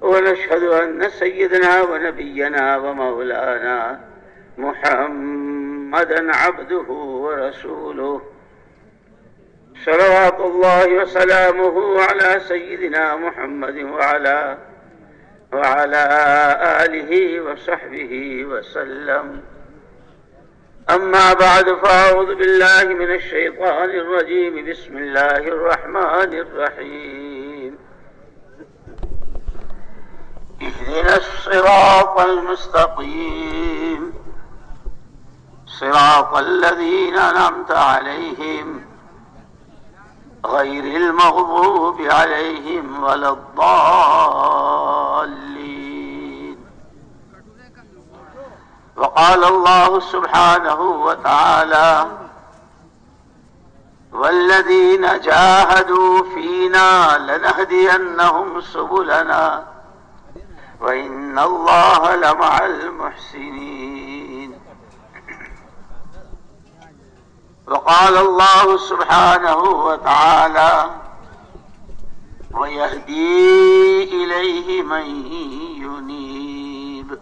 ونشهد أن سيدنا ونبينا ومولانا محمدا عبده ورسوله. صلوات الله وسلامه على سيدنا محمد وعلى وعلى آله وصحبه وسلم. أما بعد، فأعوذ بالله من الشيطان الرجيم. بسم الله الرحمن الرحيم. اهدنا الصراط المستقيم. صراط الذين نمت عليهم غير المغضوب عليهم ولا الضالين. وقال الله سبحانه وتعالى والذين جاهدوا فينا لنهدينهم سبلنا وإن الله لمع المحسنين. وقال الله سبحانه وتعالى ويهدي إليه من ينيب.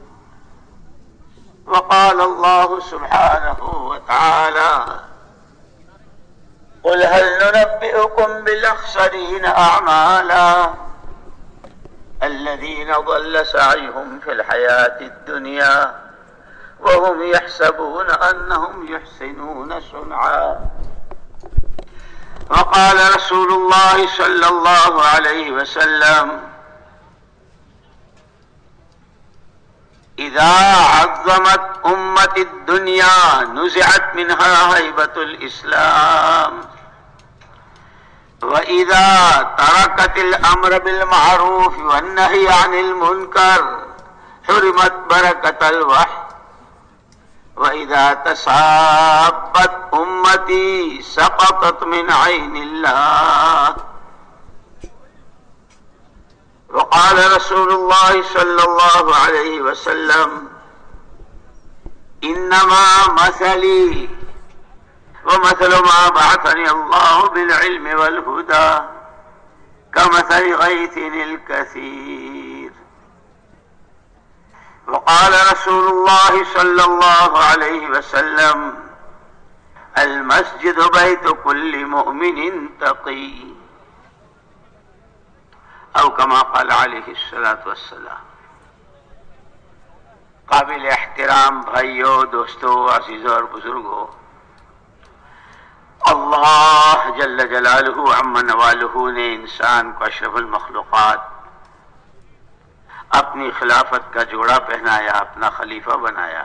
وقال الله سبحانه وتعالى قل هل ننبئكم بالأخسرين أعمالا الذين ضل سعيهم في الحياة الدنيا وهم يحسبون أنهم يحسنون صنعا. وقال رسول الله صلى الله عليه وسلم، إذا عظمت أمة الدنيا نزعت منها هيبة الإسلام. وإذا تركت الأمر بالمعروف والنهي عن المنكر حرمت بركة الوحي وإذا تسابت أمتي سقطت من عين الله وقال رسول الله صلى الله عليه وسلم إنما مثلي ومثل ما بعثني الله بالعلم والهدى كمثل غيث الكثير. وقال رسول الله صلى الله عليه وسلم، المسجد بيت كل مؤمن تقي. او كما قال عليه الصلاة والسلام. قابل احترام بھائیو، دوستو، عزیزو اور بزرگو اللہ جل جلالہ عمن والہ نے انسان کو اشرف المخلوقات اپنی خلافت کا جوڑا پہنایا، اپنا خلیفہ بنایا۔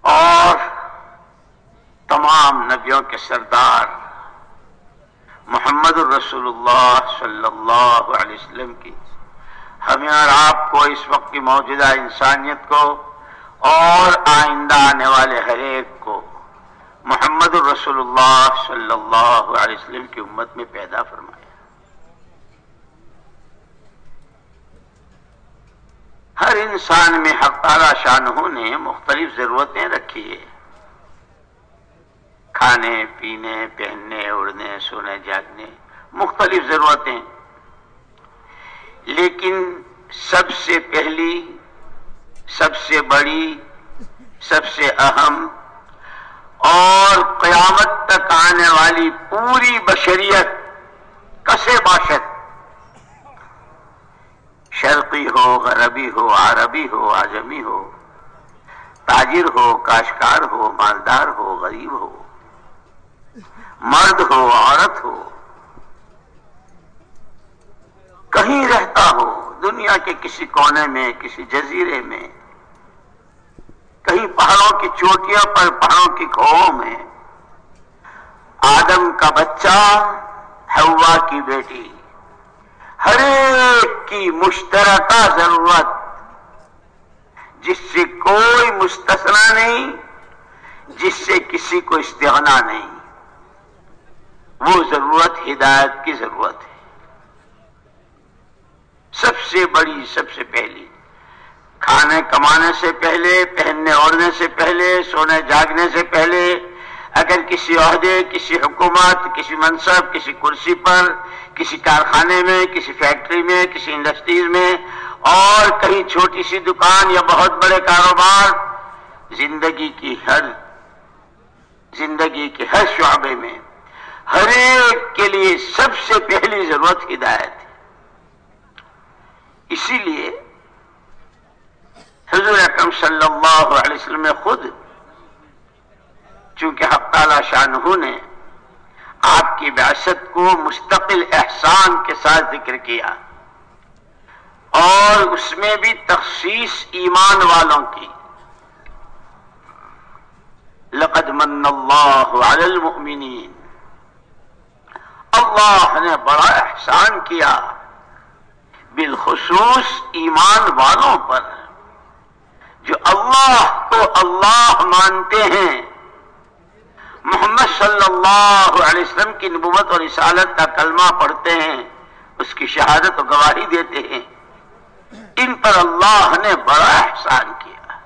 اور تمام نبیوں کے سردار محمد الرسول اللہ صلی اللہ علیہ وسلم کی، ہمیں اور آپ کو اس وقت کی موجودہ انسانیت کو اور آئندہ آنے والے ہر ایک کو محمد الرسول اللہ صلی اللہ علیہ وسلم کی امت میں پیدا فرمایا ہر انسان میں حق تعالی شاہ نے مختلف ضرورتیں رکھی ہے کھانے، پینے، پہننے، اڑنے، سونے، جاگنے، مختلف ضرورتیں۔ لیکن سب سے پہلی سب سے بڑی، سب سے اہم اور قیامت تک آنے والی پوری بشریت کسے باشد؟ شرقی ہو، غربی ہو، عربی ہو آجمی ہو، تاجر ہو کاشکار ہو، مالدار ہو، غریب ہو، مرد ہو، عورت ہو، کہیں رہتا ہو، دنیا کے کسی کونے میں، کسی جزیرے میں کہیں پہاڑوں کی چوٹیاں پر پہاڑوں کی کھووں میں آدم کا بچہ ہوا کی بیٹی۔ ہر ایک کی مشترکہ ضرورت، جس سے کوئی مستثنا نہیں، جس سے کسی کو استغنا نہیں۔ وہ ضرورت ہدایت کی ضرورت ہے۔ سب سے بڑی، سب سے پہلی۔ کھانے کمانے سے پہلے، پہننے اوڑھنے سے پہلے، سونے جاگنے سے پہلے، اگر کسی عہدے، کسی حکومت، کسی منصب، کسی کرسی پر، کسی کارخانے میں، کسی فیکٹری میں، کسی انڈسٹریز میں اور کہیں چھوٹی سی دکان یا بہت بڑے کاروبار، زندگی کی ہر، زندگی کے ہر شعبے میں ہر ایک کے لیے سب سے پہلی ضرورت ہدایت اسی لیے حضور اکرم صلی اللہ علیہ وسلم خود، چونکہ حق تعالی شاہ نے، آپ کی بیاست کو مستقل احسان کے ساتھ ذکر کیا۔ اور اس میں بھی تخصیص ایمان والوں کی۔ لقد من اللہ علی المؤمنین۔ اللہ نے بڑا احسان کیا بالخصوص ایمان والوں پر۔ جو اللہ کو اللہ مانتے ہیں۔ محمد صلی اللہ علیہ وسلم کی نبوت اور رسالت کا کلمہ پڑھتے ہیں، اس کی شہادت و گواہی دیتے ہیں۔ ان پر اللہ نے بڑا احسان کیا۔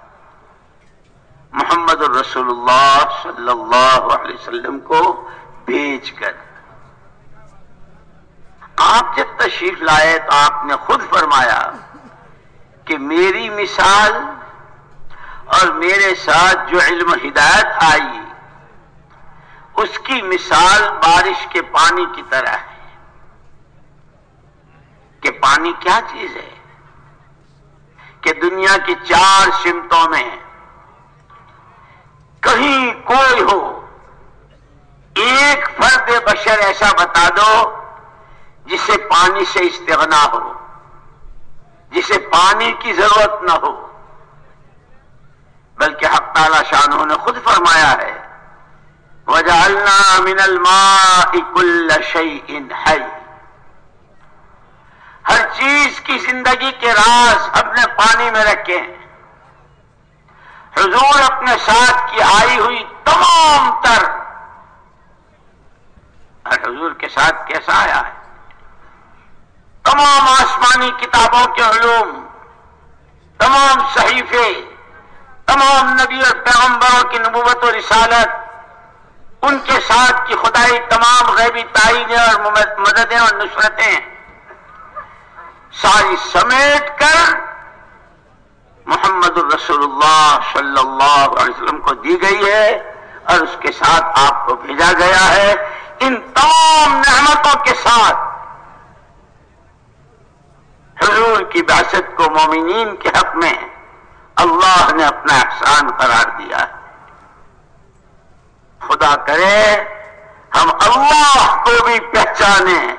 محمد الرسول اللہ صلی اللہ علیہ وسلم کو بھیج کر۔ آپ جب تشریف لائے تو آپ نے خود فرمایا کہ میری مثال اور میرے ساتھ جو علم ہدایت آئی، اس کی مثال بارش کے پانی کی طرح ہے۔ کہ پانی کیا چیز ہے؟ کہ دنیا کی چار سمتوں میں کہیں کوئی ہو، ایک فرد بشر ایسا بتا دو جسے پانی سے استغنا ہو، جسے پانی کی ضرورت نہ ہو۔ بلکہ حق تعالی شاہ نے خود فرمایا ہے۔ وجعلنا من الماء كل شيء حي۔ ہر چیز کی زندگی کے راز اپنے پانی میں رکھے ہیں حضور اپنے ساتھ کی آئی ہوئی تمام تر۔ اور حضور کے ساتھ کیسا آیا ہے؟ تمام آسمانی کتابوں کے علوم، تمام صحیفے۔ تمام نبی اور پیغمبروں کی نبوت و رسالت، ان کے ساتھ کی خدائی تمام غیبی تعینیں اور مددیں اور نصرتیں۔ ساری سمیٹ کر محمد الرسول اللہ صلی اللہ علیہ وسلم کو دی گئی ہے اور اس کے ساتھ آپ کو بھیجا گیا ہے۔ ان تمام نعمتوں کے ساتھ حضور کی بحثت کو مومنین کے حق میں اللہ نے اپنا احسان قرار دیا ہے۔ خدا کرے ہم اللہ کو بھی پہچانے۔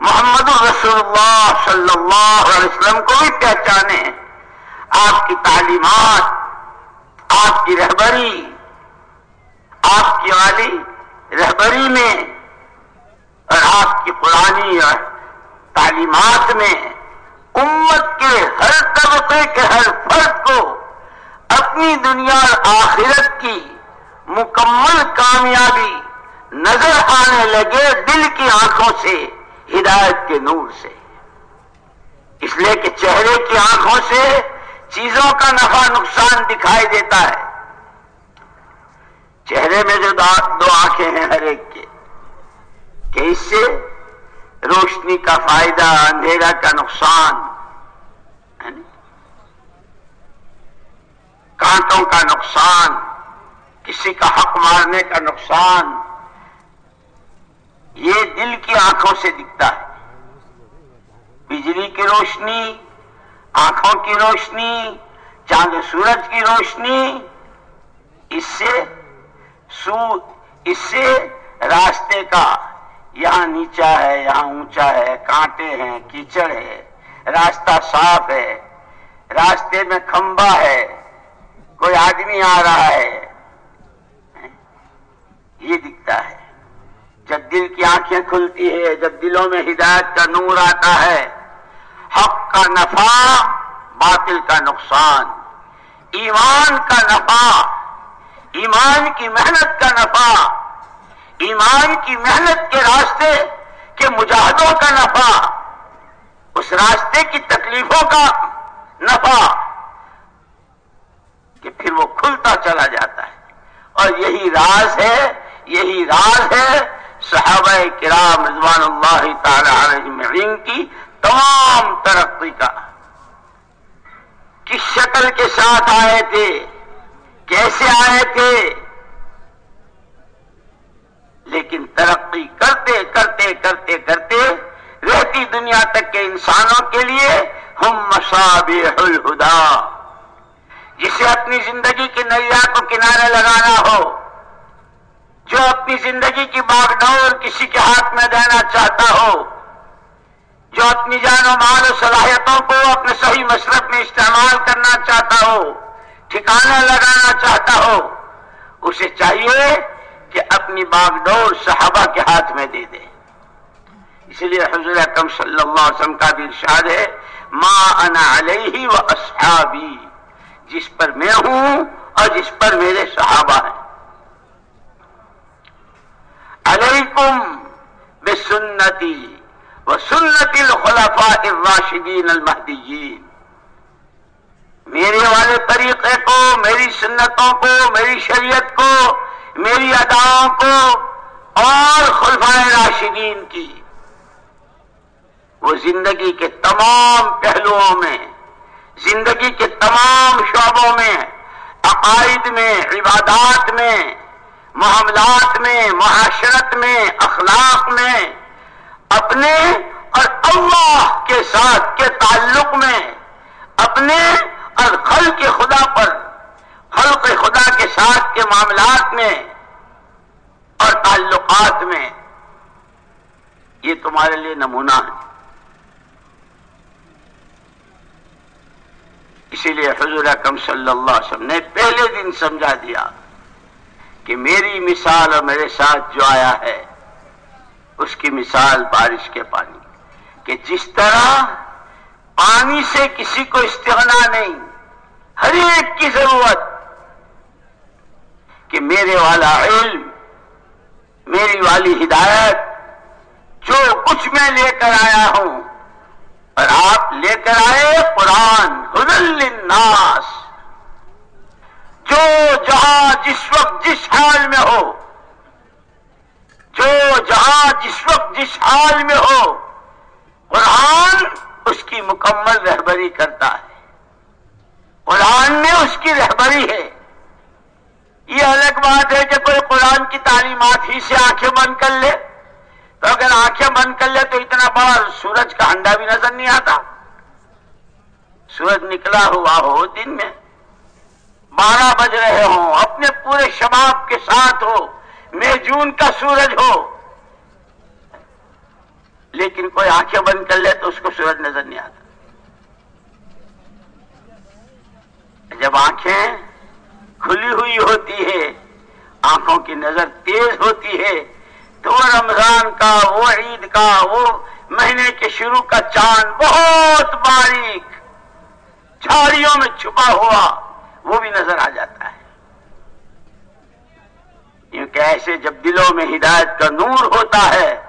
محمد الرسول اللہ صلی اللہ علیہ وسلم کو بھی پہچانے۔ آپ کی تعلیمات، آپ کی رہبری، آپ کی والی رہبری میں اور آپ کی قرآنی اور تعلیمات میں امت کے ہر طبقے کے ہر فرد کو اپنی دنیا اور آخرت کی مکمل کامیابی نظر آنے لگے دل کی آنکھوں سے، ہدایت کے نور سے۔ اس لیے کہ چہرے کی آنکھوں سے چیزوں کا نفع نقصان دکھائی دیتا ہے۔ چہرے میں جو دو آنکھیں ہیں ہر ایک کے، کہ اس سے روشنی کا فائدہ، اندھیرا کا نقصان کانٹوں کا نقصان، کسی کا حق مارنے کا نقصان، یہ دل کی آنکھوں سے دکھتا ہے۔ بجلی کی روشنی، آنکھوں کی روشنی، چاند سورج کی روشنی، اس سے سو، اس سے راستے کا یہاں نیچا ہے، یہاں اونچا ہے، کانٹے ہیں، کیچڑ ہے، راستہ صاف ہے، راستے میں کھمبا ہے، کوئی آدمی آ رہا ہے۔ یہ دکھتا ہے۔ جب دل کی آنکھیں کھلتی ہے، جب دلوں میں ہدایت کا نور آتا ہے، حق کا نفع باطل کا نقصان، ایمان کا نفع، ایمان کی محنت کا نفع۔ ایمان کی محنت کے راستے کے مجاہدوں کا نفع، اس راستے کی تکلیفوں کا نفع کہ پھر وہ کھلتا چلا جاتا ہے۔ اور یہی راز ہے، یہی راز ہے صحابہ کرام رضوان اللہ تعالی علیہ کی تمام ترقی کا۔ کس شکل کے ساتھ آئے تھے؟ کیسے آئے تھے؟ لیکن ترقی کرتے کرتے کرتے کرتے رہتی دنیا تک کے انسانوں کے لیے ہم مشابہ الہدا۔ جسے اپنی زندگی کی نیا کو کنارے لگانا ہو، جو اپنی زندگی کی باغ ڈور کسی کے ہاتھ میں دینا چاہتا ہو، جو اپنی جان و مال و صلاحیتوں کو اپنے صحیح مصرف میں استعمال کرنا چاہتا ہو ٹھکانا لگانا چاہتا ہو، اسے چاہیے کہ اپنی باغ ڈور صحابہ کے ہاتھ میں دے دے۔ اس لیے حضور اکم صلی اللہ علیہ وسلم کا بھی ارشاد ہے، ما انا علیہ و اصحابی جس پر میں ہوں اور جس پر میرے صحابہ ہیں۔ علیکم بسنتی و سنتی الخلفاء الراشدین المہدیین۔ میرے والے طریقے کو، میری سنتوں کو، میری شریعت کو میری اداؤں کو اور خلفائے راشدین کی۔ وہ زندگی کے تمام پہلوؤں میں، زندگی کے تمام شعبوں میں، عقائد میں، عبادات میں، معاملات میں، معاشرت میں، اخلاق میں، اپنے اور اللہ کے ساتھ کے تعلق میں، اپنے اور خل کے خدا پر خلق خدا کے ساتھ کے معاملات میں اور تعلقات میں یہ تمہارے لیے نمونہ ہے۔ اسی لیے حضور اکم صلی اللہ علیہ وسلم نے پہلے دن سمجھا دیا کہ میری مثال اور میرے ساتھ جو آیا ہے، اس کی مثال بارش کے پانی۔ کہ جس طرح پانی سے کسی کو استغنا نہیں، ہر ایک کی ضرورت کہ میرے والا علم، میری والی ہدایت، جو کچھ میں لے کر آیا ہوں، اور آپ لے کر آئے قرآن حدل الناس جو جہاں جس وقت جس حال میں ہو، جو جہاں جس وقت جس حال میں ہو، قرآن اس کی مکمل رہبری کرتا ہے۔ قرآن میں اس کی رہبری ہے۔ یہ الگ بات ہے کہ کوئی قرآن کی تعلیمات ہی سے آنکھیں بند کر لے تو اگر آنکھیں بند کر لے تو اتنا بڑا سورج کا انڈا بھی نظر نہیں آتا۔ سورج نکلا ہوا ہو دن میں۔ بارہ بج رہے ہوں۔ اپنے پورے شباب کے ساتھ ہو۔ میں جون کا سورج ہو۔ لیکن کوئی آنکھیں بند کر لے تو اس کو سورج نظر نہیں آتا۔ جب آنکھیں کھلی ہوئی ہوتی ہے، آنکھوں کی نظر تیز ہوتی ہے۔ تو وہ رمضان کا وہ عید کا وہ مہینے کے شروع کا چاند بہت باریک، جھاڑیوں میں چھپا ہوا وہ بھی نظر آ جاتا ہے۔ کیونکہ ایسے جب دلوں میں ہدایت کا نور ہوتا ہے،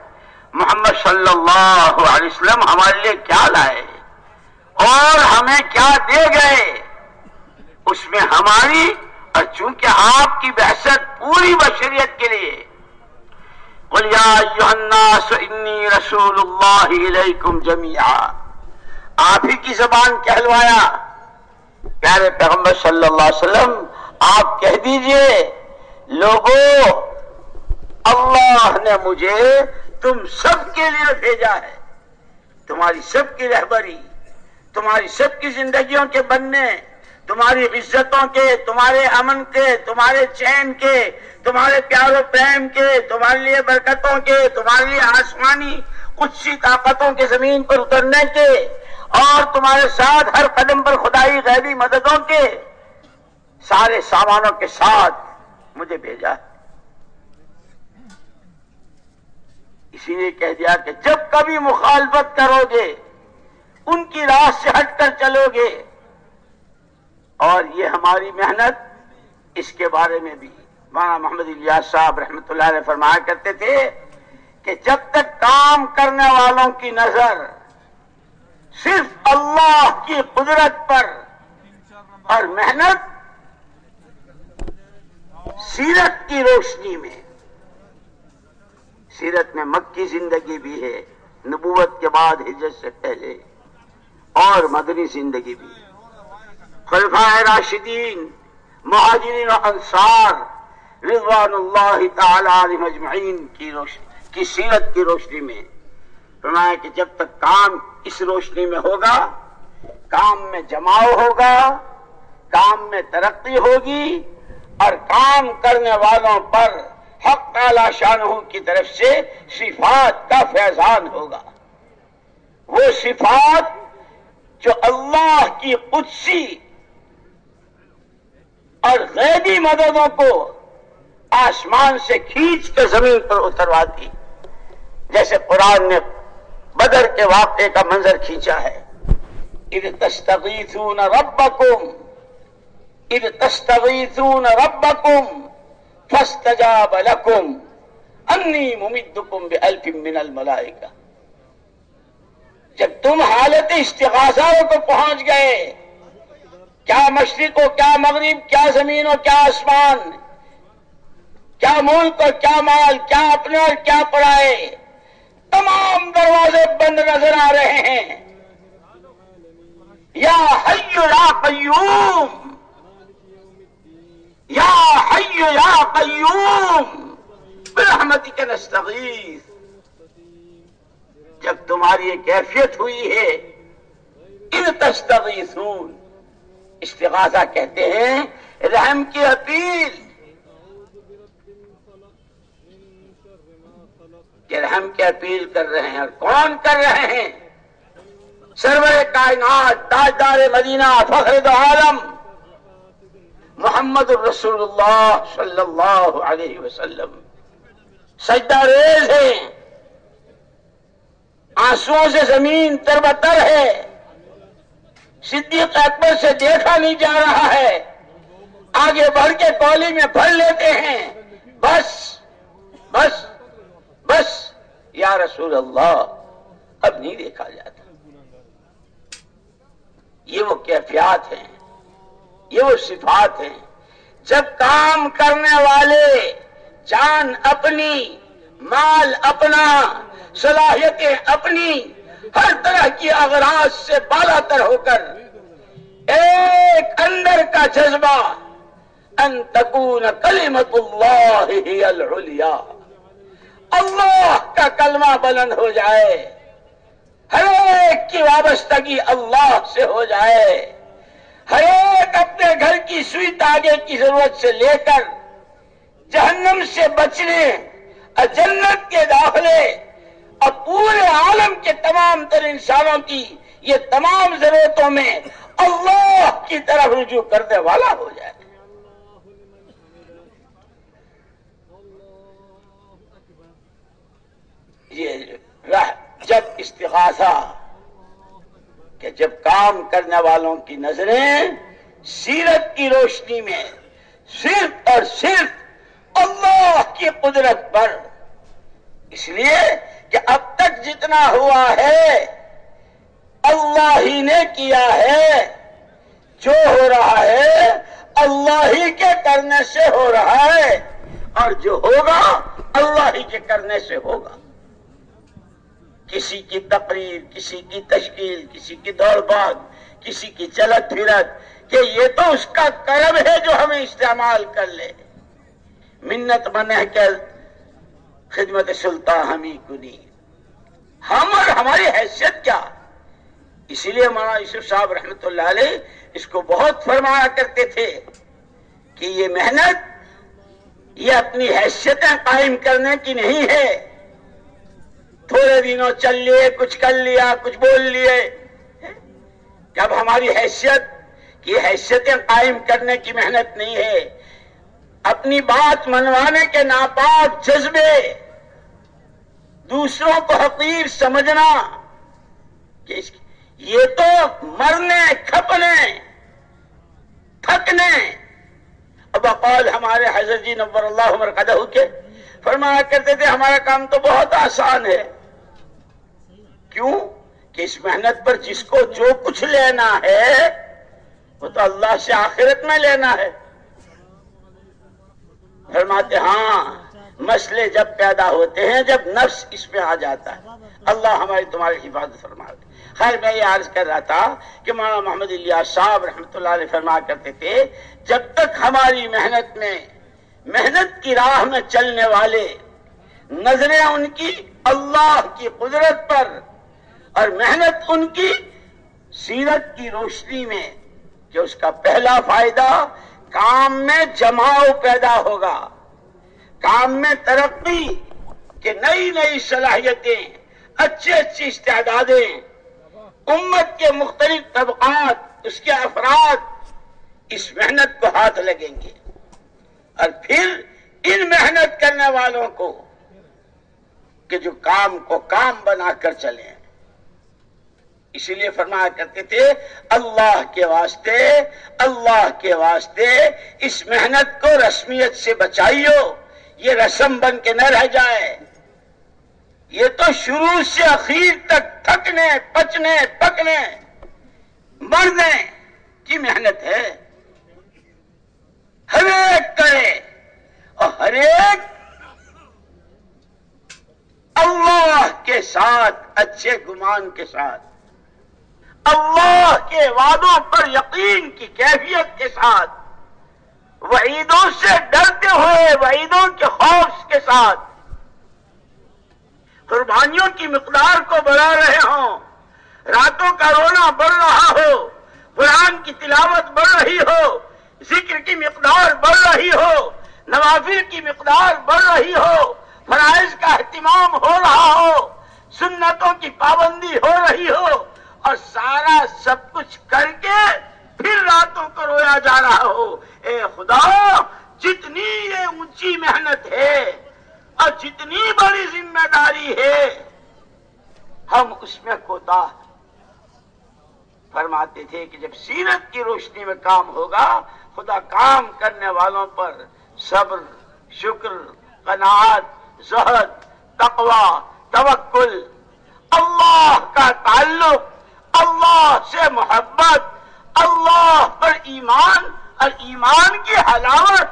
محمد صلی اللہ علیہ وسلم ہمارے لیے کیا لائے؟ اور ہمیں کیا دے گئے؟ اس میں ہماری اور چونکہ آپ کی بحثت پوری بشریت کے لیے رسول اللہ علیکم جمیا آپ ہی کی زبان کہلوایا۔ پیارے پیغمبر صلی اللہ علیہ وسلم، آپ کہہ دیجیے لوگوں اللہ نے مجھے تم سب کے لیے بھیجا ہے۔ تمہاری سب کی رہبری، تمہاری سب کی زندگیوں کے بننے تمہاری عزتوں کے، تمہارے امن کے، تمہارے چین کے، تمہارے پیار و پریم کے، تمہارے لیے برکتوں کے، تمہارے لیے آسمانی کچھ طاقتوں کے زمین پر اترنے کے، اور تمہارے ساتھ ہر قدم پر خدائی غیبی مددوں کے، سارے سامانوں کے ساتھ مجھے بھیجا۔ اسی لیے کہہ دیا کہ جب کبھی مخالفت کرو گے، ان کی راہ سے ہٹ کر چلو گے اور یہ ہماری محنت اس کے بارے میں بھی مولانا محمد الیاس صاحب رحمۃ اللہ علیہ فرمایا کرتے تھے کہ جب تک کام کرنے والوں کی نظر صرف اللہ کی قدرت پر اور محنت سیرت کی روشنی میں، سیرت میں مکی زندگی بھی ہے، نبوت کے بعد ہجرت سے پہلے اور مدنی زندگی بھی۔ ہے خلفاء راشدین، مہاجرین و انصار، رضوان اللہ تعالی علی مجمعین کی روشنی کی سیرت کی روشنی میں۔ فرمایا کہ جب تک کام اس روشنی میں ہوگا، کام میں جماؤ ہوگا، کام میں ترقی ہوگی اور کام کرنے والوں پر حق تعالی شاہ کی طرف سے صفات کا فیضان ہوگا۔ وہ صفات جو اللہ کی قدسی اور غیبی مددوں کو آسمان سے کھینچ کے زمین پر اترواتی۔ جیسے قرآن نے بدر کے واقعے کا منظر کھینچا ہے۔ اد تستغیثون ربکم اد تستغیثون ربکم فاستجاب لکم انی ممدکم بألف من الملائکہ جب تم حالت استغاثہ کو پہنچ گئے۔ کیا مشرق ہو کیا مغرب، کیا زمین ہو کیا آسمان، کیا ملک اور کیا مال، کیا اپنے اور کیا پڑائے، تمام دروازے بند نظر آ رہے ہیں۔ یا حی یا قیوم، یا حی یا قیوم برحمتی کے نستغیث۔ جب تمہاری یہ کیفیت ہوئی ہے، ان تستغیثون استغاثہ کہتے ہیں، رحم کی اپیل کہ رحم کی اپیل کر رہے ہیں اور کون کر رہے ہیں؟ سرور کائنات، تاجدار مدینہ، فخر دو عالم محمد الرسول اللہ صلی اللہ علیہ وسلم۔ سجدہ ریز ہے آنسو سے زمین تربتر ہے۔ صدیق اکبر سے دیکھا نہیں جا رہا ہے۔ آگے بڑھ کے کولی میں پھل لیتے ہیں۔ بس بس بس۔ یا رسول اللہ، اب نہیں دیکھا جاتا۔ یہ وہ کیفیات ہیں۔ یہ وہ صفات ہیں۔ جب کام کرنے والے جان اپنی، مال اپنا، صلاحیتیں اپنی ہر طرح کی اغراض سے بالا تر ہو کر ایک اندر کا جذبہ ان تکون کلمت اللہ ہی العلیہ اللہ کا کلمہ بلند ہو جائے، ہر ایک کی وابستگی اللہ سے ہو جائے، ہر ایک اپنے گھر کی سوئی تاگے کی ضرورت سے لے کر جہنم سے بچنے اور جنت کے داخلے اور پورے عالم کے تمام تر انسانوں کی یہ تمام ضرورتوں میں اللہ کی طرف رجوع کرنے والا ہو جائے۔ یہ جب استغاثہ کہ جب کام کرنے والوں کی نظریں سیرت کی روشنی میں صرف اور صرف اللہ کی قدرت پر، اس لیے کہ اب تک جتنا ہوا ہے، اللہ ہی نے کیا ہے۔ جو ہو رہا ہے، اللہ ہی کے کرنے سے ہو رہا ہے۔ اور جو ہوگا، اللہ ہی کے کرنے سے ہوگا۔ کسی کی تقریر، کسی کی تشکیل، کسی کی دوڑ بھاگ، کسی کی چلت پھرت، کہ یہ تو اس کا کرم ہے جو ہمیں استعمال کر لے۔ منت بنے کر خدمت سلطان ہمیں کنی ہم اور ہماری حیثیت کیا؟ اسی لیے مولانا یوسف صاحب رحمت اللہ علیہ اس کو بہت فرمایا کرتے تھے کہ یہ محنت، یہ اپنی حیثیتیں قائم کرنے کی نہیں ہے۔ تھوڑے دنوں چل لیے، کچھ کر لیا، کچھ بول لیے۔ جب ہماری حیثیت کی حیثیتیں قائم کرنے کی محنت نہیں ہے۔ اپنی بات منوانے کے ناپاک جذبے، دوسروں کو حقیر سمجھنا کہ یہ تو مرنے، کھپنے، تھکنے۔ اب اقال ہمارے حضرت جی نبر اللہ عمر قدہ کے فرمایا کرتے تھے، ہمارا کام تو بہت آسان ہے۔ کیوں؟ کہ اس محنت پر جس کو جو کچھ لینا ہے، وہ تو اللہ سے آخرت میں لینا ہے۔ فرماتے ہاں مسئلے جب پیدا ہوتے ہیں جب نفس اس میں آ جاتا ہے۔ اللہ ہماری تمہاری حفاظت فرما خیر، میں یہ عرض کر رہا تھا کہ مولانا محمد اللہ صاحب رحمۃ اللہ علیہ فرما کرتے تھے، جب تک ہماری محنت میں، محنت کی راہ میں چلنے والے نظریں ان کی اللہ کی قدرت پر اور محنت ان کی سیرت کی روشنی میں کہ اس کا پہلا فائدہ کام میں جماؤ پیدا ہوگا۔ کام میں ترقی کہ نئی نئی صلاحیتیں، اچھی اچھی استعدادیں، امت کے مختلف طبقات، اس کے افراد اس محنت کو ہاتھ لگیں گے۔ اور پھر ان محنت کرنے والوں کو کہ جو کام کو کام بنا کر چلیں۔ اسی لیے فرمایا کرتے تھے، اللہ کے واسطے، اللہ کے واسطے اس محنت کو رسمیت سے بچائیو، یہ رسم بن کے نہ رہ جائے۔ یہ تو شروع سے اخیر تک تھکنے، پچنے، پکنے، مرنے کی محنت ہے۔ ہر ایک کرے اور ہر ایک اللہ کے ساتھ، اچھے گمان کے ساتھ۔ اللہ کے وعدوں پر یقین کی کیفیت کے ساتھ، وعیدوں سے ڈرتے ہوئے، وعیدوں کے خوف کے ساتھ۔ قربانیوں کی مقدار کو بڑھا رہے ہوں۔ راتوں کا رونا بڑھ رہا ہو، قرآن کی تلاوت بڑھ رہی ہو، ذکر کی مقدار بڑھ رہی ہو نوافر کی مقدار بڑھ رہی ہو، فرائض کا اہتمام ہو رہا ہو، سنتوں کی پابندی ہو رہی ہو اور سارا سب کچھ کر کے پھر راتوں کو رویا جا رہا ہو۔ اے خدا، جتنی یہ اونچی محنت ہے اور جتنی بڑی ذمہ داری ہے، ہم اس میں کوتا۔ فرماتے تھے کہ جب سیرت کی روشنی میں کام ہوگا، خدا کام کرنے والوں پر صبر، شکر، قناعت، زہد، تقوی، توکل، اللہ کا تعلق اللہ سے محبت، اللہ پر ایمان، اور ایمان کی حلاوت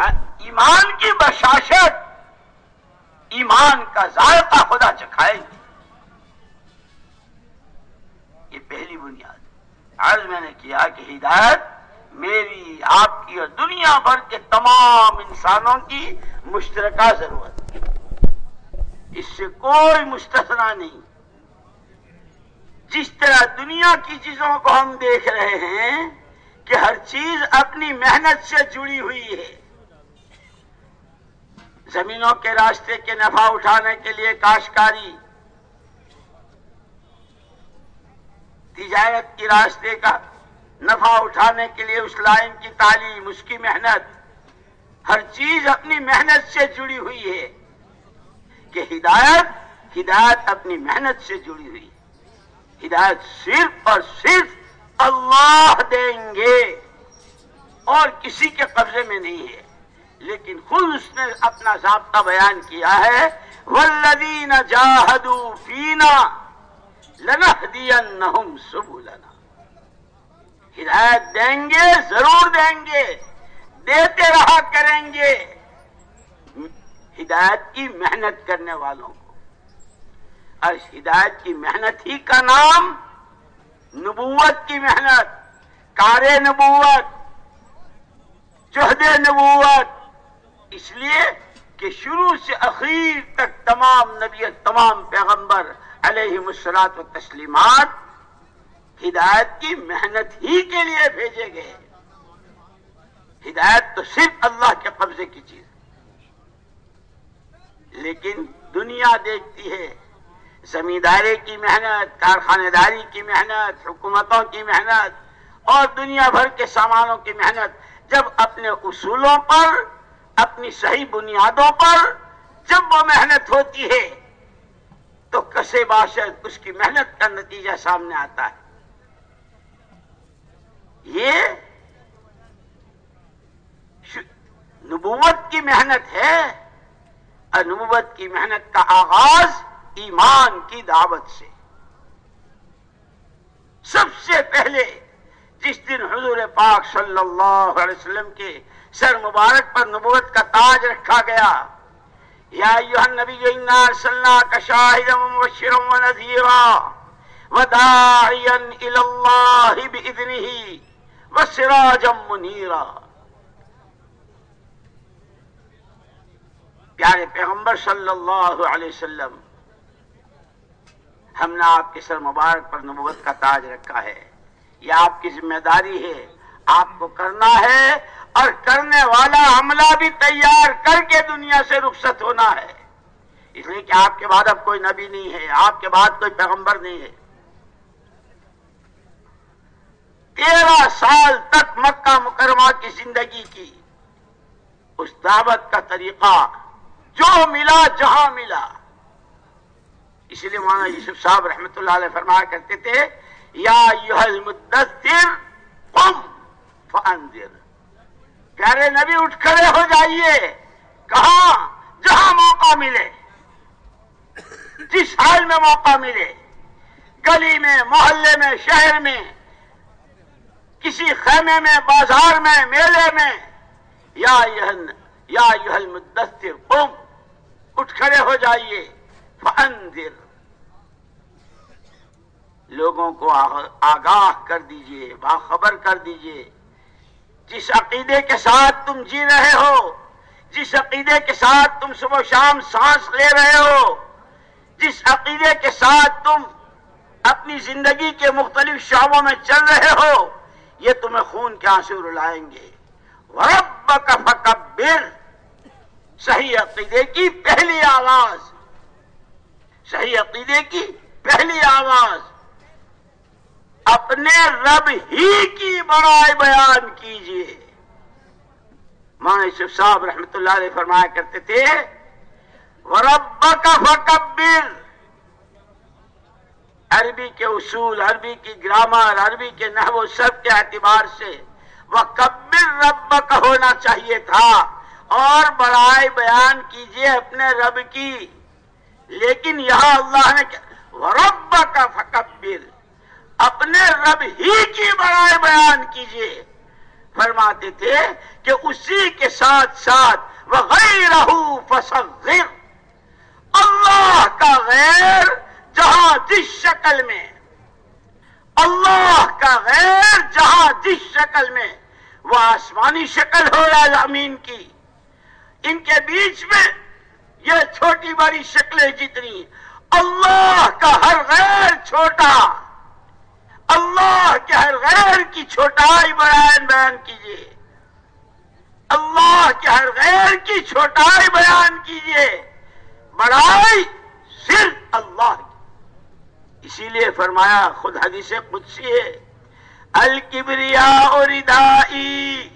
ہاں، ایمان کی بشاشت، ایمان کا ذائقہ خدا چکھائے گی۔ یہ پہلی بنیاد عرض میں نے کیا کہ ہدایت میری، آپ کی اور دنیا بھر کے تمام انسانوں کی مشترکہ ضرورت اس سے کوئی مستثنا نہیں۔ جس طرح دنیا کی چیزوں کو ہم دیکھ رہے ہیں کہ ہر چیز اپنی محنت سے جڑی ہوئی ہے۔ زمینوں کے راستے کے نفع اٹھانے کے لیے کاشکاری تجارت کی راستے کا نفع اٹھانے کے لیے اس لائن کی تعلیم، اس کی محنت، ہر چیز اپنی محنت سے جڑی ہوئی ہے کہ ہدایت ہدایت اپنی محنت سے جڑی ہوئی۔ ہدایت صرف اور صرف اللہ دیں گے۔ اور کسی کے قبضے میں نہیں ہے۔ لیکن خود اس نے اپنا ضابطہ بیان کیا ہے۔ ولدین جاہدو فینا لنہدینہم سبولنا ہدایت دیں گے، ضرور دیں گے۔ دیتے رہا کریں گے۔ ہدایت کی محنت کرنے والوں کو۔ اور اس ہدایت کی محنت ہی کا نام، نبوت کی محنت، کار نبوت چہد نبوت۔ اس لیے کہ شروع سے اخیر تک تمام نبیت تمام پیغمبر علیہ مسرات و تسلیمات ہدایت کی محنت ہی کے لیے بھیجے گئے۔ ہدایت تو صرف اللہ کے قبضے کی چیز۔ لیکن دنیا دیکھتی ہے زمینداری کی محنت کارخانے داری کی محنت، حکومتوں کی محنت اور دنیا بھر کے سامانوں کی محنت، جب اپنے اصولوں پر، اپنی صحیح بنیادوں پر جب وہ محنت ہوتی ہے، تو کسے باشد اس کی محنت کا نتیجہ سامنے آتا ہے۔ یہ نبوت کی محنت ہے۔ اور نبوت کی محنت کا آغاز ایمان کی دعوت سے۔ سب سے پہلے جس دن حضور پاک صلی اللہ علیہ وسلم کے سر مبارک پر نبوت کا تاج رکھا گیا، یا ایوہ النبی الاللہ منیرا۔ پیارے پیغمبر صلی اللہ علیہ وسلم ہم نے آپ کے سر مبارک پر نبوت کا تاج رکھا ہے۔ یہ آپ کی ذمہ داری ہے۔ آپ کو کرنا ہے اور کرنے والا عملہ بھی تیار کر کے دنیا سے رخصت ہونا ہے۔ اس لیے کہ آپ کے بعد اب کوئی نبی نہیں ہے، آپ کے بعد کوئی پیغمبر نہیں ہے۔ تیرہ سال تک مکہ مکرمہ کی زندگی کی۔ اس دعوت کا طریقہ جو ملا، جہاں ملا۔ اسی لیے مولانا یوسف صاحب رحمت اللہ علیہ فرمایا کرتے تھے، یا مدثر قم فانذر۔ پیارے نبی، اٹھ کھڑے ہو جائیے۔ کہاں؟ جہاں موقع ملے۔ جس حال میں موقع ملے۔ گلی میں، محلے میں، شہر میں، کسی خیمے میں، بازار میں، میلے میں۔ یا یا یحل مدثر قم، اٹھ کھڑے ہو جائیے۔ فانذر۔ لوگوں کو آگاہ کر دیجیے، باخبر کر دیجیے۔ جس عقیدے کے ساتھ تم جی رہے ہو، جس عقیدے کے ساتھ تم صبح و شام سانس لے رہے ہو، جس عقیدے کے ساتھ تم اپنی زندگی کے مختلف شعبوں میں چل رہے ہو، یہ تمہیں خون کے آنسو رلائیں گے۔ ورب کا فکبر صحیح عقیدے کی پہلی آواز۔ صحیح عقیدے کی پہلی آواز۔ اپنے رب ہی کی بڑائی بیان کیجیے۔ ماں یوسف صاحب رحمت اللہ علیہ فرمایا کرتے تھے رب کا فکبر عربی کے اصول، عربی کی گرامر، عربی کے نحو سب کے اعتبار سے وہ کبر رب کا ہونا چاہیے تھا اور بڑائی بیان کیجیے اپنے رب کی۔ لیکن یہاں اللہ نے رب کا فکبر اپنے رب ہی کی بڑائی بیان کیجیے۔ فرماتے تھے کہ اسی کے ساتھ ساتھ وہ فصغر۔ اللہ کا غیر جہاں جس شکل میں۔ اللہ کا غیر جہاں جس شکل میں۔ وہ آسمانی شکل ہو یا زمین کی۔ ان کے بیچ میں یہ چھوٹی بڑی شکلیں جتنی۔ اللہ کا ہر غیر چھوٹا۔ اللہ کے ہر غیر کی چھوٹائی بیان بیان کیجیے اللہ کے ہر غیر کی چھوٹائی بیان کیجیے بڑائی صرف اللہ کی۔ اسی لیے فرمایا خود حدیث قدسی ہے، الکبریا اور ادائی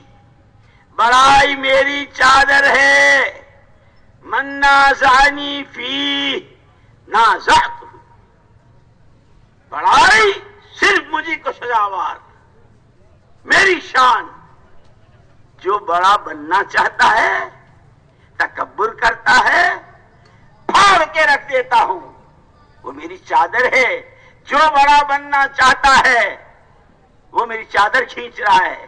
بڑائی میری چادر ہے منا زانی فی نہ بڑائی صرف مجھے کو سجاوار میری شان جو بڑا بننا چاہتا ہے، تکبر کرتا ہے، پھاڑ کے رکھ دیتا ہوں۔ وہ میری چادر ہے جو بڑا بننا چاہتا ہے۔ وہ میری چادر کھینچ رہا ہے۔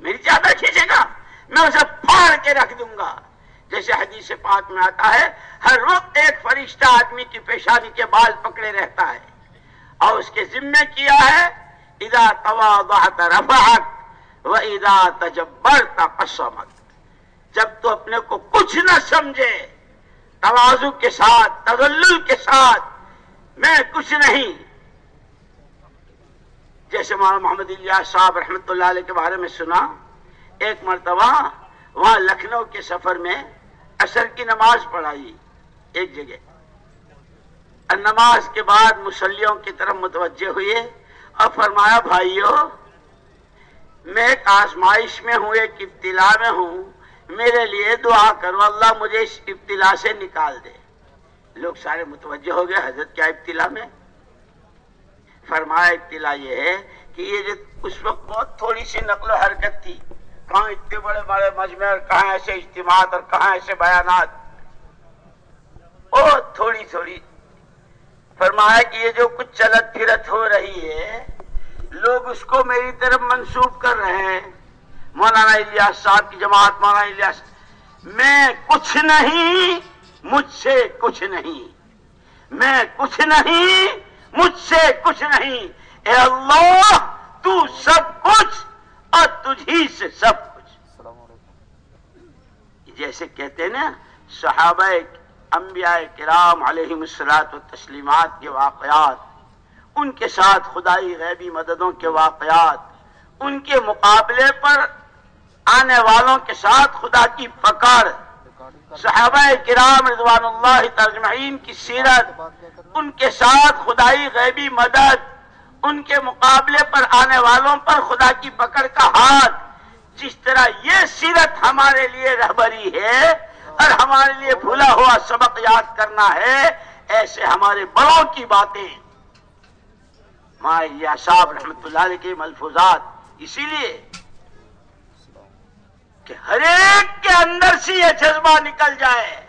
میری چادر کھینچے گا، میں اسے پھاڑ کے رکھ دوں گا۔ جیسے حدیث پاک میں آتا ہے، ہر وقت ایک فرشتہ آدمی کی پیشانی کے بال پکڑے رہتا ہے۔ اور اس کے ذمے کیا ہے؟ ادا تواضعت رفعت و ادا تجبرت قسمت۔ جب تو اپنے کو کچھ نہ سمجھے توازو کے ساتھ تغلل کے ساتھ، میں کچھ نہیں۔ جیسے مولانا محمد الیاس صاحب رحمت اللہ علیہ کے بارے میں سنا، ایک مرتبہ وہاں لکھنؤ کے سفر میں اثر کی نماز پڑھائی، ایک جگہ۔ نماز کے بعد مسلیوں کی طرف متوجہ ہوئے اور فرمایا، بھائیو، میں ایک آزمائش میں ہوں، ایک ابتلا میں ہوں، میرے لیے دعا کرو، اللہ مجھے اس ابتلا سے نکال دے۔ لوگ سارے متوجہ ہو گئے، حضرت کیا ابتلا میں؟ فرمایا، ابتلا یہ ہے کہ یہ جو اس وقت بہت تھوڑی سی نقل و حرکت تھی، کہاں اتنے بڑے بڑے مجمع اور کہاں ایسے اجتماعات اور کہاں ایسے بیانات۔ بہت تھوڑی تھوڑی فرمایا کہ یہ جو کچھ چلت پھرت ہو رہی ہے، لوگ اس کو میری طرف منسوخ کر رہے ہیں۔ مولانا الیاس صاحب کی جماعت، مولانا الیاس، میں کچھ نہیں، مجھ سے کچھ نہیں۔ میں کچھ نہیں، مجھ سے کچھ نہیں۔ اے اللہ، تو سب کچھ اور تجھی سے سب کچھ۔ جیسے کہتے ہیں نا، صحابہ انبیاء کرام علیہ السلاط و تسلیمات کے واقعات، ان کے ساتھ خدائی غیبی مددوں کے واقعات، ان کے مقابلے پر آنے والوں کے ساتھ خدا کی پکڑ، صحابہ کرام رضوان اللہ ترجمعین کی سیرت، ان کے ساتھ خدائی غیبی مدد، ان کے مقابلے پر آنے والوں پر خدا کی پکڑ کا ہاتھ۔ جس طرح یہ سیرت ہمارے لیے رہبری ہے اور ہمارے لیے بھولا ہوا سبق یاد کرنا ہے، ایسے ہمارے بڑوں کی باتیں۔ ماں صاحب رحمت اللہ علیہ کے ملفوظات۔ اسی لیے کہ ہر ایک کے اندر سے یہ جذبہ نکل جائے۔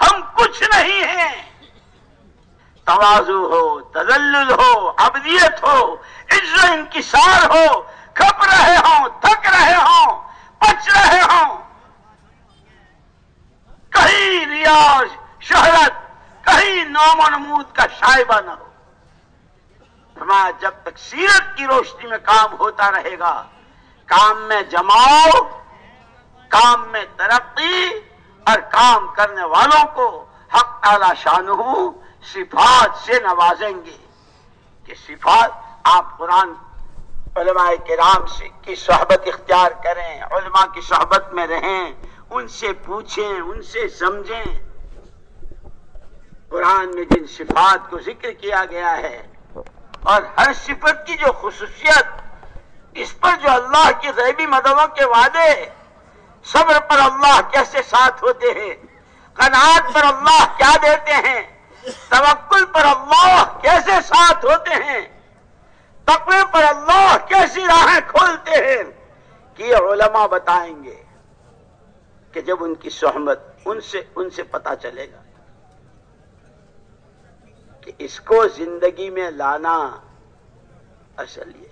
ہم کچھ نہیں ہیں۔ توازو ہو تزلل ہو، ابدیت ہو عز انکسار ہو کھپ رہے ہوں، تھک رہے ہوں، پچ رہے ہوں۔ کہیں ریاض، شہرت، کہیں نوم و نمود کا شائبہ نہ ہو۔ ہمارا جب تک سیرت کی روشنی میں کام ہوتا رہے گا، کام میں جماؤ، کام میں ترقی اور کام کرنے والوں کو حق اعلی شان صفات سے نوازیں گے کہ صفات آپ قرآن علماء کرام سے کی صحبت اختیار کریں، علماء کی صحبت میں رہیں ان سے پوچھیں، ان سے سمجھیں۔ قرآن میں جن صفات کو ذکر کیا گیا ہے، اور ہر صفت کی جو خصوصیت، اس پر جو اللہ کی غیبی مددوں کے وعدے، صبر پر اللہ کیسے ساتھ ہوتے ہیں، قناعت پر اللہ کیا دیتے ہیں، توکل پر اللہ کیسے ساتھ ہوتے ہیں، تقوی پر اللہ کیسی راہیں کھولتے ہیں کہ علماء بتائیں گے۔ کہ جب ان کی سہمت ان سے ان سے پتا چلے گا کہ اس کو زندگی میں لانا اصل یہ۔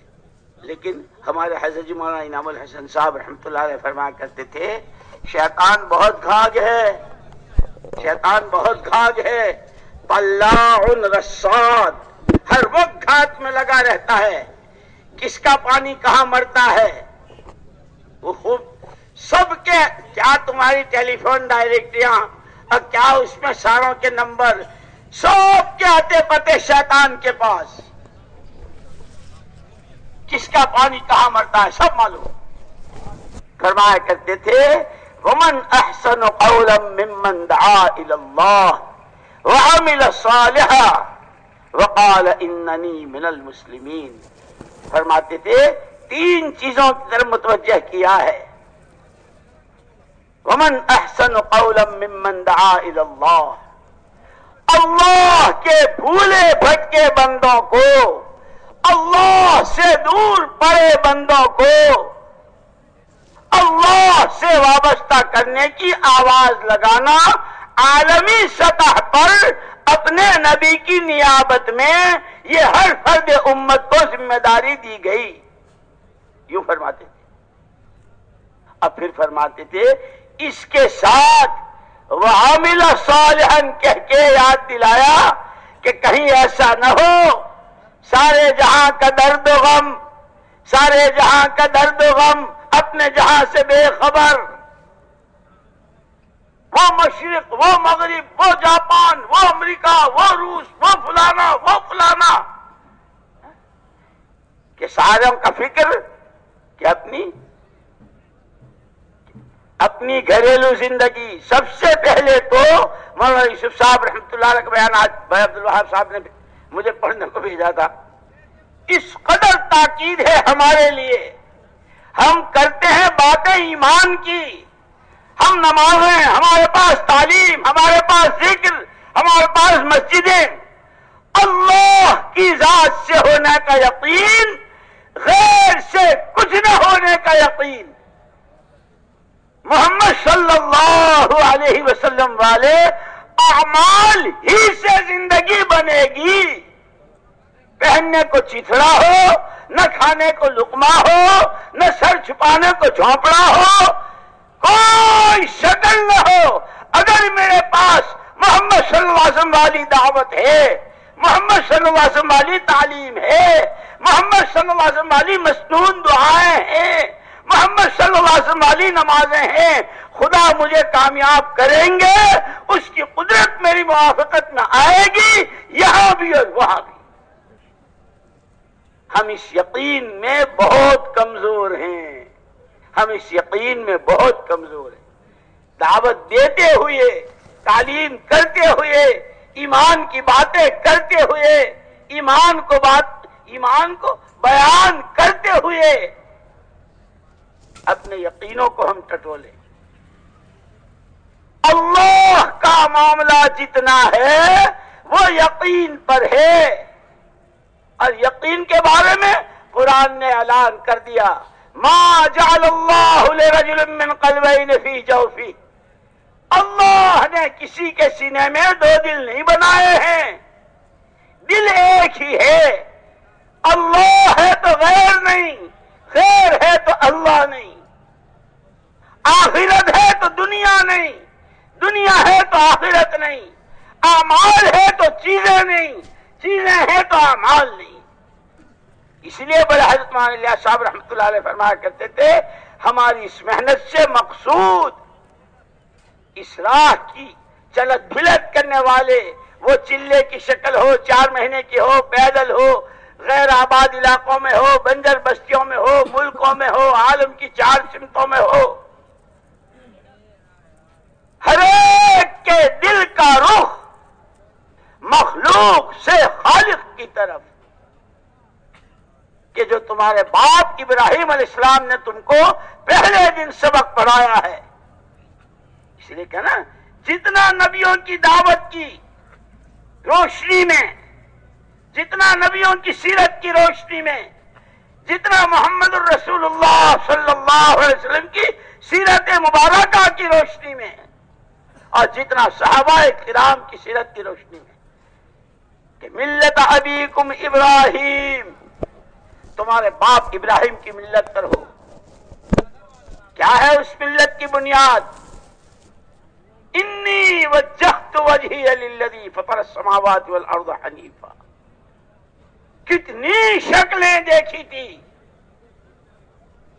لیکن ہمارے حضرت جی مولانا انعام الحسن صاحب رحمۃ اللہ علیہ فرمایا کرتے تھے، شیطان بہت گھاگ ہے، شیطان بہت گھاگ ہے رساد ہر وقت گھات میں لگا رہتا ہے۔ کس کا پانی کہاں مرتا ہے؟ وہ خوب سب کے کیا تمہاری ٹیلی فون ڈائریکٹریاں اور کیا اس میں ساروں کے نمبر؟ سب کے آتے پتے شیطان کے پاس۔ کس کا پانی کہاں مرتا ہے؟ سب معلوم۔ فرمایا کرتے تھے، ومن احسن قولا ممن دعا الى الله وعمل صالحا وقال انني من المسلمين۔ فرماتے تھے، تین چیزوں کی طرف متوجہ کیا ہے۔ ومن احسن قولا ممن دعا الى الله اللہ کے بھولے بھٹکے بندوں کو، اللہ سے دور پڑے بندوں کو، اللہ سے وابستہ کرنے کی آواز لگانا عالمی سطح پر اپنے نبی کی نیابت میں یہ ہر فرد امت کو ذمہ داری دی گئی۔ یوں فرماتے تھے۔ اب پھر فرماتے تھے اس کے ساتھ وہ عامل صالحن کہہ کے یاد دلایا کہ کہیں ایسا نہ ہو۔ سارے جہاں کا درد و غم، سارے جہاں کا درد و غم اپنے جہاں سے بے خبر۔ وہ مشرق، وہ مغرب، وہ جاپان، وہ امریکہ، وہ روس، وہ فلانا وہ فلانا۔ کہ ساروں کا فکر کہ اپنی اپنی گھریلو زندگی سب سے پہلے تو مولانا یوسف صاحب رحمۃ اللہ علیہ بیانات بھائی عبد الوہاب صاحب نے مجھے پڑھنے کو بھیجا تھا۔ اس قدر تاکید ہے ہمارے لیے۔ ہم کرتے ہیں باتیں ایمان کی۔ ہم نمازیں ہمارے پاس تعلیم، ہمارے پاس ذکر، ہمارے پاس مسجدیں۔ اللہ کی ذات سے ہونے کا یقین، غیر سے کچھ نہ ہونے کا یقین۔ محمد صلی اللہ علیہ وسلم والے اعمال ہی سے زندگی بنے گی۔ پہننے کو چیتڑا ہو، نہ کھانے کو لکما ہو، نہ سر چھپانے کو جھونپڑا ہو، کوئی شکل نہ ہو۔ اگر میرے پاس محمد صلی اللہ علیہ وسلم والی دعوت ہے، محمد صلی اللہ علیہ وسلم والی تعلیم ہے، محمد صلی اللہ علیہ وسلم والی مصنون دعائیں ہیں محمد صلی اللہ علیہ وسلم والی نمازیں ہیں، خدا مجھے کامیاب کریں گے، اس کی قدرت میری موافقت میں آئے گی، یہاں بھی اور وہاں بھی۔ ہم اس یقین میں بہت کمزور ہیں۔ ہم اس یقین میں بہت کمزور ہیں۔ دعوت دیتے ہوئے، تعلیم کرتے ہوئے، ایمان کی باتیں کرتے ہوئے، ایمان کو بات، ایمان کو بیان کرتے ہوئے اپنے یقینوں کو ہم ٹٹولے اللہ کا معاملہ جتنا ہے، وہ یقین پر ہے۔ اور یقین کے بارے میں قرآن نے اعلان کر دیا۔ ما جعل اللہ لرجل من قلبین فی جوفی اللہ نے کسی کے سینے میں دو دل نہیں بنائے ہیں۔ دل ایک ہی ہے۔ اللہ ہے تو غیر نہیں۔ خیر ہے تو اللہ نہیں، آخرت ہے تو دنیا نہیں، دنیا ہے تو آخرت نہیں امال ہے تو چیزیں نہیں، چیزیں ہیں تو امال نہیں۔ اس لیے بڑے حضرت مان اللہ صاحب رحمۃ اللہ علیہ فرمایا کرتے تھے، ہماری اس محنت سے مقصود اس راہ کی چلت بھلت کرنے والے، وہ چلے کی شکل ہو، چار مہینے کی ہو، پیدل ہو غیر آباد علاقوں میں ہو، بنجر بستیوں میں ہو، ملکوں میں ہو، عالم کی چار سمتوں میں ہو۔ ہر ایک کے دل کا رخ مخلوق سے خالق کی طرف۔ کہ جو تمہارے باپ ابراہیم علیہ السلام نے تم کو پہلے دن سبق پڑھایا ہے۔ اس لیے کہ نا جتنا نبیوں کی دعوت کی روشنی میں جتنا نبیوں کی سیرت کی روشنی میں، جتنا محمد الرسول اللہ صلی اللہ علیہ وسلم کی سیرت مبارکہ کی روشنی میں، اور جتنا صحابہ کرام کی سیرت کی روشنی میں کہ ملت ابیکم ابراہیم، تمہارے باپ ابراہیم کی ملت پر ہو۔ کیا ہے اس ملت کی بنیاد؟ انی وجہت وجہی للذی فطر السماوات والارض حنیفہ کتنی شکلیں دیکھی تھی۔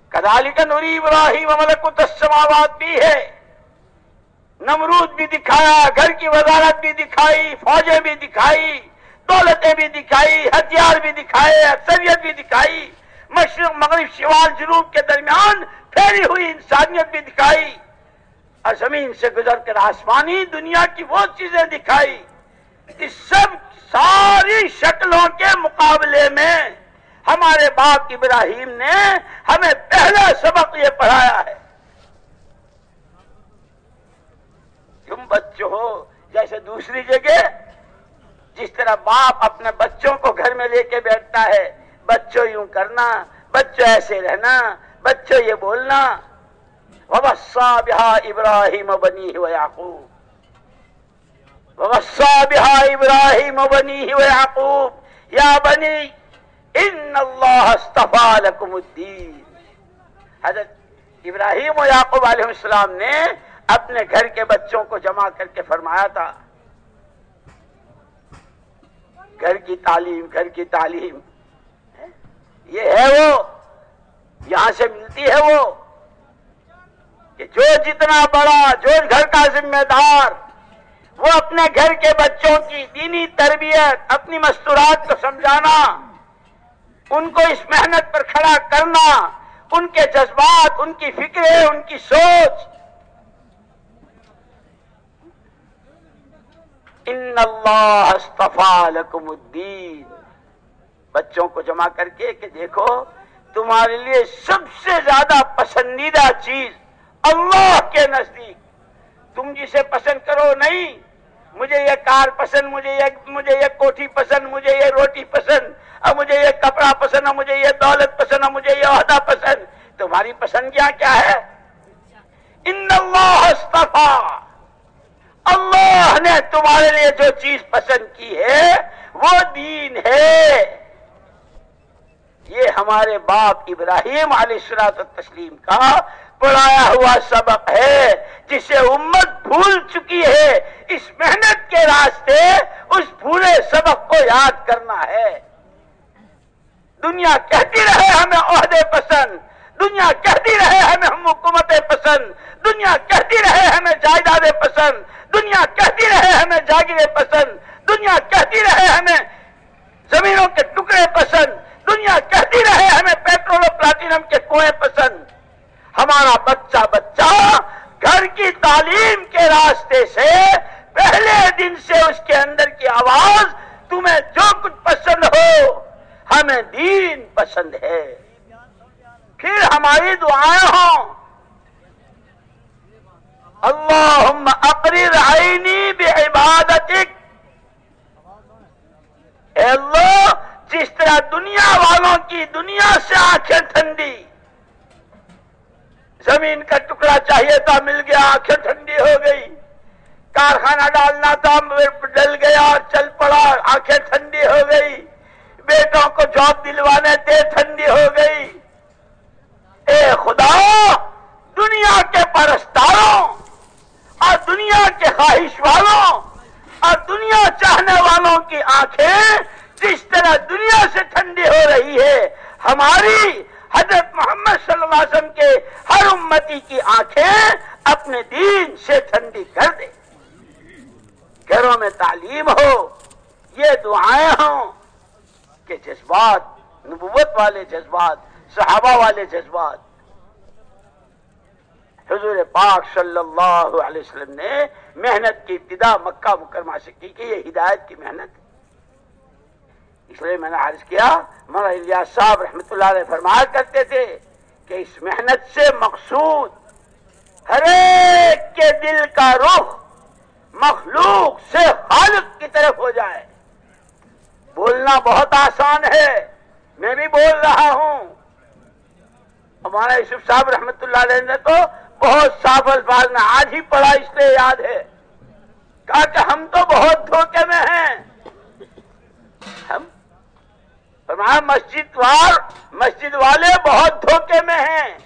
کدالی کا نوری ابراہیم ملکت السماوات بھی ہے۔ نمرود بھی دکھایا، گھر کی وزارت بھی دکھائی، فوجیں بھی دکھائی، دولتیں بھی دکھائی، ہتھیار بھی دکھائے، اکثریت بھی دکھائی۔ مشرق، مغرب، شمال، جنوب کے درمیان پھیلی ہوئی انسانیت بھی دکھائی۔ اور زمین سے گزر کر آسمانی دنیا کی وہ چیزیں دکھائی۔ اس سب ساری شکلوں کے مقابلے میں ہمارے باپ ابراہیم نے ہمیں پہلا سبق یہ پڑھایا ہے۔ تم بچوں ہو جیسے دوسری جگہ، جس طرح باپ اپنے بچوں کو گھر میں لے کے بیٹھتا ہے، بچوں یوں کرنا، بچوں ایسے رہنا، بچوں یہ بولنا۔ وبسا بہا ابراہیم بنی ہو یعقوب وبسا بہا ابراہیم بنی ہو یعقوب یا بنی ان اللہ استفا لکم الدین حضرت ابراہیم و یعقوب علیہ السلام نے اپنے گھر کے بچوں کو جمع کر کے فرمایا تھا۔ گھر کی تعلیم، گھر کی تعلیم۔ یہ ہے وہ، یہاں سے ملتی ہے وہ کہ جو جتنا بڑا، جو گھر کا ذمہ دار وہ اپنے گھر کے بچوں کی دینی تربیت، اپنی مستورات کو سمجھانا، ان کو اس محنت پر کھڑا کرنا، ان کے جذبات، ان کی فکریں، ان کی سوچ۔ ان اللہ استفا لکم الدین۔ بچوں کو جمع کر کے کہ دیکھو، تمہارے لیے سب سے زیادہ پسندیدہ چیز اللہ کے نزدیک تم جی جسے پسند کرو، نہیں، مجھے یہ کار پسند، مجھے یہ مجھے یہ کوٹھی پسند، مجھے یہ روٹی پسند، اب مجھے یہ کپڑا پسند ہے مجھے یہ دولت پسند ہے مجھے یہ عہدہ پسند۔ تمہاری پسند کیا کیا ہے ان اللہ استفا اللہ نے تمہارے لیے جو چیز پسند کی ہے، وہ دین ہے۔ یہ ہمارے باپ ابراہیم علیہ السلاط تسلیم کا پڑھایا ہوا سبق ہے جسے امت بھول چکی ہے۔ اس محنت کے راستے اس بھولے سبق کو یاد کرنا ہے۔ دنیا کہتی رہے ہمیں عہدے پسند۔ دنیا کہتی رہے ہمیں ہم حکومتیں پسند۔ دنیا کہتی رہے ہمیں جائیدادیں پسند۔ دنیا کہتی رہے ہمیں جاگیریں پسند۔ دنیا کہتی رہے ہمیں زمینوں کے ٹکڑے پسند۔ دنیا کہتی رہے ہمیں پیٹرول و پلاٹینم کے کنویں پسند۔ ہمارا بچہ بچہ گھر کی تعلیم کے راستے سے پہلے دن سے اس کے اندر کی آواز تمہیں جو کچھ پسند ہو، ہمیں دین پسند ہے۔ پھر ہماری دعائیں ہوں۔ اللہم اقرر عینی بعبادتک۔ اے اللہ، جس طرح دنیا والوں کی دنیا سے آنکھیں ٹھنڈی زمین کا ٹکڑا چاہیے تھا، مل گیا، آنکھیں ٹھنڈی ہو گئی۔ کارخانہ ڈالنا تھا ڈل گیا، چل پڑا، آنکھیں ٹھنڈی ہو گئی۔ بیٹوں کو جاب دلوانے تھے، ٹھنڈی ہو گئی۔ اے خدا، دنیا کے پرستاروں اور دنیا کے خواہش والوں اور دنیا چاہنے والوں کی آنکھیں جس طرح دنیا سے ٹھنڈی ہو رہی ہے، ہماری حضرت محمد صلی اللہ علیہ وسلم کے ہر امتی کی آنکھیں اپنے دین سے ٹھنڈی کر دے گھروں میں تعلیم ہو، یہ دعائیں ہوں کہ جذبات، نبوت والے جذبات، صحابہ والے جذبات۔ حضور پاک صلی اللہ علیہ وسلم نے محنت کی، ابتدا مکہ مکرمہ سے کی کہ یہ ہدایت کی محنت۔ اس لیے میں نے عرض کیا مولا الیاس صاحب رحمت اللہ علیہ فرمایا کرتے تھے کہ اس محنت سے مقصود ہر ایک کے دل کا رخ مخلوق سے خالق کی طرف ہو جائے۔ بولنا بہت آسان ہے، میں بھی بول رہا ہوں۔ ہمارا یوسف صاحب رحمت اللہ علیہ نے تو بہت صاف الفاظ میں آج ہی پڑھا، اس لیے یاد ہے۔ کہا کہ ہم تو بہت دھوکے میں ہیں۔ ہم مسجد وار، مسجد والے بہت دھوکے میں ہیں۔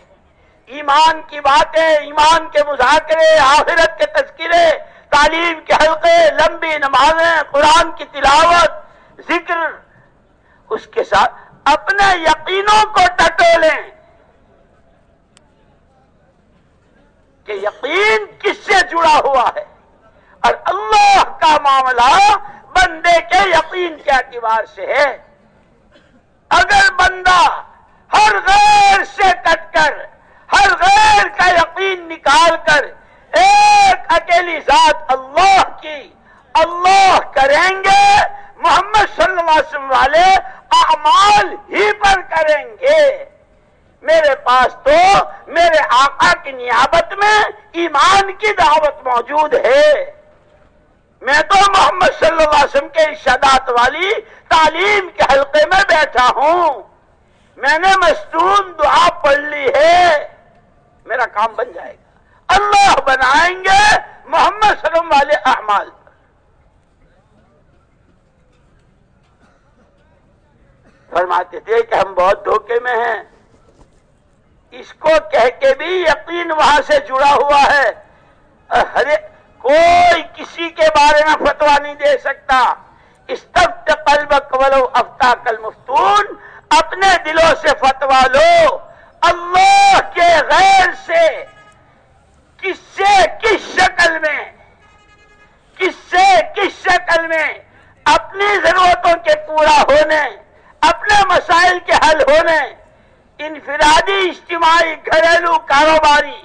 ایمان کی باتیں، ایمان کے مذاکرے، آخرت کے تذکرے، تعلیم کے حلقے، لمبی نمازیں، قرآن کی تلاوت، ذکر۔ اس کے ساتھ اپنے یقینوں کو ٹٹولیں۔ کہ یقین کس سے جڑا ہوا ہے؟ اور اللہ کا معاملہ بندے کے یقین کے اعتبار سے ہے۔ اگر بندہ ہر غیر سے کٹ کر، ہر غیر کا یقین نکال کر ایک اکیلی ذات اللہ کی اللہ کریں گے، محمد صلی اللہ علیہ وسلم والے اعمال ہی پر کریں گے۔ میرے پاس تو میرے آقا کی نیابت میں ایمان کی دعوت موجود ہے۔ میں تو محمد صلی اللہ علیہ وسلم کے ارشادات والی تعلیم کے حلقے میں بیٹھا ہوں۔ میں نے مستون دعا پڑھ لی ہے۔ میرا کام بن جائے گا۔ اللہ بنائیں گے محمد صلی اللہ علیہ وسلم والے اعمال۔ فرماتے تھے کہ ہم بہت دھوکے میں ہیں۔ اس کو کہہ کے بھی یقین وہاں سے جڑا ہوا ہے۔ ہر کوئی کسی کے بارے میں فتوا نہیں دے سکتا۔ استفت قلب ولو افتا کل مفتون اپنے دلوں سے فتوا لو۔ اللہ کے غیر سے۔ کس سے کس شکل میں؟ کس سے کس شکل میں؟ اپنی ضرورتوں کے پورا ہونے، اپنے مسائل کے حل ہونے۔ انفرادی اجتماعی گھریلو کاروباری۔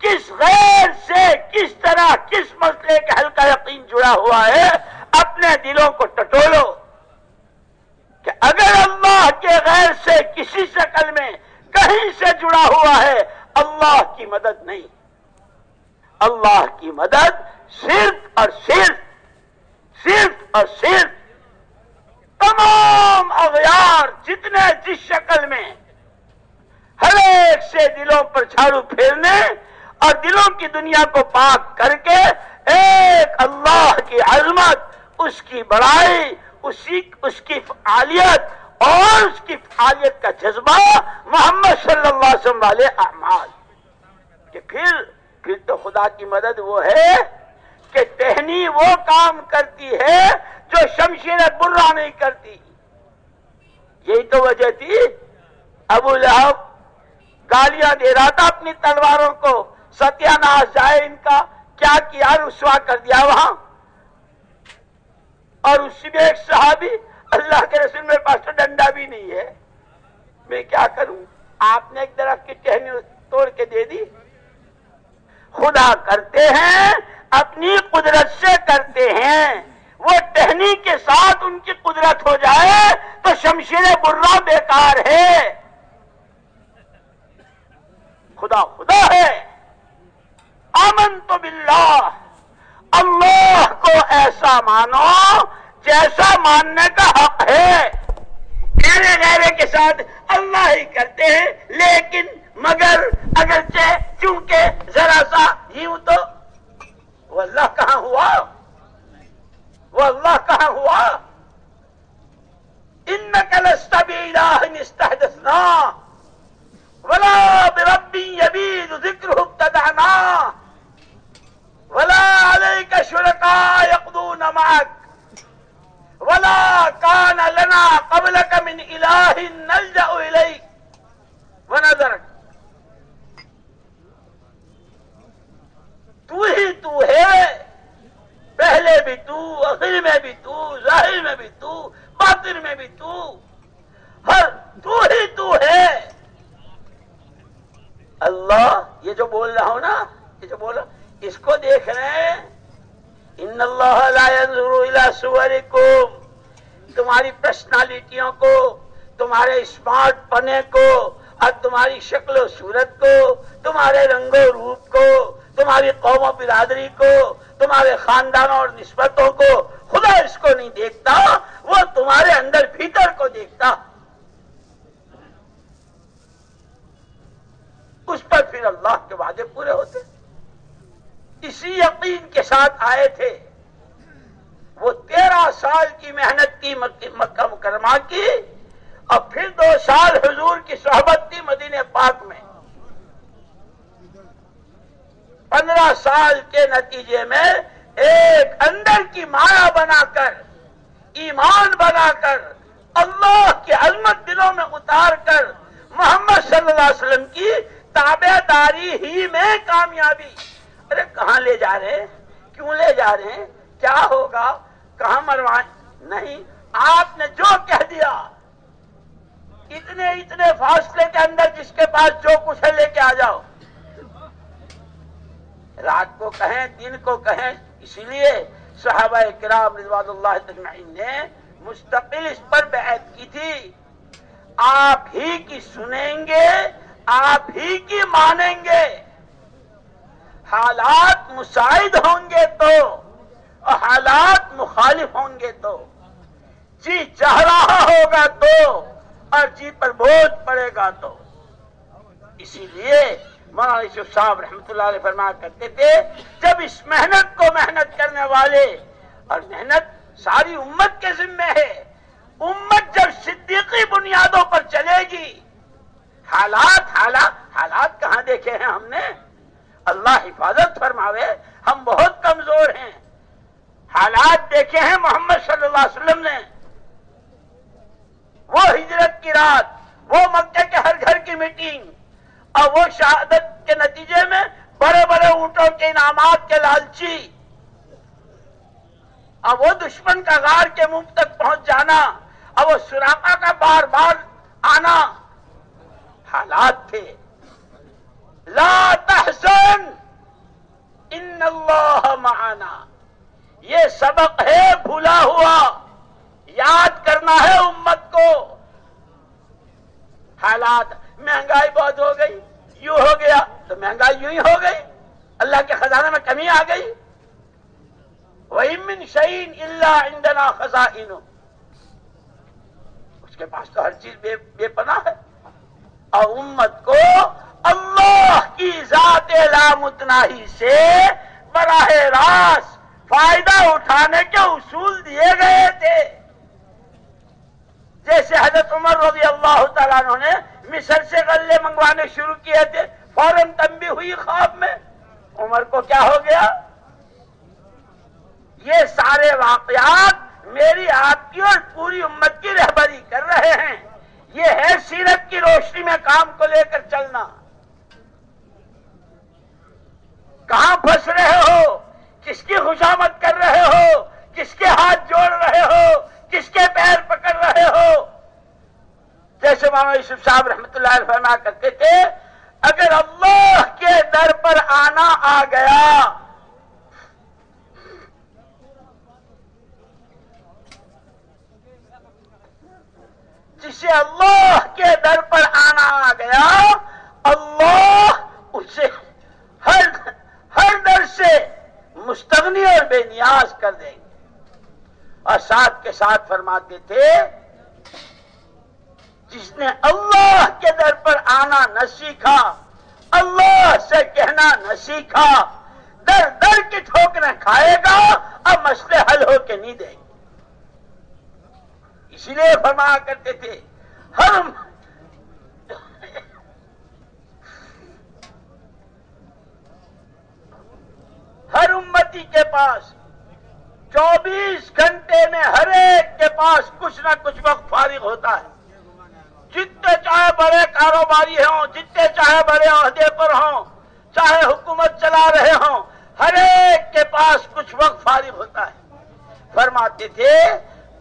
کس غیر سے کس طرح کس مسئلے کے حل کا یقین جڑا ہوا ہے، اپنے دلوں کو ٹٹولو کہ اگر اللہ کے غیر سے کسی شکل میں کہیں سے جڑا ہوا ہے، اللہ کی مدد نہیں۔ اللہ کی مدد صرف اور صرف صرف اور صرف تمام اغیار جتنے جس شکل میں ہر ایک سے دلوں پر جھاڑو پھیرنے اور دلوں کی دنیا کو پاک کر کے ایک اللہ کی عظمت، اس کی بڑائی، اسی، اس کی فعالیت اور اس کی فعالیت کا جذبہ محمد صلی اللہ علیہ وسلم والے اعمال کہ پھر پھر تو خدا کی مدد وہ ہے کہ ٹہنی وہ کام کرتی ہے جو شمشیر برا نہیں کرتی۔ یہی تو وجہ تھی۔ ابو لہب گالیاں دے رہا تھا اپنی تلواروں کو۔ ستیہ ناش جائے ان کا، کیا کیا رسوا کر دیا وہاں؟ اور اس میں ایک صحابی اللہ کے رسول میرے پاس تو ڈنڈا بھی نہیں ہے۔ میں کیا کروں؟ آپ نے ایک درخت کی ٹہنی توڑ کے دے دی۔ خدا کرتے ہیں، اپنی قدرت سے کرتے ہیں۔ وہ ٹہنی کے ساتھ ان کی قدرت ہو جائے تو شمشیر برا بیکار ہے۔ خدا خدا ہے۔ امن تو باللہ۔ اللہ کو ایسا مانو جیسا ماننے کا حق ہے۔ کہنے گہرے کے ساتھ اللہ ہی کرتے ہیں، لیکن مگر اگرچہ چونکہ ذرا سا یوں تو وہ اللہ کہاں ہوا؟ وہ اللہ کہاں ہوا؟ ان بھی ولا بربی یبید ذکر ابتدعنا۔ ولا عليك شركاء يقضون معك. ولا كان لنا قبلك من إله نلجأ إليك. ونظرك تو ہی تو ہے. پہلے بھی تو اخیر میں بھی تو، ظاہر میں بھی تو، باطن میں بھی تو. ہر تو ہی تو ہے. اللہ، یہ جو بول رہا ہوں نا، یہ جو بول رہا اس کو دیکھ رہے ہیں؟ ان اللہ لا ينظر الى صورکم۔ تمہاری پرسنالٹیوں کو، تمہارے اسمارٹ پنے کو، اور تمہاری شکل و صورت کو، تمہارے رنگ و روپ کو، تمہاری قوم و برادری کو، تمہارے خاندانوں اور نسبتوں کو۔ خدا اس کو نہیں دیکھتا، وہ تمہارے اندر بھیتر کو دیکھتا۔ اس پر پھر اللہ کے وعدے پورے ہوتے اسی یقین کے ساتھ آئے تھے۔ وہ تیرہ سال کی محنت کی مکہ مکرمہ کی اور پھر دو سال حضور کی صحبت تھی مدینہ پاک میں۔ پندرہ سال کے نتیجے میں ایک اندر کی مایا بنا کر، ایمان بنا کر، اللہ کی عظمت دلوں میں اتار کر محمد صلی اللہ علیہ وسلم کی تابع داری ہی میں کامیابی۔ ارے، کہاں لے جا رہے ہیں؟ کیوں لے جا رہے ہیں؟ کیا ہوگا؟ کہاں مروائیں نہیں، آپ نے جو کہہ دیا، اتنے اتنے فاصلے کے اندر جس کے پاس جو کچھ ہے لے کے آ جاؤ۔ رات کو کہیں، دن کو کہیں اسی لیے صحابہ کرام رضوان اللہ تجمعین نے مستقل اس پر بیعت کی تھی۔ آپ ہی کی سنیں گے، آپ ہی کی مانیں گے۔ حالات مساعد ہوں گے تو اور حالات مخالف ہوں گے تو۔ جی چاہ رہا ہوگا تو اور جی پر بوجھ پڑے گا تو۔ اسی لیے مولانا یوسف صاحب رحمۃ اللہ علیہ فرما کرتے تھے، جب اس محنت کو محنت کرنے والے اور محنت ساری امت کے ذمے ہے، امت جب صدیقی بنیادوں پر چلے گی، حالات حالات حالات کہاں دیکھے ہیں ہم نے؟ اللہ حفاظت فرماوے، ہم بہت کمزور ہیں۔ حالات دیکھے ہیں محمد صلی اللہ علیہ وسلم نے۔ وہ ہجرت کی رات، وہ مکہ کے ہر گھر کی میٹنگ اور وہ شہادت کے نتیجے میں بڑے بڑے اونٹوں کے انعامات کے لالچی۔ اور وہ دشمن کا غار کے منہ تک پہنچ جانا، اور وہ سراقا کا بار بار آنا۔ حالات تھے۔ لا تحزن! ان اللہ معنا. یہ سبق ہے، بھولا ہوا۔ یاد کرنا ہے امت کو۔ حالات، مہنگائی بہت ہو گئی۔ یوں ہو گیا تو مہنگائی یوں ہی ہو گئی۔ اللہ کے خزانے میں کمی آ گئی۔ وہی شعین اللہ اندنا خزائن۔ اس کے پاس تو ہر چیز بے بے پناہ ہے۔ اور امت کو اللہ کی ذات لامتناہی سے براہ راست فائدہ اٹھانے کے اصول دیے گئے تھے۔ جیسے حضرت عمر رضی اللہ تعالیٰ نے مصر سے غلے منگوانے شروع کیے تھے، فوراً تمبی ہوئی خواب میں۔ عمر کو کیا ہو گیا؟ یہ سارے واقعات میری آپ کی اور پوری امت کی رہبری کر رہے ہیں۔ یہ ہے سیرت کی روشنی میں کام کو لے کر چلنا۔ کہاں پھنس رہے ہو؟ کس کی خوشامد کر رہے ہو؟ کس کے ہاتھ جوڑ رہے ہو؟ کس کے پیر پکڑ رہے ہو؟ جیسے ماما یوسف صاحب رحمت اللہ علیہ فرما کرتے تھے، اگر اللہ کے در پر آنا آ گیا، جسے اللہ کے در پر آنا آ گیا، اللہ اسے ہر ہر در سے مستغنی اور بے نیاز کر دیں گے۔ اور ساتھ کے ساتھ فرماتے تھے، جس نے اللہ کے در پر آنا نہ سیکھا، اللہ سے کہنا نہ سیکھا، در در کی ٹھوکریں کھائے گا، اب مسئلے حل ہو کے نہیں دیں گے۔ اسی لیے فرمایا کرتے تھے ہر ہر امتی کے پاس چوبیس گھنٹے میں ہر ایک کے پاس کچھ نہ کچھ وقت فارغ ہوتا ہے۔ جتنے چاہے بڑے کاروباری ہوں، جتنے چاہے بڑے عہدے پر ہوں، چاہے حکومت چلا رہے ہوں، ہر ایک کے پاس کچھ وقت فارغ ہوتا ہے۔ فرماتے تھے،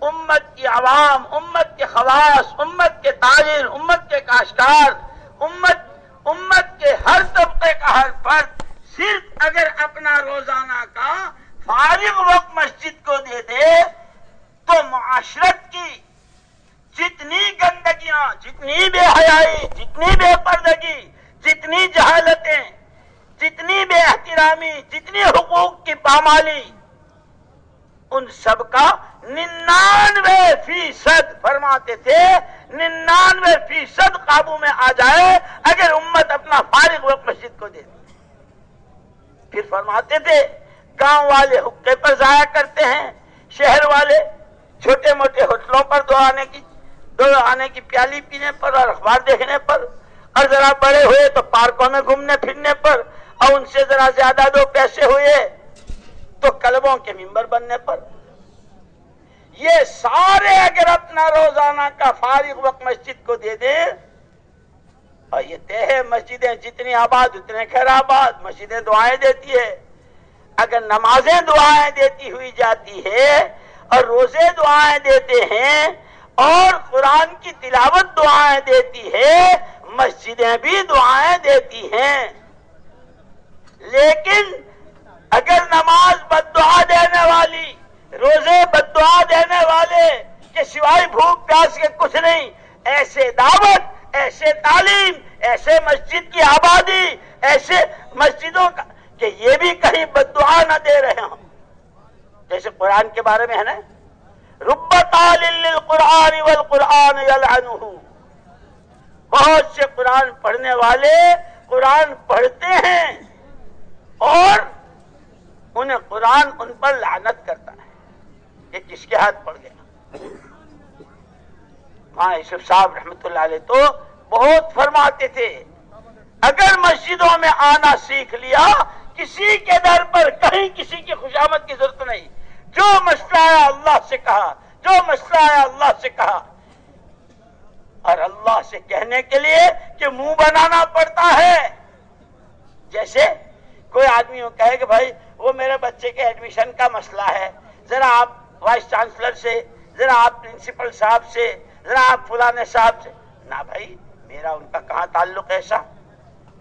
امت کی عوام، امت کے خواص، امت کے تاجر، امت کے کاشتکار، امت امت کے ہر طبقے کا ہر فرد صرف اگر اپنا روزانہ کا فارغ وقت مسجد کو دے دے تو معاشرت کی جتنی گندگیاں، جتنی بے حیائی، جتنی بے پردگی، جتنی جہالتیں، جتنی بے احترامی، جتنی حقوق کی پامالی، ان سب کا ننانوے فیصد فرماتے تھے، ننانوے فیصد قابو میں آ جائے اگر امت اپنا فارغ وقت مسجد کو دے دے۔ پھر فرماتے تھے، گاؤں والے حقے پر ضائع کرتے ہیں، شہر والے چھوٹے موٹے ہوٹلوں پر دو آنے کی، دو آنے کی پیالی پینے پر اور اخبار دیکھنے پر۔ اور ذرا بڑے ہوئے تو پارکوں میں گھومنے پھرنے پر، اور ان سے ذرا زیادہ دو پیسے ہوئے تو کلبوں کے ممبر بننے پر۔ یہ سارے اگر اپنا روزانہ کا فارغ وقت مسجد کو دے دیں اور یہ طے مسجدیں جتنی آباد اتنے خیر آباد، مسجدیں دعائیں دیتی ہے۔ اگر نمازیں دعائیں دیتی ہوئی جاتی ہے اور روزے دعائیں دیتے ہیں اور قرآن کی تلاوت دعائیں دیتی ہے، مسجدیں بھی دعائیں دیتی ہیں۔ لیکن اگر نماز بد دعا دینے والی، روزے بد دعا دینے والے کے سوائے بھوک پیاس کے کچھ نہیں، ایسے دعوت ایسے تعلیم، ایسے مسجد کی آبادی، ایسے مسجدوں کا کہ یہ بھی کہیں بد دعا نہ دے رہے ہوں۔ جیسے قرآن کے بارے میں ہے نا ربت قرآن والقرآن بہت سے قرآن پڑھنے والے قرآن پڑھتے ہیں اور انہیں قرآن ان پر لعنت کرتا ہے کہ کس کے ہاتھ پڑ گیا۔ ماں یوسف صاحب رحمت اللہ علیہ تو بہت فرماتے تھے، اگر مسجدوں میں آنا سیکھ لیا، کسی کے در پر کہیں کسی کی خوشامد کی ضرورت نہیں۔ جو مسئلہ آیا اللہ سے کہا، جو مسئلہ آیا اللہ سے کہا۔ اور اللہ سے کہنے کے لیے کہ منہ بنانا پڑتا ہے۔ جیسے کوئی آدمی کہے کہ بھائی، وہ میرے بچے کے ایڈمیشن کا مسئلہ ہے۔ ذرا آپ وائس چانسلر سے، ذرا آپ پرنسپل صاحب سے ذرا آپ فلانے صاحب سے، نہ بھائی، میرا ان کا کہاں تعلق ایسا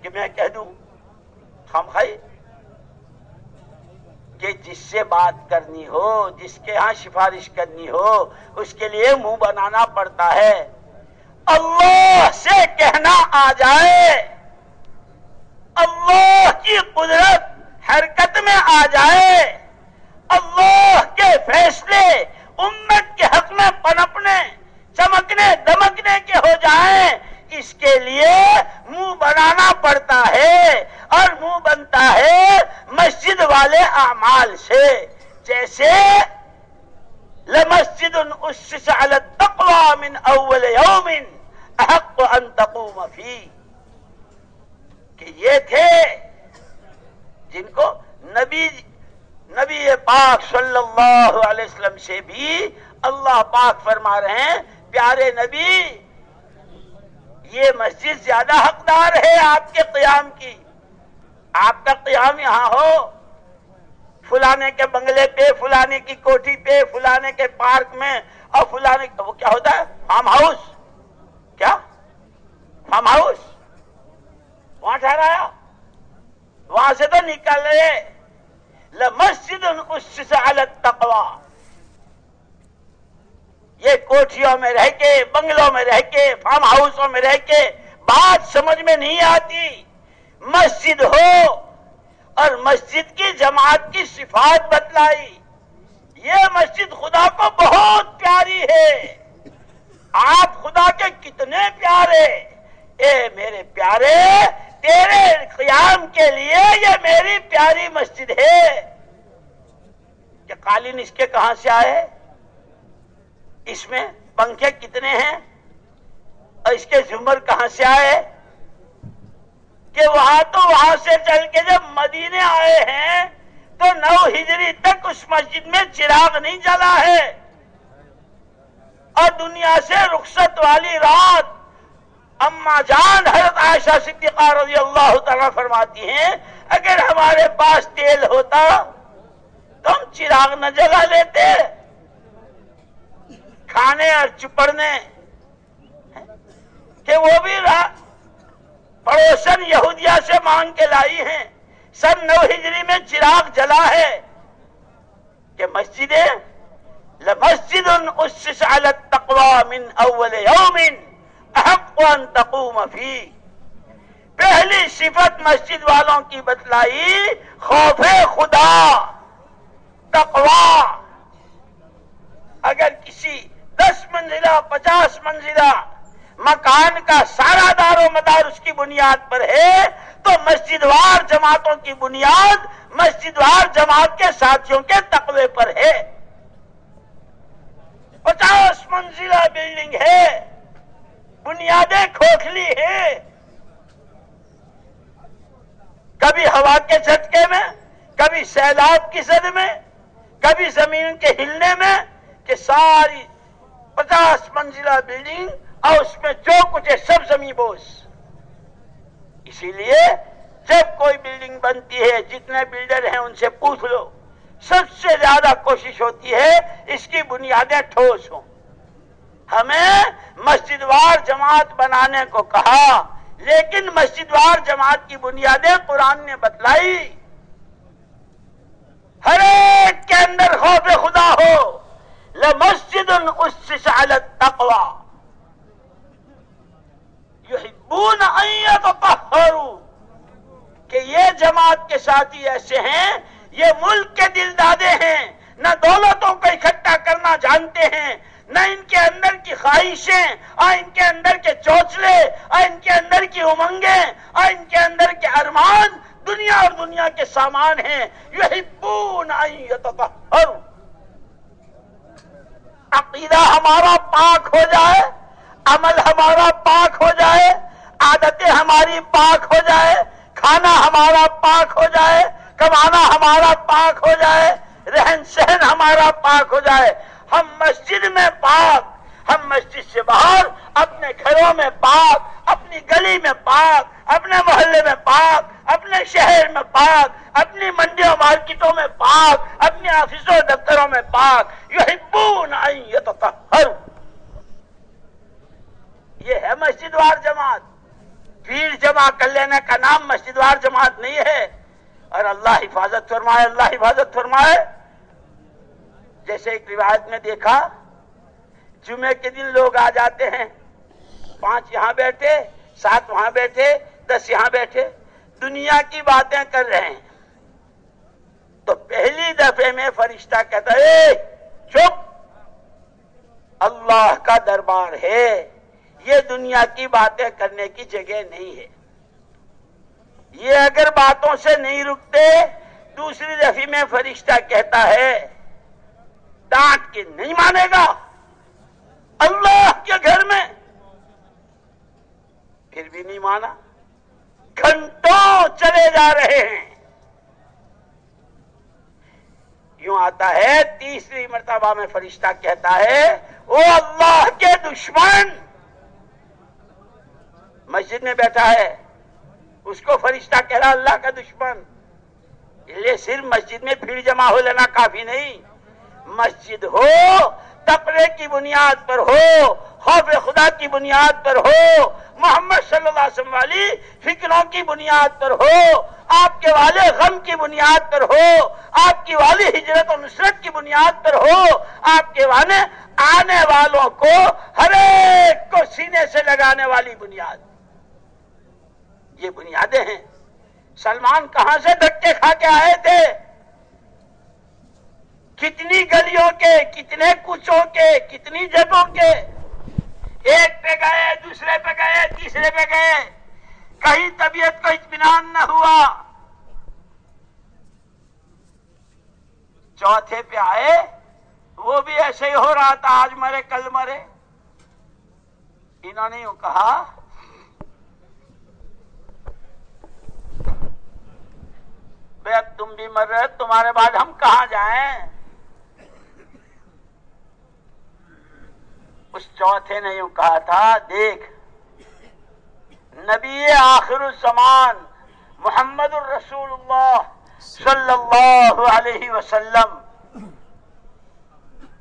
کہ میں کہہ دوں؟ ہم بھائی، کہ جس سے بات کرنی ہو، جس کے ہاں سفارش کرنی ہو، اس کے لیے منہ بنانا پڑتا ہے۔ اللہ سے کہنا آ جائے۔ اللہ کی قدرت حرکت میں آ جائے۔ اللہ کے فیصلے، امت کے حق میں پنپنے۔ چمکنے دمکنے کے ہو جائیں، اس کے لیے منہ بنانا پڑتا ہے اور منہ بنتا ہے مسجد والے اعمال سے۔ جیسے لمسجد اسس على التقوى من اول يوم احق ان تقوم فی کہ یہ تھے جن کو نبی نبی پاک صلی اللہ علیہ وسلم سے بھی اللہ پاک فرما رہے ہیں پیارے نبی، یہ مسجد زیادہ حقدار ہے آپ کے قیام کی۔ آپ کا قیام یہاں ہو، فلانے کے بنگلے پہ، فلانے کی کوٹھی پہ، فلانے کے پارک میں، اور فلانے وہ کیا ہوتا ہے؟ Farm house. کیا؟ Farm house. وہاں ٹھہرایا۔ وہاں سے تو نکل رہے مسجد تقوا یہ کوٹھیوں میں رہ کے، بنگلوں میں رہ کے فارم ہاؤسوں میں رہ کے بات سمجھ میں نہیں آتی۔ مسجد ہو اور مسجد کی جماعت کی صفات بتلائی۔ یہ مسجد خدا کو بہت پیاری ہے۔ آپ خدا کے کتنے پیارے۔ اے میرے پیارے، تیرے قیام کے لیے یہ میری پیاری مسجد ہے۔ کہ قالین اس کے کہاں سے آئے؟ اس میں پنکھے کتنے ہیں اور اس کے زمر کہاں سے آئے کہ وہاں تو وہاں سے چل کے جب مدینے آئے ہیں تو نو ہجری تک اس مسجد میں چراغ نہیں جلا ہے اور دنیا سے رخصت والی رات اما جان حضرت عائشہ صدیقہ رضی اللہ تعالیٰ فرماتی ہیں، اگر ہمارے پاس تیل ہوتا تو ہم چراغ نہ جگہ لیتے۔ کھانے اور چپڑنے، کہ وہ بھی پڑوسن یہودیہ سے مانگ کے لائی ہیں۔ سن نو ہجری میں چراغ جلا ہے کہ مسجدیں، لمسجد اسس من اول يوم احق ان تقوم فی پہلی صفت مسجد والوں کی بتلائی، خوف خدا، تقوی۔ اگر کسی دس منزلہ، پچاس منزلہ۔ مکان کا سارا دار و مدار اس کی بنیاد پر ہے۔ تو مسجد وار جماعتوں کی بنیاد مسجد وار جماعت کے ساتھیوں کے تقوی پر ہے۔ پچاس منزلہ بلڈنگ ہے۔ بنیادیں کھوکھلی ہیں۔ کبھی ہوا کے جھٹکے میں، کبھی سیلاب کی زد میں، کبھی زمین کے ہلنے میں کہ ساری پچاس منزلہ بلڈنگ اور اس میں جو کچھ ہے سب زمین بوس۔ اسی لیے جب کوئی بلڈنگ بنتی ہے، جتنے بلڈر ہیں ان سے پوچھ لو۔ سب سے زیادہ کوشش ہوتی ہے اس کی بنیادیں ٹھوس ہوں ہمیں مسجد وار جماعت بنانے کو کہا، لیکن مسجد وار جماعت کی بنیادیں قرآن نے بتلائی۔ ہر ایک کے اندر خوف خدا ہو۔ لمسجد اسس علی التقوى. يحبون ان يتطهروا. کہ یہ جماعت کے ساتھی ایسے ہیں، یہ ملک کے دل دادے ہیں، نہ دولتوں کو اکٹھا کرنا جانتے ہیں، نہ ان کے اندر کی خواہشیں اور ان کے اندر کے چوچلے اور ان کے اندر کی امنگیں اور ان کے اندر کے ارمان، دنیا اور دنیا کے سامان ہیں. یحبون ان عقیدہ ہمارا پاک ہو جائے، عمل ہمارا پاک ہو جائے، عادتیں ہماری پاک ہو جائے، کھانا ہمارا پاک ہو جائے، کمانا ہمارا پاک ہو جائے، رہن سہن ہمارا پاک ہو جائے، ہم مسجد میں پاک ہم مسجد سے باہر، اپنے گھروں میں پاک، اپنی گلی میں پاک، اپنے محلے میں پاک، اپنے شہر میں پاک، اپنی منڈیوں، مارکیٹوں میں پاک اپنے آفسوں، دفتروں میں پاک۔ یہ یہ ہے مسجد وار جماعت۔ بھیڑ جمع کر لینے کا نام مسجد وار جماعت نہیں ہے۔ اور اللہ حفاظت فرمائے، اللہ حفاظت فرمائے۔ جیسے ایک روایت میں دیکھا جمعے کے دن لوگ آ جاتے ہیں۔ پانچ یہاں بیٹھے، سات وہاں بیٹھے، دس یہاں بیٹھے۔ دنیا کی باتیں کر رہے ہیں۔ تو پہلی دفعے میں فرشتہ کہتا ہے چپ۔ اللہ کا دربار ہے۔ یہ دنیا کی باتیں کرنے کی جگہ نہیں ہے۔ یہ اگر باتوں سے نہیں رکتے، دوسری دفعہ میں فرشتہ کہتا ہے، ڈانٹ کے نہیں مانے گا۔ اللہ کے گھر میں۔ پھر بھی نہیں مانا۔ گھنٹوں چلے جا رہے ہیں۔ یوں آتا ہے، تیسری مرتبہ میں فرشتہ کہتا ہے وہ اللہ کے دشمن! مسجد میں بیٹھا ہے۔ اس کو فرشتہ کہہ رہا اللہ کا دشمن! یہ صرف مسجد میں بھیڑ جمع ہو لینا کافی نہیں۔ مسجد ہو تقرے کی بنیاد پر ہو، خوف خدا کی بنیاد پر ہو، محمد صلی اللہ علیہ وسلم والی فکروں کی بنیاد پر ہو، آپ کے والے غم کی بنیاد پر ہو، آپ کی والی ہجرت و نصرت کی بنیاد پر ہو، آپ کے والے آنے والوں کو ہر ایک کو سینے سے لگانے والی بنیاد۔ یہ بنیادیں ہیں۔ سلمان کہاں سے دھکے کھا کے آئے تھے؟ کتنی گلیوں کے، کتنے کچوں کے، کتنی جگہوں کے۔ ایک پہ گئے، دوسرے پہ گئے، تیسرے پہ گئے۔ کہیں طبیعت کو اطمینان نہ ہوا۔ چوتھے پہ آئے، وہ بھی ایسے ہی ہو رہا تھا، آج مرے، کل مرے۔ انہوں نے یوں کہا اب تم بھی مر رہے تمہارے بعد ہم کہاں جائیں؟ اس چوتھے نے یوں کہا تھا، دیکھ، نبی آخر الزمان محمد الرسول اللہ صلی اللہ علیہ وسلم،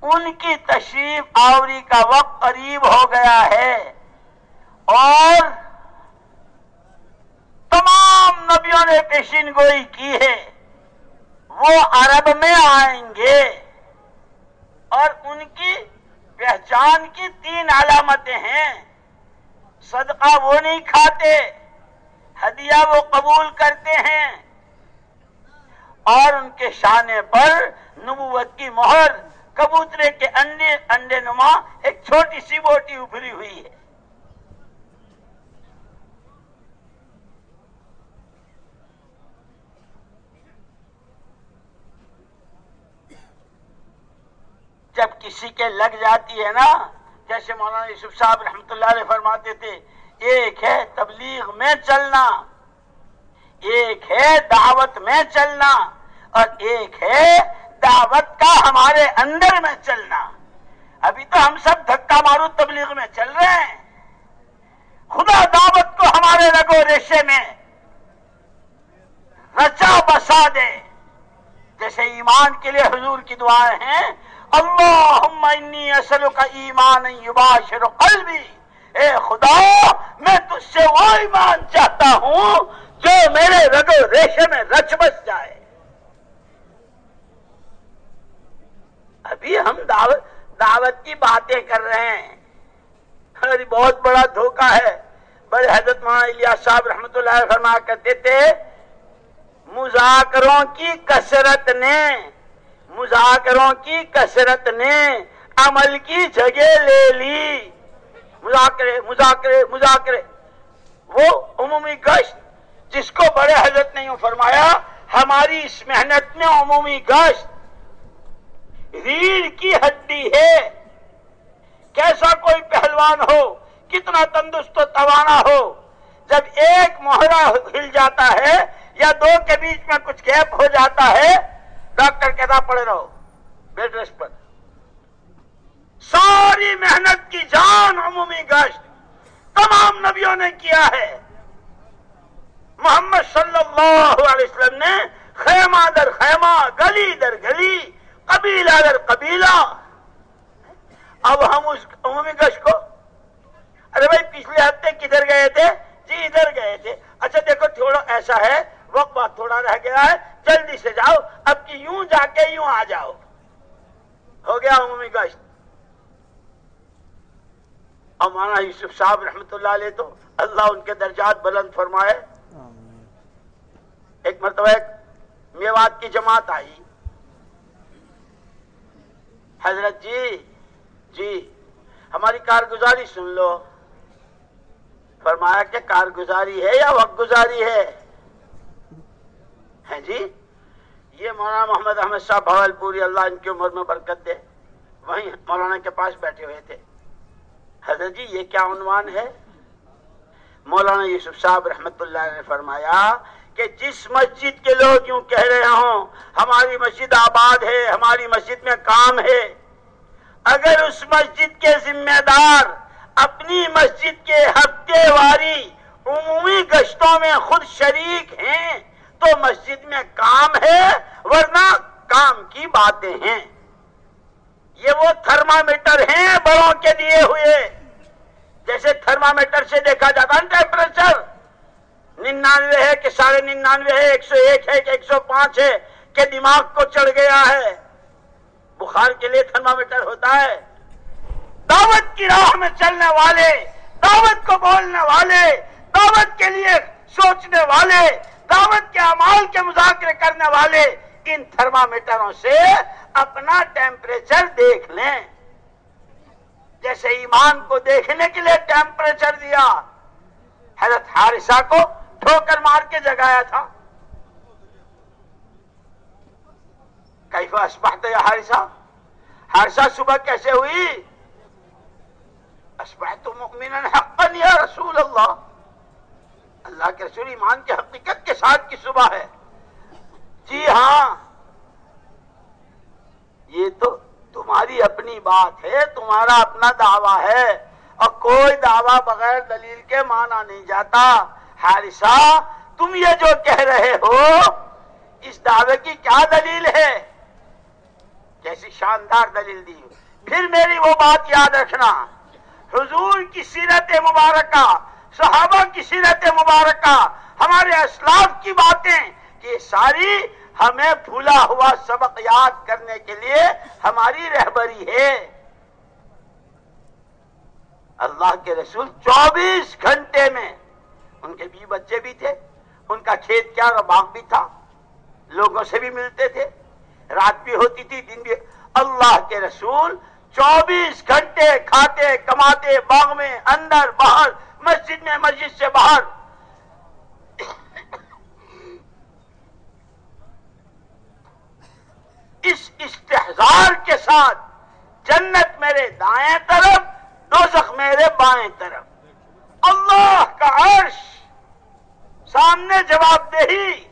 ان کی تشریف آوری کا وقت قریب ہو گیا ہے اور تمام نبیوں نے پیشین گوئی کی ہے، وہ عرب میں آئیں گے اور ان کی پہچان کی تین علامتیں ہیں۔ صدقہ وہ نہیں کھاتے، ہدیہ وہ قبول کرتے ہیں۔ اور ان کے شانے پر نبوت کی مہر، کبوترے کے انڈے انڈے نما ایک چھوٹی سی بوٹی ابھری ہوئی ہے۔ جب کسی کے لگ جاتی ہے نا، جیسے مولانا یوسف صاحب رحمت اللہ علیہ فرماتے تھے، ایک ہے تبلیغ میں چلنا، ایک ہے دعوت میں چلنا، اور ایک ہے دعوت کا ہمارے اندر میں چلنا۔ ابھی تو ہم سب دھکا مارو تبلیغ میں چل رہے ہیں۔ خدا دعوت کو ہمارے رگو ریشے میں رچا بسا دے۔ جیسے ایمان کے لیے حضور کی دعائیں ہیں اللہم انی اصل کا ایمان یباشر قلبی۔ اے خدا، میں تجھ سے وہ ایمان چاہتا ہوں جو میرے رگو ریشے میں رچ بس جائے۔ ابھی ہم دعوت دعوت کی باتیں کر رہے ہیں۔ ارے بہت بڑا دھوکہ ہے۔ بڑے حضرت مولانا صاحب رحمت اللہ فرما کرتے تھے، مذاکروں کی کثرت نے مذاکروں کی کثرت نے عمل کی جگہ لے لی۔ مذاکرے مذاکرے مذاکرے۔ وہ عمومی گشت جس کو بڑے حضرت نے یوں فرمایا، ہماری اس محنت میں عمومی گشت۔ ریڑھ کی ہڈی ہے۔ کیسا کوئی پہلوان ہو، کتنا تندرست و توانا ہو۔ جب ایک محرا ہل جاتا ہے یا دو کے بیچ میں کچھ گیپ ہو جاتا ہے ڈاکٹر کہتا پڑے رہو بیڈ ریسٹ پر۔ ساری محنت کی جان عمومی گشت تمام نبیوں نے کیا ہے۔ محمد صلی اللہ علیہ وسلم نے خیمہ در خیمہ، گلی در گلی، قبیلہ در قبیلہ۔ اب ہم اس عمومی گشت کو، ارے بھائی، پچھلے ہفتے کدھر گئے تھے؟ جی ادھر گئے تھے۔ اچھا دیکھو، تھوڑا ایسا ہے۔ وقت بات تھوڑا رہ گیا ہے جلدی سے جاؤ اب کی یوں جا کے یوں آ جاؤ۔ ہو گیا عمومی گشت۔ امانا یوسف صاحب رحمت اللہ علیہ تو اللہ ان کے درجات بلند فرمائے۔ ایک مرتبہ ایک میوات کی جماعت آئی۔ حضرت جی جی ہماری کارگزاری سن لو۔ فرمایا کہ کارگزاری ہے یا وقت گزاری ہے؟ ہاں جی؟ یہ مولانا محمد احمد صاحب بھول پوری اللہ ان کی عمر میں برکت دے۔ وہیں مولانا کے پاس بیٹھے ہوئے تھے۔ حضرت جی یہ کیا عنوان ہے؟ مولانا یوسف صاحب رحمت اللہ نے فرمایا کہ جس مسجد کے لوگ یوں کہہ رہے ہوں، ہماری مسجد آباد ہے، ہماری مسجد میں کام ہے۔ اگر اس مسجد کے ذمہ دار اپنی مسجد کے ہفتے واری عمومی گشتوں میں خود شریک ہیں تو مسجد میں کام ہے ورنہ کام کی باتیں ہیں۔ یہ وہ تھرمامیٹر ہیں بڑوں کے دیے ہوئے۔ جیسے تھرمامیٹر سے دیکھا جاتا ہے ٹیمپریچر۔ ننانوے ہے کہ ساڑھے ننانوے ہے، ایک سو ایک ہے کہ ایک سو پانچ ہے کہ دماغ کو چڑھ گیا ہے۔ بخار کے لیے تھرمامیٹر ہوتا ہے۔ دعوت کی راہ میں چلنے والے، دعوت کو بولنے والے، دعوت کے لیے سوچنے والے دعوت کے امال کے مذاکرے کرنے والے ان تھرمامیٹروں سے اپنا ٹیمپریچر دیکھ لیں۔ جیسے ایمان کو دیکھنے کے لیے ٹیمپریچر دیا۔ حضرت حارثہ کو ٹھوکر مار کے جگایا تھا۔ کیفا اسبحت یا حارثہ؟ حارثہ صبح کیسے ہوئی؟ اسبحت مؤمنا حقا یا رسول اللہ؟ اللہ کے رسول ایمان کی حقیقت کے ساتھ کی صبح ہے۔ جی ہاں یہ تو تمہاری اپنی بات ہے، تمہارا اپنا دعویٰ ہے، اور کوئی دعویٰ بغیر دلیل کے مانا نہیں جاتا۔ حارثہ، تم یہ جو کہہ رہے ہو، اس دعوے کی کیا دلیل ہے؟ کیسی شاندار دلیل دی۔ پھر میری وہ بات یاد رکھنا۔ حضور کی سیرت مبارکہ صحابہ کی سیرت مبارکہ، ہمارے اسلاف کی باتیں، یہ ساری ہمیں بھولا ہوا سبق یاد کرنے کے لیے ہماری رہبری ہے۔ اللہ کے رسول چوبیس گھنٹے میں، ان کے بھی بچے بھی تھے، ان کا کھیت کیا باغ بھی تھا، لوگوں سے بھی ملتے تھے، رات بھی ہوتی تھی، دن بھی۔ اللہ کے رسول چوبیس گھنٹے کھاتے، کماتے، باغ میں، اندر، باہر مسجد میں مسجد سے باہر۔ اس استحزار کے ساتھ جنت میرے دائیں طرف، دوزخ میرے بائیں طرف۔ اللہ کا عرش سامنے جواب دہی۔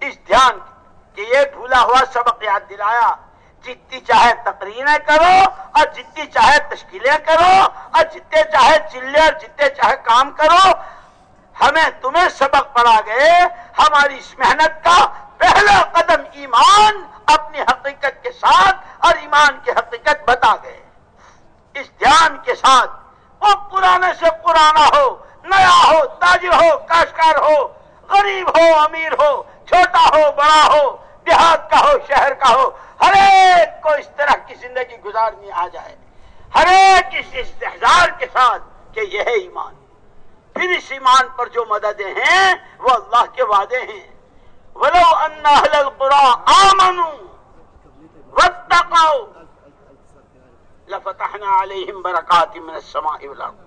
اس دھیان کہ یہ بھولا ہوا سبق یاد دلایا۔ جتنی چاہے تقریریں کرو اور جتنی چاہے تشکیلیں کرو اور جتنے چاہے چلے اور جتنے چاہے کام کرو، ہمیں تمہیں سبق پڑا گئے ہماری اس محنت کا پہلا قدم ایمان اپنی حقیقت کے ساتھ اور ایمان کی حقیقت بتا گئے اس دھیان کے ساتھ، وہ پرانے سے پرانا ہو، نیا ہو، تاجر ہو کاشکار ہو، غریب ہو، امیر ہو، چھوٹا ہو، بڑا ہو دیہات کا ہو، شہر کا ہو، ہر ایک کو اس طرح کی زندگی گزارنی آ جائے۔ ہر ایک اس استحزار کے ساتھ کہ یہ ہے ایمان۔ پھر اس ایمان پر جو مددیں ہیں، وہ اللہ کے وعدے ہیں۔ ولو ان اہل القرى آمنوا واتقوا لفتحنا علیہم برکات من السماء والارض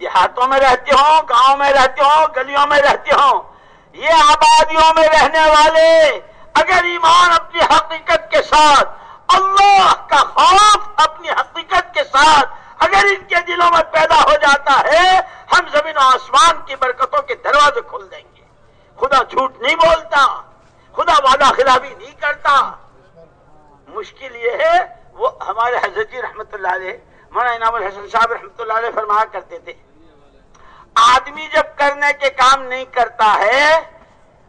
دیہاتوں میں رہتے ہوں، گاؤں میں رہتے ہوں، گلیوں میں رہتے ہوں یہ آبادیوں میں رہنے والے اگر ایمان اپنی حقیقت کے ساتھ، اللہ کا خوف اپنی حقیقت کے ساتھ اگر ان کے دلوں میں پیدا ہو جاتا ہے، ہم زمین و آسمان کی برکتوں کے دروازے کھول دیں گے۔ خدا جھوٹ نہیں بولتا، خدا وعدہ خلافی نہیں کرتا۔ مشکل یہ ہے، وہ ہمارے حضرت جی رحمت اللہ علیہ، مولانا انعام الحسن صاحب رحمت اللہ علیہ فرمایا کرتے تھے آدمی جب کرنے کے کام نہیں کرتا ہے،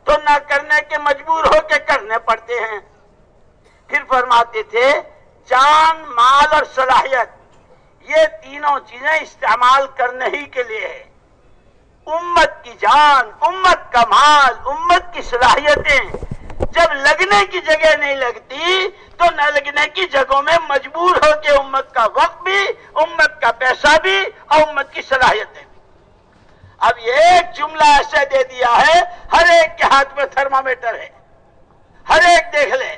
تو نہ کرنے کے مجبور ہو کے کرنے پڑتے ہیں۔ پھر فرماتے تھے، جان، مال اور صلاحیت، یہ تینوں چیزیں استعمال کرنے ہی کے لیے ہے امت کی جان، امت کا مال، امت کی صلاحیتیں۔ جب لگنے کی جگہ نہیں لگتی، تو نہ لگنے کی جگہوں میں مجبور ہو کے امت کا وقت بھی، امت کا پیسہ بھی اور امت کی صلاحیتیں اب یہ ایک جملہ ایسے دے دیا ہے، ہر ایک کے ہاتھ میں تھرمامیٹر ہے۔ ہر ایک دیکھ لے۔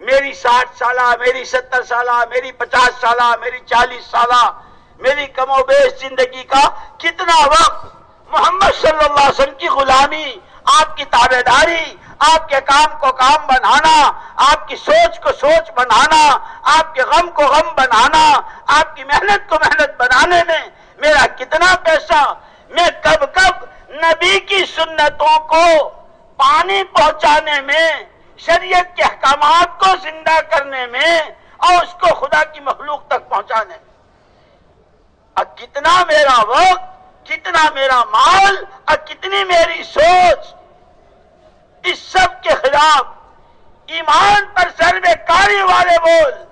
میری ساٹھ سالہ، میری ستر سالہ، میری پچاس سالہ، میری چالیس سالہ، میری کم و بیش زندگی کا کتنا وقت؟ محمد صلی اللہ علیہ وسلم کی غلامی، آپ کی تابے داری، آپ کے کام کو کام بنانا، آپ کی سوچ کو سوچ بنانا، آپ کے غم کو غم بنانا، آپ کی محنت کو محنت بنانے میں میرا کتنا پیسہ، میں کب کب نبی کی سنتوں کو پانی پہنچانے میں، شریعت کے احکامات کو زندہ کرنے میں اور اس کو خدا کی مخلوق تک پہنچانے میں۔ اور کتنا میرا وقت، کتنا میرا مال اور کتنی میری سوچ۔ اس سب کے خلاف ایمان پر سروے کاری والے بول۔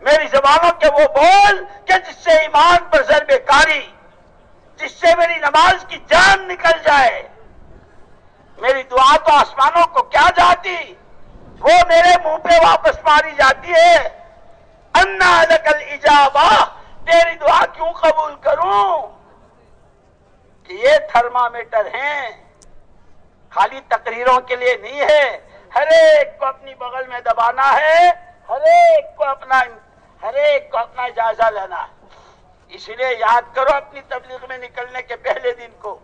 میری زبانوں کے وہ بول کہ جس سے ایمان پر سروے کاری، جس سے میری نماز کی جان نکل جائے۔ میری دعا تو آسمانوں کو کیا جاتی؟ وہ میرے منہ پہ واپس ماری جاتی ہے۔ انا لکل ایجابا تیری دعا کیوں قبول کروں؟ کہ یہ تھرمامیٹر ہیں۔ خالی تقریروں کے لیے نہیں ہے۔ ہر ایک کو اپنی بغل میں دبانا ہے۔ ہر ایک کو اپنا ہر ایک کو اپنا جائزہ لینا ہے۔ اس لیے یاد کرو اپنی تبلیغ میں نکلنے کے پہلے دن کو۔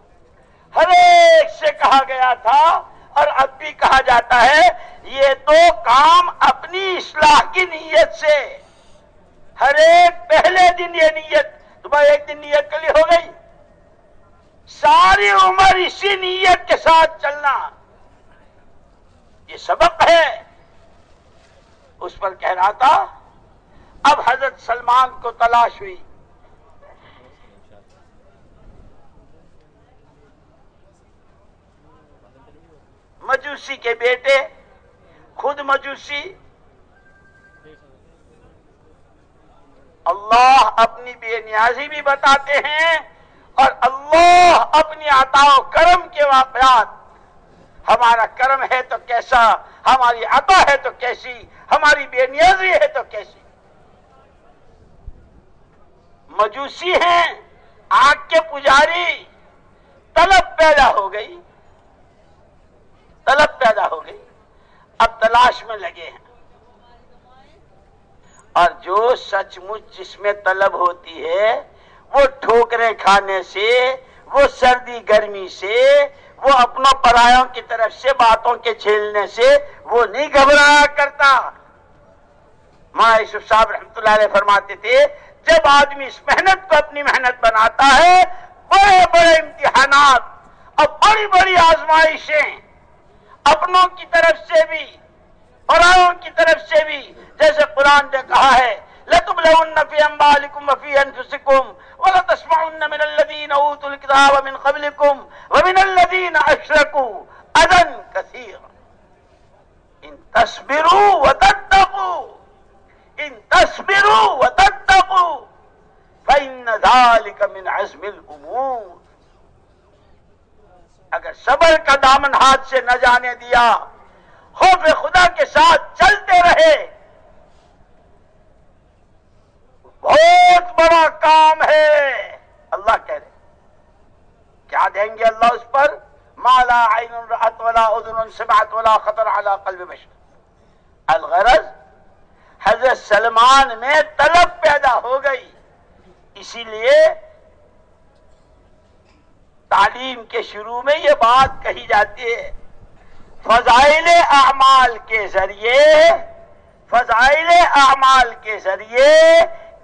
ہر ایک سے کہا گیا تھا اور اب بھی کہا جاتا ہے، یہ تو کام اپنی اصلاح کی نیت سے۔ ہر ایک پہلے دن یہ نیت تمہیں ایک دن نیت کے لیے ہو گئی۔ ساری عمر اسی نیت کے ساتھ چلنا۔ یہ سبق ہے۔ اس پر کہہ رہا تھا اب حضرت سلمان کو تلاش ہوئی۔ مجوسی کے بیٹے، خود مجوسی۔ اللہ اپنی بے نیازی بھی بتاتے ہیں اور اللہ اپنی عطا و کرم کے واقعات۔ ہمارا کرم ہے تو کیسا، ہماری عطا ہے تو کیسی، ہماری بے نیازی ہے تو کیسی۔ مجوسی ہیں، آگ کے پجاری، طلب پیدا ہو گئی۔ طلب پیدا ہو گئی۔ اب تلاش میں لگے ہیں۔ اور جو سچ مچ جس میں طلب ہوتی ہے، وہ ٹھوکرے کھانے سے، وہ سردی گرمی سے، وہ اپنوں پرایوں کی طرف سے، باتوں کے چھیلنے سے، وہ نہیں گھبرایا کرتا۔ ماں یوسف صاحب رحمت اللہ علیہ فرماتے تھے جب آدمی اس محنت کو اپنی محنت بناتا ہے، بڑے بڑے امتحانات، اور بڑی بڑی آزمائشیں اپنوں کی طرف سے بھی پرایوں کی طرف سے بھی، جیسے قرآن نے کہا ہے لتبلون في أنبالكم وفي أنفسكم ولتسمعن من الذين أوتوا الكتاب من قبلكم ومن الذين أشركوا أذى كثيرا۔ إن تصبروا وتتقوا۔ إن تصبروا وتتقوا فإن ذلك من عزم الأمور. اگر صبر کا دامن ہاتھ سے نہ جانے دیا، خوف خدا کے ساتھ چلتے رہے، بہت بڑا کام ہے۔ اللہ کہہ رہے کیا دیں گے اللہ اس پر؟ مالا عین رأت ولا اذن سمعت ولا خطر على قلب بشر۔ الغرض حضرت سلمان میں طلب پیدا ہو گئی۔ اسی لیے تعلیم کے شروع میں یہ بات کہی جاتی ہے۔ فضائل اعمال کے ذریعے، فضائل اعمال کے ذریعے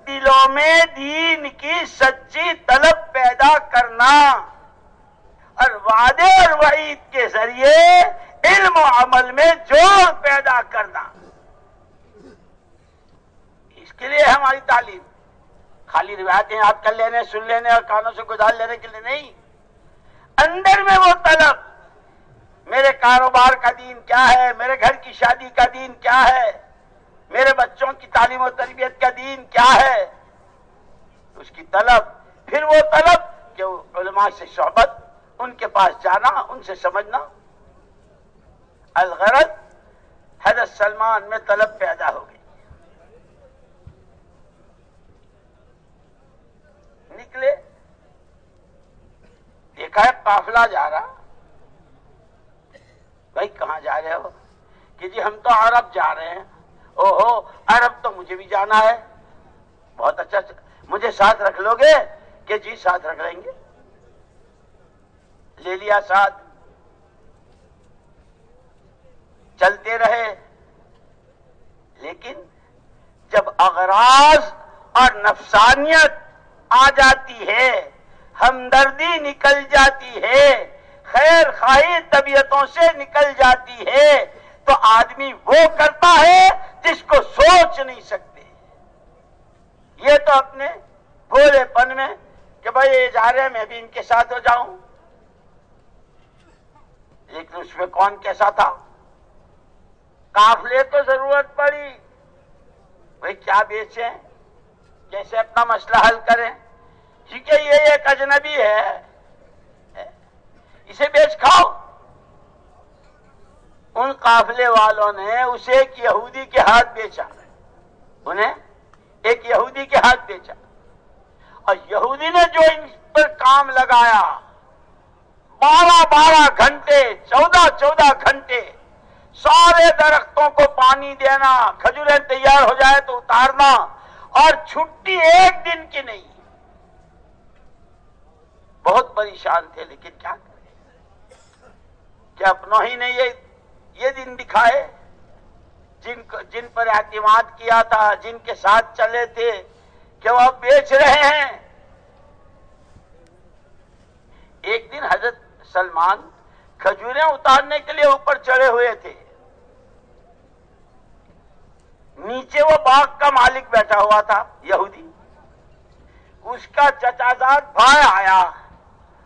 دلوں میں دین کی سچی طلب پیدا کرنا اور وعدے اور وعید کے ذریعے علم و عمل میں جوڑ پیدا کرنا۔ کے لیے ہماری تعلیم۔ خالی روایتیں آپ کر لینے، سن لینے اور کانوں سے گزار لینے کے لیے نہیں۔ اندر میں وہ طلب، میرے کاروبار کا دین کیا ہے؟ میرے گھر کی شادی کا دین کیا ہے؟ میرے بچوں کی تعلیم و تربیت کا دین کیا ہے؟ اس کی طلب، پھر وہ طلب کہ علماء سے صحبت، ان کے پاس جانا، ان سے سمجھنا۔ الغرض، حضرت سلمان میں طلب پیدا ہو گئی۔ نکلے۔ دیکھا ہے قافلہ جا رہا۔ بھائی، کہاں جا رہے ہو؟ کہ جی ہم تو عرب جا رہے ہیں۔ او ہو عرب تو مجھے بھی جانا ہے۔ بہت اچھا۔ مجھے ساتھ رکھ لو گے کہ جی ساتھ رکھ لیں گے۔ لے لیا ساتھ۔ چلتے رہے۔ لیکن جب اغراض اور نفسانیت آ جاتی ہے، ہمدردی نکل جاتی ہے، خیر خواہی طبیعتوں سے نکل جاتی ہے۔ تو آدمی وہ کرتا ہے جس کو سوچ نہیں سکتے۔ یہ تو اپنے بھولے پن میں کہ بھائی یہ جا رہے ہیں میں بھی ان کے ساتھ ہو جاؤں۔ لیکن اس میں کون کیسا تھا؟ کافلے تو ضرورت پڑی۔ بھائی کیا بیچیں؟ کیسے اپنا مسئلہ حل کریں۔ ٹھیک ہے، یہ ایک اجنبی ہے۔ اسے بیچ کھاؤ۔ ان قافلے والوں نے اسے ایک یہودی کے ہاتھ بیچا۔ انہیں ایک یہودی کے ہاتھ بیچا۔ اور یہودی نے جو ان پر کام لگایا، بارہ بارہ گھنٹے، چودہ چودہ گھنٹے، سارے درختوں کو پانی دینا، کھجوریں تیار ہو جائے تو اتارنا اور چھٹی ایک دن کی نہیں۔ بہت پریشان تھے، لیکن کیا کریں؟ کہ اپنوں ہی نے یہ دن دکھائے جن جن پر اعتماد کیا تھا، جن کے ساتھ چلے تھے، کہ وہ بیچ رہے ہیں۔ ایک دن حضرت سلمان کھجوریں اتارنے کے لیے اوپر چڑھے ہوئے تھے۔ نیچے وہ باغ کا مالک بیٹھا ہوا تھا، یہودی۔ اس کا چچازاد بھائی آیا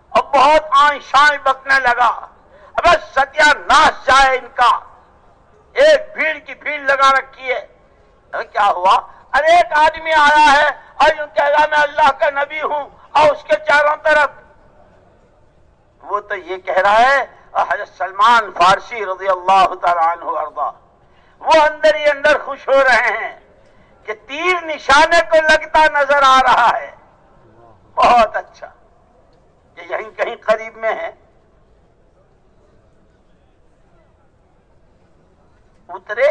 اور بہت آئیں بکنے لگا۔ اب ستیہ ناش جائے ان کا۔ ایک بھیڑ کی بھیڑ لگا رکھی ہے۔ کیا ہوا؟ ارے ایک آدمی آیا ہے اور یوں کہہ رہا میں اللہ کا نبی ہوں اور اس کے چاروں طرف۔ وہ تو یہ کہہ رہا ہے، حضرت سلمان فارسی رضی اللہ تعالیٰ عنہ اردا وہ اندر ہی اندر خوش ہو رہے ہیں کہ تیر نشانے کو لگتا نظر آ رہا ہے۔ بہت اچھا۔ یہ یہیں کہیں قریب میں ہے۔ اترے۔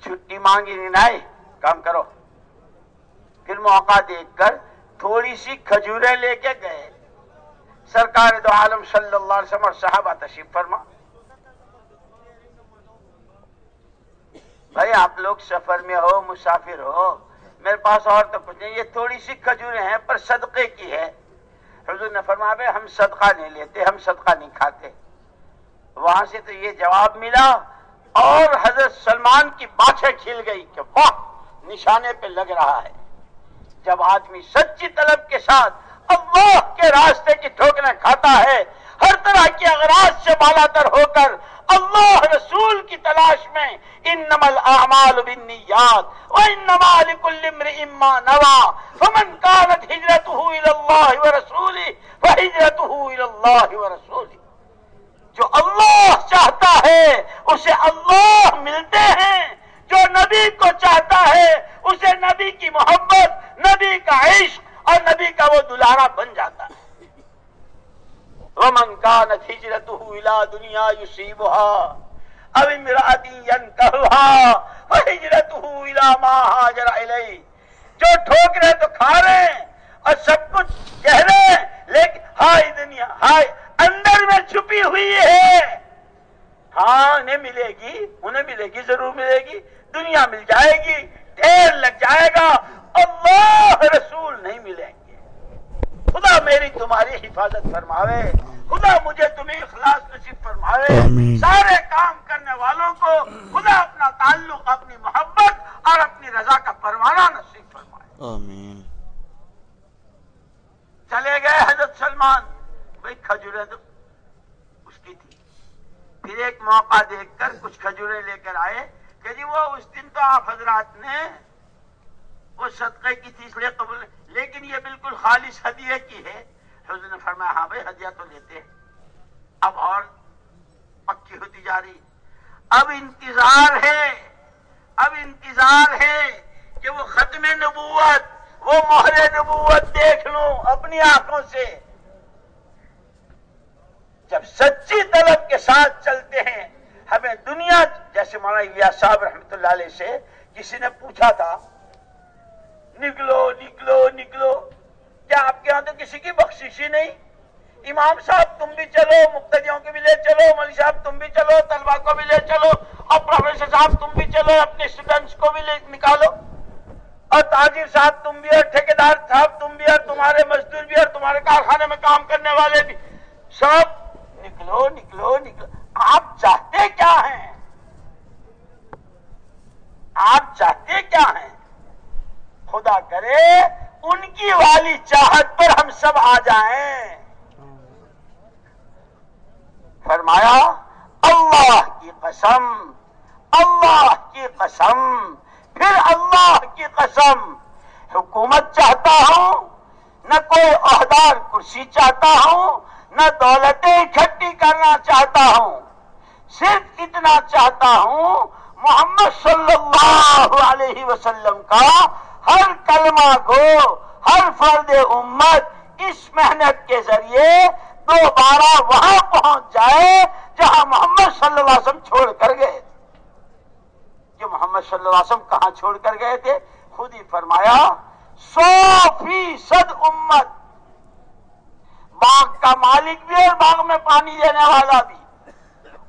چھٹی مانگی نہیں کام کرو۔ پھر موقع دیکھ کر تھوڑی سی کھجورے لے کے گئے۔ سرکار دو عالم صلی اللہ علیہ وسلم اور صحابہ تشریف فرما۔ بھائی، آپ لوگ سفر میں ہو، مسافر ہو، میرے پاس اور تو کچھ نہیں، یہ تھوڑی سی کھجورے ہیں، پر صدقے کی ہے۔ حضور نے فرما بھائی، ہم صدقہ نہیں لیتے، ہم صدقہ نہیں کھاتے۔ وہاں سے تو یہ جواب ملا اور حضرت سلمان کی باچھیں کھل گئی کہ واہ، نشانے پہ لگ رہا ہے۔ جب آدمی سچی طلب کے ساتھ اللہ کے راستے کی ٹھوکریں کھاتا ہے، ہر طرح کی اغراض سے بالا تر ہو کر اللہ رسول کی تلاش میں ان نمل بالنیات و ان امرئ ما نوا فمن كانت هجرته الى الله ورسوله فهجرته الى الله ورسوله جو اللہ چاہتا ہے اسے اللہ ملتے ہیں جو نبی کو چاہتا ہے اسے نبی کی محبت نبی کا عشق اور نبی کا وہ دلارا بن جاتا ہے ومن كانت هجرته الى دنیا يصيبها او امرأة ينكرها فهجرته الى ما هاجر اليه جو ٹھوک رہے تو کھا رہے ہیں اور سب کچھ کہہ رہے ہیں، لیکن ہائے دنیا، ہائے اندر میں چھپی ہوئی ہے۔ ہاں انہیں ملے گی، انہیں ملے گی، ضرور ملے گی۔ دنیا مل جائے گی ڈھیر لگ جائے گا۔ اللہ رسول نہیں ملیں گے۔ خدا میری تمہاری حفاظت فرماوے۔ خدا مجھے تمہیں اخلاص نصیب فرماوے۔ سارے کام کرنے والوں کو خدا اپنا تعلق اپنی محبت اور اپنی رضا کا پروانہ نصیب فرمائے۔ آمین۔ چلے گئے حضرت سلمان۔ بھائی کھجورے تو اس کی تھی۔ پھر ایک موقع دیکھ کر کچھ کھجورے لے کر آئے کہ جی وہ اس دن تو آپ حضرات نے وہ صدقے کی تھی اس لیے قبول لیکن یہ بالکل خالص ہدیے کی ہے۔ حضرت نے فرمایا ہاں بھائی، ہدیہ تو لیتے ہیں۔ اب اور پکی ہوتی جا رہی۔ اب انتظار ہے، اب انتظار ہے کہ وہ ختم نبوت، وہ مہر نبوت دیکھ لوں اپنی آنکھوں سے۔ جب سچی طلب کے ساتھ چلتے ہیں، ہمیں دنیا، جیسے مولانا صاحب رحمت اللہ علیہ سے کسی نے پوچھا تھا نکلو نکلو نکلو۔ کیا آپ کے یہاں تو کسی کی بخششی نہیں؟ امام صاحب، تم بھی چلو، مقتدیوں کے بھی لے چلو ملی صاحب، تم بھی چلو طلبا کو بھی لے چلو، اور پروفیسر صاحب، تم بھی چلو، اپنے اسٹوڈنٹس کو بھی لے نکالو۔ اور تاجر صاحب، تم بھی اور ٹھیکیدار صاحب، تم بھی اور تمہارے مزدور بھی اور تمہارے کارخانے میں کام کرنے والے بھی۔ سب نکلو نکلو نکلو۔ آپ چاہتے کیا ہیں؟ آپ چاہتے کیا ہیں؟ خدا کرے، ان کی والی چاہت پر ہم سب آ جائیں۔ فرمایا، اللہ کی قسم، اللہ کی قسم، پھر اللہ کی قسم، حکومت چاہتا ہوں، نہ کوئی عہدار کرسی چاہتا ہوں، نہ دولتیں اکٹھی کرنا چاہتا ہوں۔ صرف اتنا چاہتا ہوں، محمد صلی اللہ علیہ وسلم کا ہر کلمہ کو ہر فرد امت اس محنت کے ذریعے دوبارہ وہاں پہنچ جائے جہاں محمد صلی اللہ علیہ وسلم چھوڑ کر گئے تھے۔ جو محمد صلی اللہ علیہ وسلم کہاں چھوڑ کر گئے تھے؟ خود ہی فرمایا، سو فیصد امت۔ باغ کا مالک بھی اور باغ میں پانی دینے والا بھی،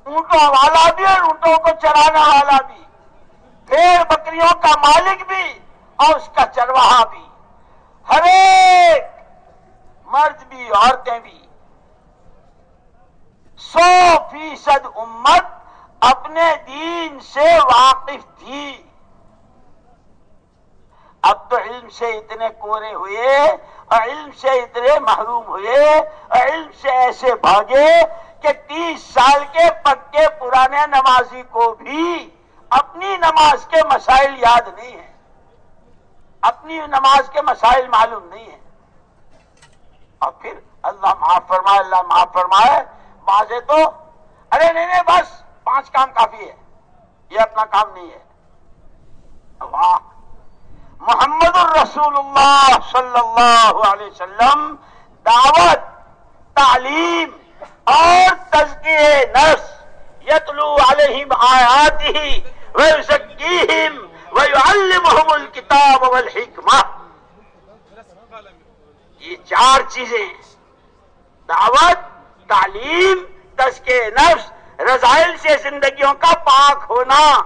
اونٹوں والا بھی اور اونٹوں کو چرانے والا بھی۔ پھر بکریوں کا مالک بھی۔ اور اس کا چرواہا بھی۔ ہر ایک مرد بھی، عورتیں بھی۔ سو فیصد امت اپنے دین سے واقف تھی۔ اب تو علم سے اتنے کورے ہوئے، اور علم سے اتنے محروم ہوئے، اور علم سے ایسے بھاگے کہ تیس سال کے پکے پرانے نمازی کو بھی اپنی نماز کے مسائل یاد نہیں ہیں۔ اپنی نماز کے مسائل معلوم نہیں ہیں۔ اور پھر اللہ معاف فرمائے، اللہ معاف فرمائے۔ بازے تو، ارے نہیں نہیں، بس پانچ کام کافی ہے یہ اپنا کام نہیں ہے۔ واہ محمد الرسول اللہ صلی اللہ علیہ وسلم دعوت، تعلیم اور تزکیے نفس یتلو علیہم آیاتی ویزکیہم ویعلمہم الکتاب والحکمہ یہ چار چیزیں دعوت، تعلیم تزکیے نفس، رضائل سے زندگیوں کا پاک ہونا۔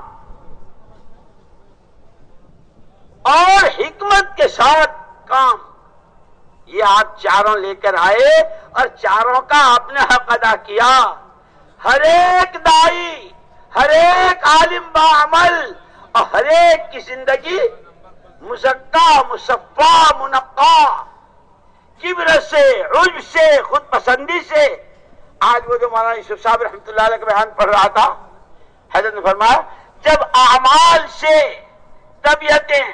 اور حکمت کے ساتھ کام۔ یہ آپ چاروں لے کر آئے اور چاروں کا آپ نے حق ادا کیا۔ ہر ایک دائی، ہر ایک عالم با عمل۔ اور ہر ایک کی زندگی مزکا، مصفا منقع کبر سے، عجب سے، خود پسندی سے۔ آج وہ جو مولانا یوسف صاحب رحمۃ اللہ علیہ کا بیان پڑھ رہا تھا، حضرت نے فرمایا، جب اعمال سے طبیعتیں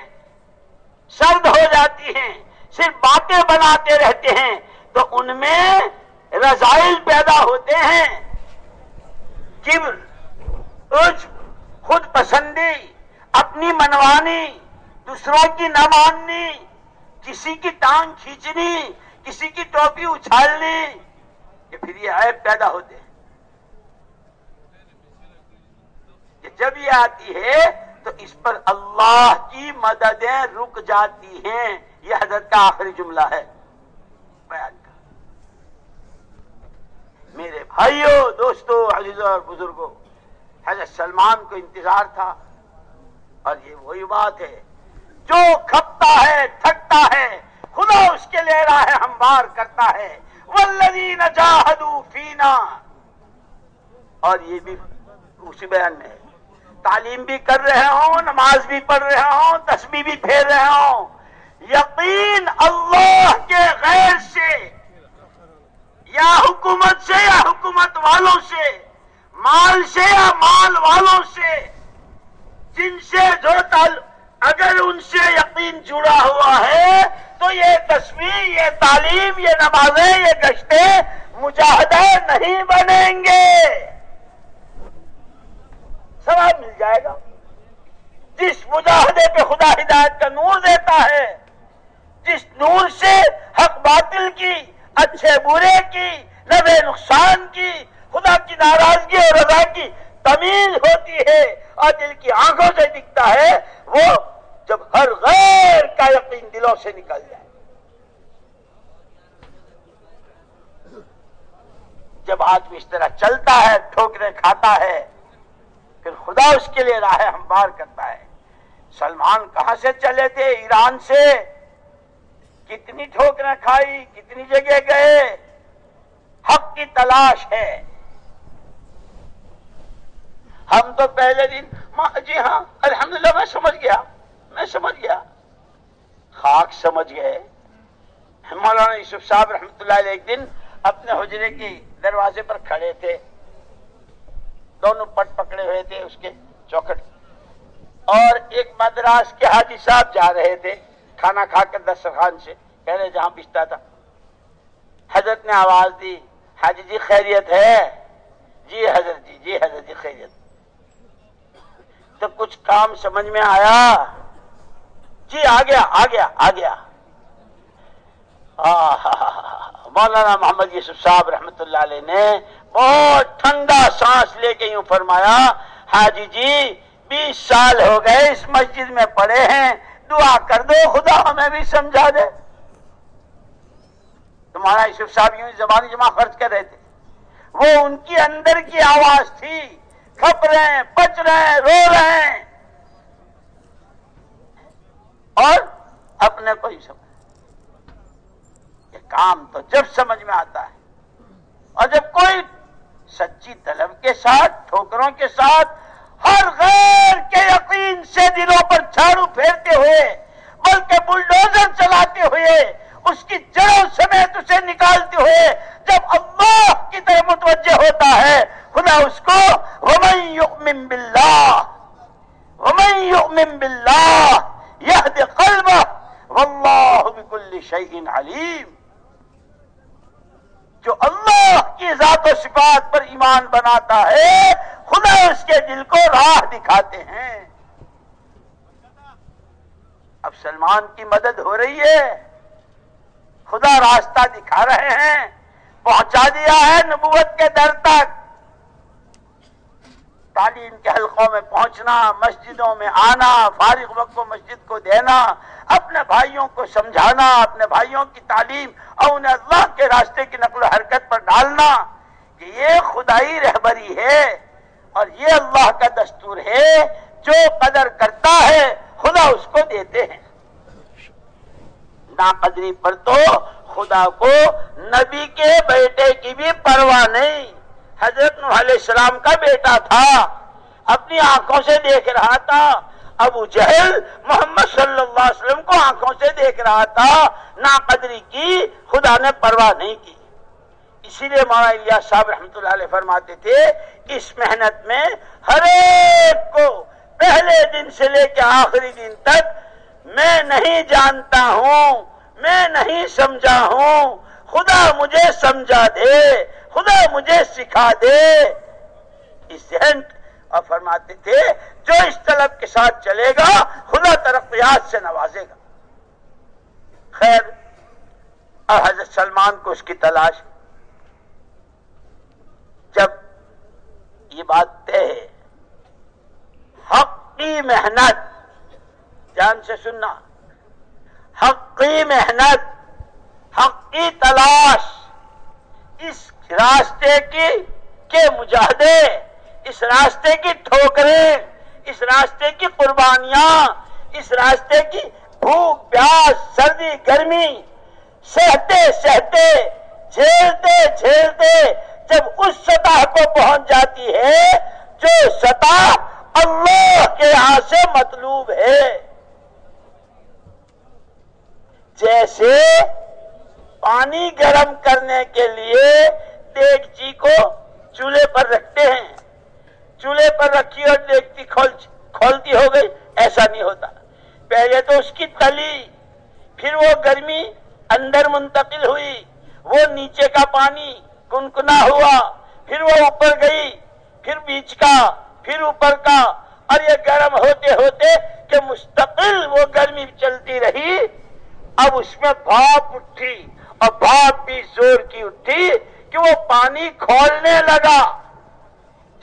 سرد ہو جاتی ہیں، صرف باتیں بناتے رہتے ہیں، تو ان میں رضائل پیدا ہوتے ہیں۔ کبر، عجب، خود پسندی اپنی منوانی، دوسروں کی نہ ماننی، کسی کی ٹانگ کھینچنی، کسی کی ٹوپی اچھالنی کہ پھر یہ عیب پیدا ہوتے ہیں۔ کہ جب یہ آتی ہے تو اس پر اللہ کی مددیں رک جاتی ہیں۔ یہ حضرت کا آخری جملہ ہے۔ بیان کا میرے بھائیوں دوستوں عزیزوں اور بزرگوں، حضرت سلمان کو انتظار تھا۔ اور یہ وہی بات ہے۔ جو کھپتا ہے، تھکتا ہے، خدا اس کے لیے راہ ہموار کرتا ہے۔ والذین جاہدوا فینا اور یہ بھی اسی بیان میں ہے۔ تعلیم بھی کر رہے ہوں، نماز بھی پڑھ رہے ہوں، تسبیح بھی پھیر رہے ہوں۔ یقین اللہ کے غیر سے، یا حکومت سے، یا حکومت والوں سے، مال سے یا مال والوں سے جن سے جو تعلق اگر ان سے یقین جڑا ہوا ہے، تو یہ تصویر، یہ تعلیم، یہ نمازیں، یہ گشتیں مجاہدہ نہیں بنیں گے۔ سوال مل جائے گا۔ جس مجاہدے پہ خدا ہدایت کا نور دیتا ہے، جس نور سے حق باطل کی، اچھے برے کی نفع نقصان کی، خدا کی ناراضگی اور رضا کی تمیز ہوتی ہے اور دل کی آنکھوں سے دکھتا ہے، وہ جب ہر غیر کا یقین دلوں سے نکل جائے۔ جب آدمی اس طرح چلتا ہے ٹھوکرے کھاتا ہے، پھر خدا اس کے لیے راہ ہموار کرتا ہے۔ سلمان کہاں سے چلے تھے؟ ایران سے۔ کتنی ٹھوکریں کھائی، کتنی جگہ گئے۔ حق کی تلاش ہے۔ ہم تو پہلے دن جی ہاں الحمدللہ، میں سمجھ گیا، میں سمجھ گیا۔ خاک سمجھ گئے۔ مولانا یوسف صاحب رحمت اللہ علیہ ایک دن اپنے حجرے کی دروازے پر کھڑے تھے۔ دونوں پٹ پکڑے ہوئے تھے اس کے چوکٹ اور ایک مدراس کے حاجی صاحب جا رہے تھے کھانا کھا کر دسترخوان سے، پہلے جہاں پچھتا تھا۔ حضرت نے آواز دی، حاجی جی خیریت ہے؟ جی حضرت جی جی حضرت جی خیریت۔ تو کچھ کام سمجھ میں آیا؟ جی آ گیا آ گیا آ گیا۔ مولانا محمد یوسف صاحب رحمت اللہ علیہ نے بہت ٹھنڈا سانس لے کے یوں فرمایا، حاجی جی بیس سال ہو گئے اس مسجد میں پڑے ہیں، دعا کر دو، خدا ہمیں بھی سمجھا دے۔ تمہارا یوسف صاحب یوں زبانی جمع خرچ کر رہے تھے۔ وہ ان کی اندر کی آواز تھی۔ کھپ رہے ہیں، بچ رہے ہیں، رو رہے ہیں۔ اور اپنے کو ہی سمجھ۔ یہ کام تو جب سمجھ میں آتا ہے۔ اور جب کوئی سچی طلب کے ساتھ، ٹھوکروں کے ساتھ، ہر غیر کے یقین سے دلوں پر جھاڑو پھیرتے ہوئے، بلکہ بلڈوزر چلاتے ہوئے اس کی جڑوں سمیت اسے نکالتے ہوئے جب اللہ کی طرف متوجہ ہوتا ہے خدا اس کو ومن یؤمن باللہ ومن یؤمن باللہ یہد قلبہ واللہ بکل شیئن علیم جو اللہ کی ذات و صفات پر ایمان بناتا ہے، خدا اس کے دل کو راہ دکھاتے ہیں۔ اب سلمان کی مدد ہو رہی ہے۔ خدا راستہ دکھا رہے ہیں۔ پہنچا دیا ہے نبوت کے در تک۔ تعلیم کے حلقوں میں پہنچنا، مسجدوں میں آنا، فارغ وقت کو مسجد کو دینا، اپنے بھائیوں کو سمجھانا، اپنے بھائیوں کی تعلیم اور انہیں اللہ کے راستے کی نقل و حرکت پر ڈالنا کہ یہ خدائی رہبری ہے اور یہ اللہ کا دستور ہے۔ جو قدر کرتا ہے، خدا اس کو دیتے ہیں۔ قدری پر تو خدا کو نبی کے بیٹے کی بھی پرواہ نہیں۔ حضرت علیہ السلام کا بیٹا تھا، اپنی آنکھوں سے دیکھ رہا تھا۔ ابو جہل محمد صلی اللہ علیہ وسلم کو آنکھوں سے دیکھ رہا تھا۔ نا قدری کی خدا نے پرواہ نہیں کی۔ اسی لیے مولانا صاحب رحمۃ اللہ علیہ فرماتے تھے، اس محنت میں ہر ایک کو پہلے دن سے لے کے آخری دن تک میں نہیں جانتا ہوں، میں نہیں سمجھا ہوں۔ خدا مجھے سمجھا دے، خدا مجھے سکھا دے۔ اس ذہن اور فرماتے تھے، جو اس طلب کے ساتھ چلے گا، خدا ترقیات سے نوازے گا۔ خیر، اور حضرت سلمان کو اس کی تلاش۔ جب یہ بات طے ہے حق کی محنت جان سے سننا۔ حق کی محنت حق کی تلاش، اس راستے کی کے مجاہدے، اس راستے کی ٹھوکریں، اس راستے کی قربانیاں، اس راستے کی بھوک، پیاس، سردی، گرمی، سہتے سہتے، جھیلتے جھیلتے، جب اس سطح کو پہنچ جاتی ہے جو سطح اللہ کے یہاں سے مطلوب ہے۔ جیسے پانی گرم کرنے کے لیے دیگچی جی کو چولہے پر رکھتے ہیں۔ چولہے پر رکھی اور دیکھتی جی کھولتی ہو گئی، ایسا نہیں ہوتا۔ پہلے تو اس کی تلی، پھر وہ گرمی اندر منتقل ہوئی۔ وہ نیچے کا پانی کنکنا ہوا، پھر وہ اوپر گئی، پھر بیچ کا، پھر اوپر کا۔ اور یہ گرم ہوتے ہوتے کہ مستقل وہ گرمی چلتی رہی۔ اب اس میں بھاپ اٹھی اور بھاپ بھی زور کی اٹھی کہ وہ پانی کھولنے لگا۔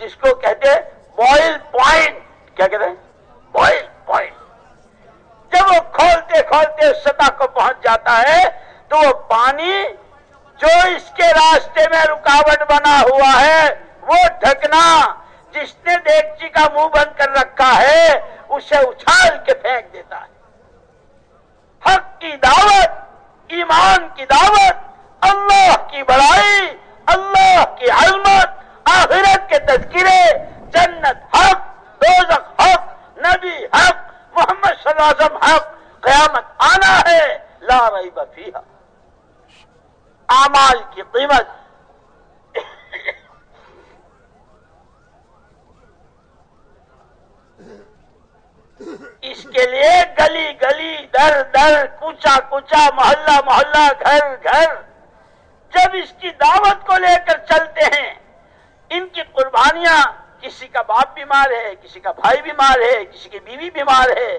جس کو کہتے بوائل پوائنٹ کیا کہتے ہیں؟ بوائل پوائنٹ جب وہ کھولتے کھولتے سطح کو پہنچ جاتا ہے تو وہ پانی جو اس کے راستے میں رکاوٹ بنا ہوا ہے، وہ ڈھکنا، جس نے دیکچی کا منہ بند کر رکھا ہے، اسے اچھال کے پھینک دیتا ہے۔ حق کی دعوت، ایمان کی دعوت، اللہ کی بڑائی، اللہ کی علمت آخرت کے تذکرے، جنت حق، دوزخ حق، نبی حق، محمد صلی اللہ علیہ وسلم حق، قیامت آنا ہے، لا ریب فیہا۔ اعمال کی قیمت اس کے لیے گلی گلی، در در کوچا کوچا محلہ محلہ، گھر گھر۔ جب اس کی دعوت کو لے کر چلتے ہیں، ان کی قربانیاں، کسی کا باپ بیمار ہے، کسی کا بھائی بیمار ہے، کسی کی بیوی بیمار ہے،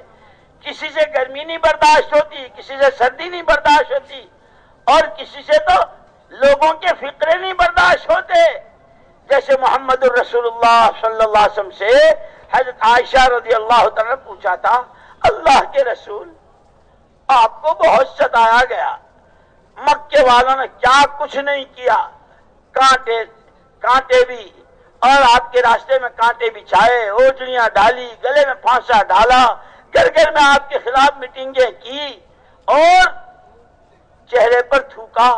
کسی سے گرمی نہیں برداشت ہوتی، کسی سے سردی نہیں برداشت ہوتی، اور کسی سے تو لوگوں کے فکرے نہیں برداشت ہوتے۔ جیسے محمد الرسول اللہ صلی اللہ علیہ وسلم سے حضرت عائشہ رضی اللہ تعالی پوچھا تھا، اللہ کے رسول، آپ کو بہت ستایا گیا۔ مکے والوں نے کیا کچھ نہیں کیا، کانٹے کانٹے بھی، اور آپ کے راستے میں کانٹے بچھائے اوجڑیاں ڈالی، گلے میں پھانسا ڈالا، گھر گھر میں آپ کے خلاف میٹنگیں کی، اور چہرے پر تھوکا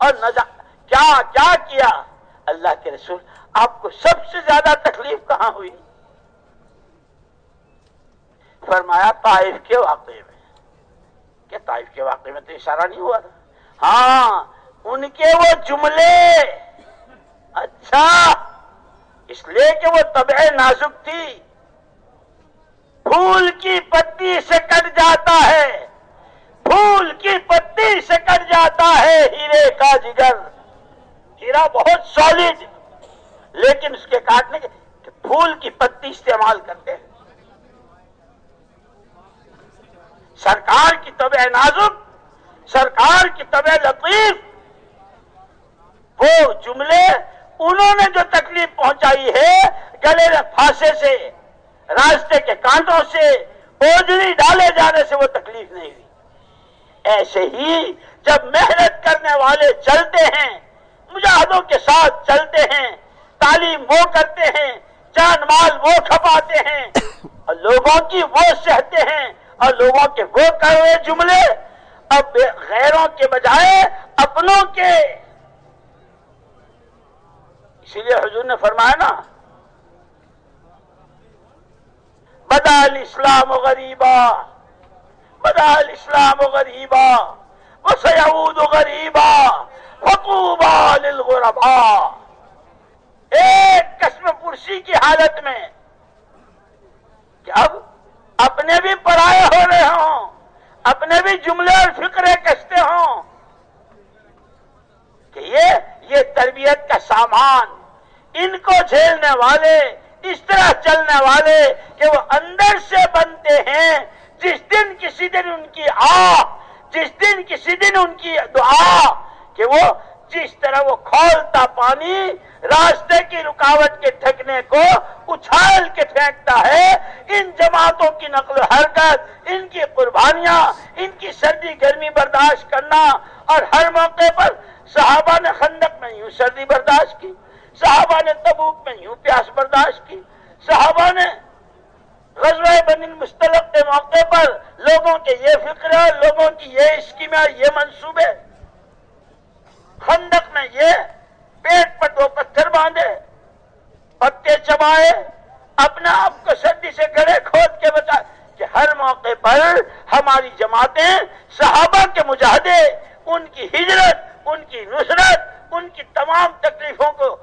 اور کیا کیا کیا؟ اللہ کے رسول، آپ کو سب سے زیادہ تکلیف کہاں ہوئی؟ فرمایا طائف کے واقعے میں۔ کہ طائف کے واقعے میں تو اشارہ نہیں ہوا تھا۔ ہاں ان کے وہ جملے۔ اچھا اس لیے کہ وہ طبع نازک تھی۔ پھول کی پتی سے کٹ جاتا ہے۔ پھول کی پتی سے کٹ جاتا ہے ہیرے کا جگر۔ ہیرا بہت سالڈ لیکن اس کے کاٹنے کے پھول کی پتی استعمال کرتے ہیں۔ سرکار کی طبع نازک سرکار کی طبع لطیف۔ وہ جملے انہوں نے جو تکلیف پہنچائی ہے گلے پھانسے سے، راستے کے کانٹوں سے، اوجڑی ڈالے جانے سے وہ تکلیف نہیں ہوئی۔ ایسے ہی جب محنت کرنے والے چلتے ہیں، مجاہدوں کے ساتھ چلتے ہیں، تعلیم وہ کرتے ہیں، جان مال وہ کھپاتے ہیں، اور لوگوں کی وہ سہتے ہیں اور لوگوں کے وہ ہوئے جملے اب غیروں کے بجائے اپنوں کے۔ اسی لیے حضور نے فرمایا نا بدال اسلام و غریبا بدال اسلام و غریبا وسيعود غریبا حقوبا للغربا۔ ایک قسم پرسی کی حالت میں کہ اب اپنے بھی پرائے ہو رہے ہوں، اپنے بھی جملے اور فکرے کستے ہوں کہ یہ یہ تربیت کا سامان، ان کو جھیلنے والے، اس طرح چلنے والے کہ وہ اندر سے بنتے ہیں، جس دن کسی دن ان کی آ جس دن کسی دن ان کی دعا کہ وہ جس طرح وہ کھولتا پانی راستے کی رکاوٹ کے ٹھکنے کو اچھال کے پھینکتا ہے، ان جماعتوں کی نقل و حرکت، ان کی قربانیاں، ان کی سردی گرمی برداشت کرنا اور ہر موقع پر صحابہ نے خندق میں یوں سردی برداشت کی، صحابہ نے تبوک میں یوں پیاس برداشت کی، صحابہ نے غزوہ بن مستلق کے موقع پر لوگوں کے یہ فکر لوگوں کی یہ اسکیمیں یہ منصوبے خندق میں یہ پیٹ پر دو پتھر باندھے، پتے چبائے اپنا آپ کو سردی سے گڑے کھود کے بتا کہ ہر موقع پر ہماری جماعتیں صحابہ کے مجاہدے، ان کی ہجرت، ان کی نصرت، ان کی تمام تکلیفوں کو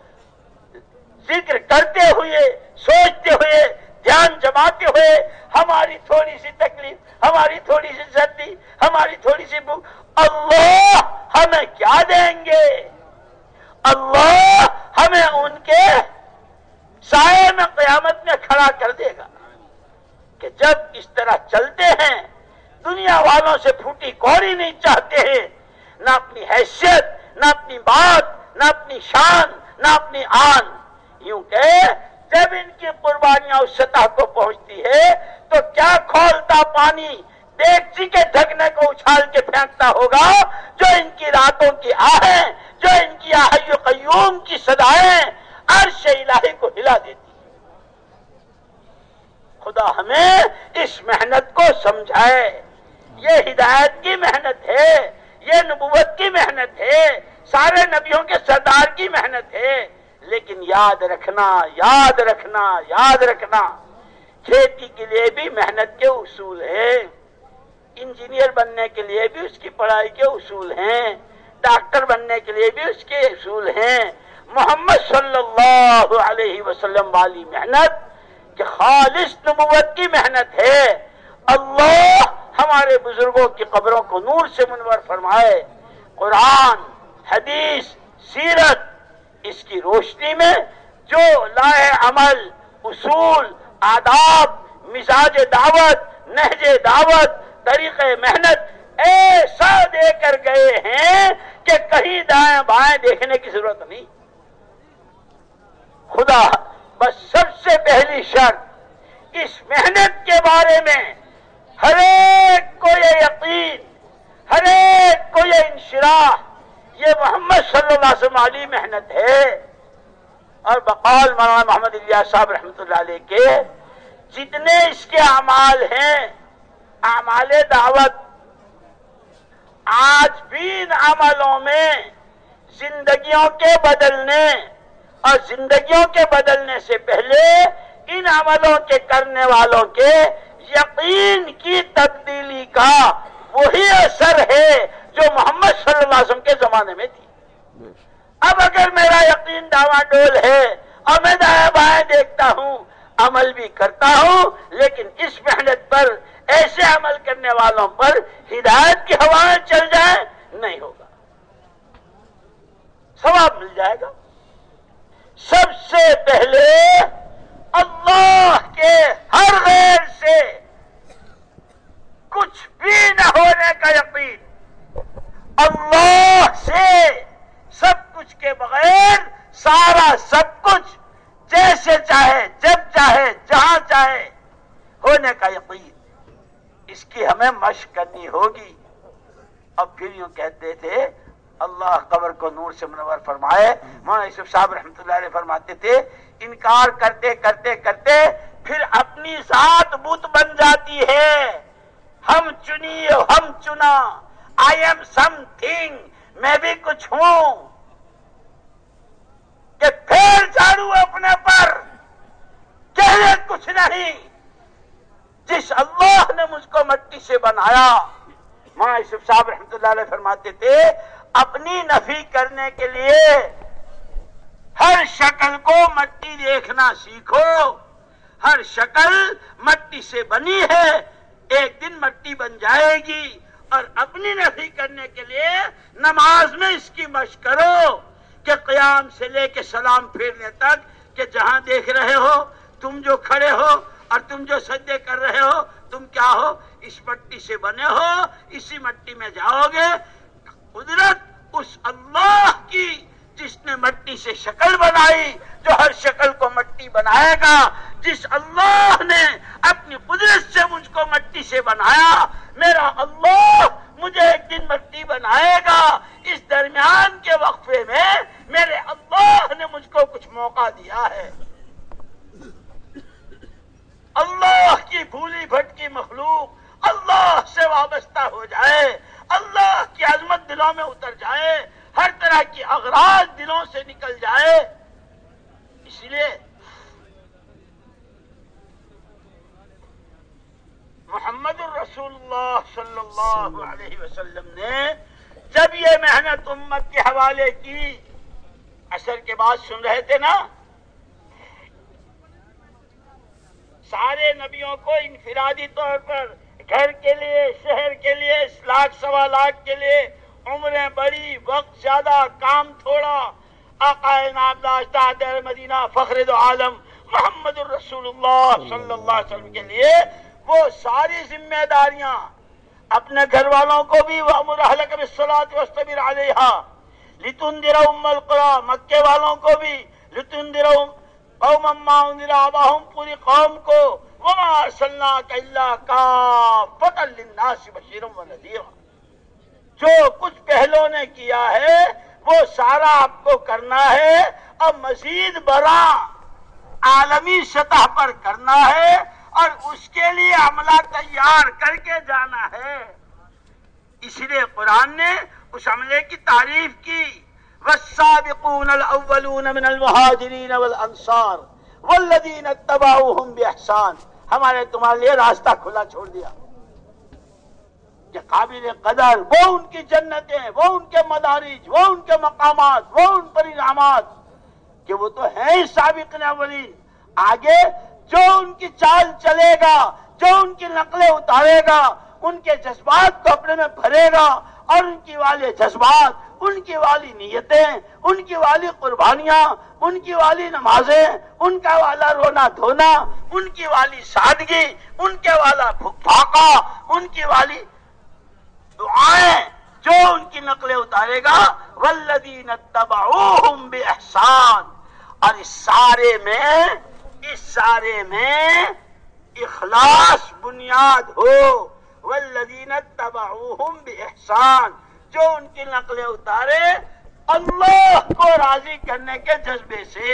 ذکر کرتے ہوئے، سوچتے ہوئے دھیان جماتے ہوئے ہماری تھوڑی سی تکلیف، ہماری تھوڑی سی سردی، ہماری تھوڑی سی بھوک، اللہ ہمیں کیا دیں گے؟ اللہ ہمیں ان کے سائے میں قیامت میں کھڑا کر دے گا۔ کہ جب اس طرح چلتے ہیں، دنیا والوں سے پھوٹی کوری نہیں چاہتے ہیں۔ نہ اپنی حیثیت، نہ اپنی بات، نہ اپنی شان، نہ اپنی آن۔ یوں کہ جب ان کی قربانیاں اس سطح کو پہنچتی ہے، تو کیا کھولتا پانی دیکھچی کے ڈھکنے کو اچھال کے پھینکتا ہوگا؟ جو ان کی راتوں کی آہیں، جو ان کی آہی و قیوم کی صدایں عرش الہی کو ہلا دیتی خدا ہمیں اس محنت کو سمجھائے۔ یہ ہدایت کی محنت ہے، یہ نبوت کی محنت ہے، سارے نبیوں کے سردار کی محنت ہے۔ لیکن یاد رکھنا یاد رکھنا یاد رکھنا، کھیتی کے لیے بھی محنت کے اصول ہیں۔ انجینئر بننے کے لیے بھی اس کی پڑھائی کے اصول ہیں۔ ڈاکٹر بننے کے لیے بھی اس کے اصول ہیں۔ محمد صلی اللہ علیہ وسلم والی محنت کہ خالص نبوت کی محنت ہے۔ اللہ ہمارے بزرگوں کی قبروں کو نور سے منور فرمائے۔ قرآن، حدیث، سیرت اس کی روشنی میں جو لائے عمل، اصول، آداب، مزاج دعوت، نہج دعوت، طریق محنت، ایسا دے کر گئے ہیں کہ کہیں دائیں بائیں دیکھنے کی ضرورت نہیں۔ خدا، بس سب سے پہلی شرط اس محنت کے بارے میں ہر ایک کو یہ یقین، ہر ایک کو یہ انشراح یہ محمد صلی اللہ علیہ وسلم علی محنت ہے۔ اور بقال مولانا محمد اللہ صاحب رحمۃ اللہ علیہ کے جتنے اس کے اعمال ہیں، اعمال دعوت، آج بھی ان عملوں میں زندگیوں کے بدلنے اور زندگیوں کے بدلنے سے پہلے ان عملوں کے کرنے والوں کے یقین کی تبدیلی کا وہی اثر ہے۔ جو محمد صلی اللہ علیہ وسلم کے زمانے میں تھی۔ اب اگر میرا یقین ڈاواں ڈول ہے اور میں دائیں بائیں دیکھتا ہوں، عمل بھی کرتا ہوں، لیکن اس محنت پر، ایسے عمل کرنے والوں پر ہدایت کی ہوائیں چل جائیں نہیں ہوگا۔ ثواب مل جائے گا۔ سب سے پہلے اللہ کے ہر غیر سے کچھ بھی نہ ہونے کا یقین۔ اللہ سے سب کچھ کے بغیر سارا سب کچھ جیسے چاہے، جب چاہے، جہاں چاہے ہونے کا یقین۔ اس کی ہمیں مشق کرنی ہوگی۔ اب پھر یوں کہتے تھے، اللہ قبر کو نور سے منور فرمائے۔ مولانا یوسف صاحب رحمۃ اللہ علیہ فرماتے تھے، انکار کرتے کرتے کرتے پھر اپنی ذات بت بن جاتی ہے۔ ہم چنی ہم چنا۔ آئی ایم سم تھنگ میں بھی کچھ ہوں۔ کہ پھر جھاڑو اپنے پر۔ کہنے کچھ نہیں۔ جس اللہ نے مجھ کو مٹی سے بنایا۔ ماں یوسف صاحب رحمت اللہ علیہ فرماتے تھے، اپنی نفی کرنے کے لیے ہر شکل کو مٹی دیکھنا سیکھو۔ ہر شکل مٹی سے بنی ہے، ایک دن مٹی بن جائے گی۔ اور اپنی نفی کرنے کے لیے نماز میں اس کی مشق کرو کہ قیام سے لے کے سلام پھیرنے تک کہ جہاں دیکھ رہے ہو، تم جو کھڑے ہو اور تم جو سجدے کر رہے ہو، تم کیا ہو؟ اس مٹی سے بنے ہو، اسی مٹی میں جاؤ گے۔ قدرت اس اللہ کی جس نے مٹی سے شکل بنائی، جو ہر شکل کو مٹی بنائے گا، جس اللہ نے اپنی قدرت سے مجھ کو مٹی سے بنایا، میرا اللہ مجھے ایک دن مٹی بنائے گا۔ اس درمیان کے وقفے میں میرے اللہ نے مجھ کو کچھ موقع دیا ہے۔ اللہ کی بھولی بھٹ کی مخلوق، اللہ سے وابستہ ہو جائے، اللہ کی عظمت دلوں میں اتر جائے ہر طرح کی اغراض دلوں سے نکل جائے۔ اس لیے محمد الرسول اللہ صلی اللہ علیہ وسلم نے جب یہ محنت امت کے حوالے کی اثر کے بعد سن رہے تھے نا؟ سارے نبیوں کو انفرادی طور پر گھر کے لیے، شہر کے لیے، لاکھ سوا لاکھ کے لیے عمریں بڑی وقت زیادہ کام تھوڑا۔ آقا نام آقائے مدینہ فخر دو عالم محمد الرسول اللہ صلی اللہ علیہ وسلم کے لیے وہ ساری ذمہ داریاں اپنے گھر والوں کو بھی وہ علیہ لتن درا امل مکے والوں کو بھی لتن درا قوم اما اندر آباہم، پوری قوم کو۔ وما ارسلناک الا کافتا للناس بشیر و نذیر جو کچھ پہلوں نے کیا ہے، وہ سارا آپ کو کرنا ہے۔ اب مزید بڑا عالمی سطح پر کرنا ہے اور اس کے لیے عملہ تیار کر کے جانا ہے۔ اس لیے قرآن نے اس عملے کی تعریف کی۔ والسابقون الاولون من المہاجرین والانصار والذین اتبعوهم باحسان ہمارے تمہارے لیے راستہ کھلا چھوڑ دیا۔ قابل قدر، وہ ان کی جنتیں، وہ ان کے مدارج، وہ ان کے مقامات، وہ ان پر انعامات کہ وہ تو ہیں سابق اولین آگے جو ان کی چال چلے گا، جو ان کی نقلیں اتارے گا، ان کے جذبات کو اپنے میں بھرے گا اور ان کی والے جذبات، ان کی والی نیتیں، ان کی والی قربانیاں، ان کی والی نمازیں، ان کا والا رونا دھونا، ان کی والی سادگی، ان کے والا بھاکا، ان کی والی دعائیں جو ان کی نقلیں اتارے گا ولدین تباؤ بے احسان اور اس سارے میں، اس سارے میں اخلاص بنیاد ہو۔ ولدین تباؤ بے احسان جو ان کی نقلیں اتارے، اللہ کو راضی کرنے کے جذبے سے،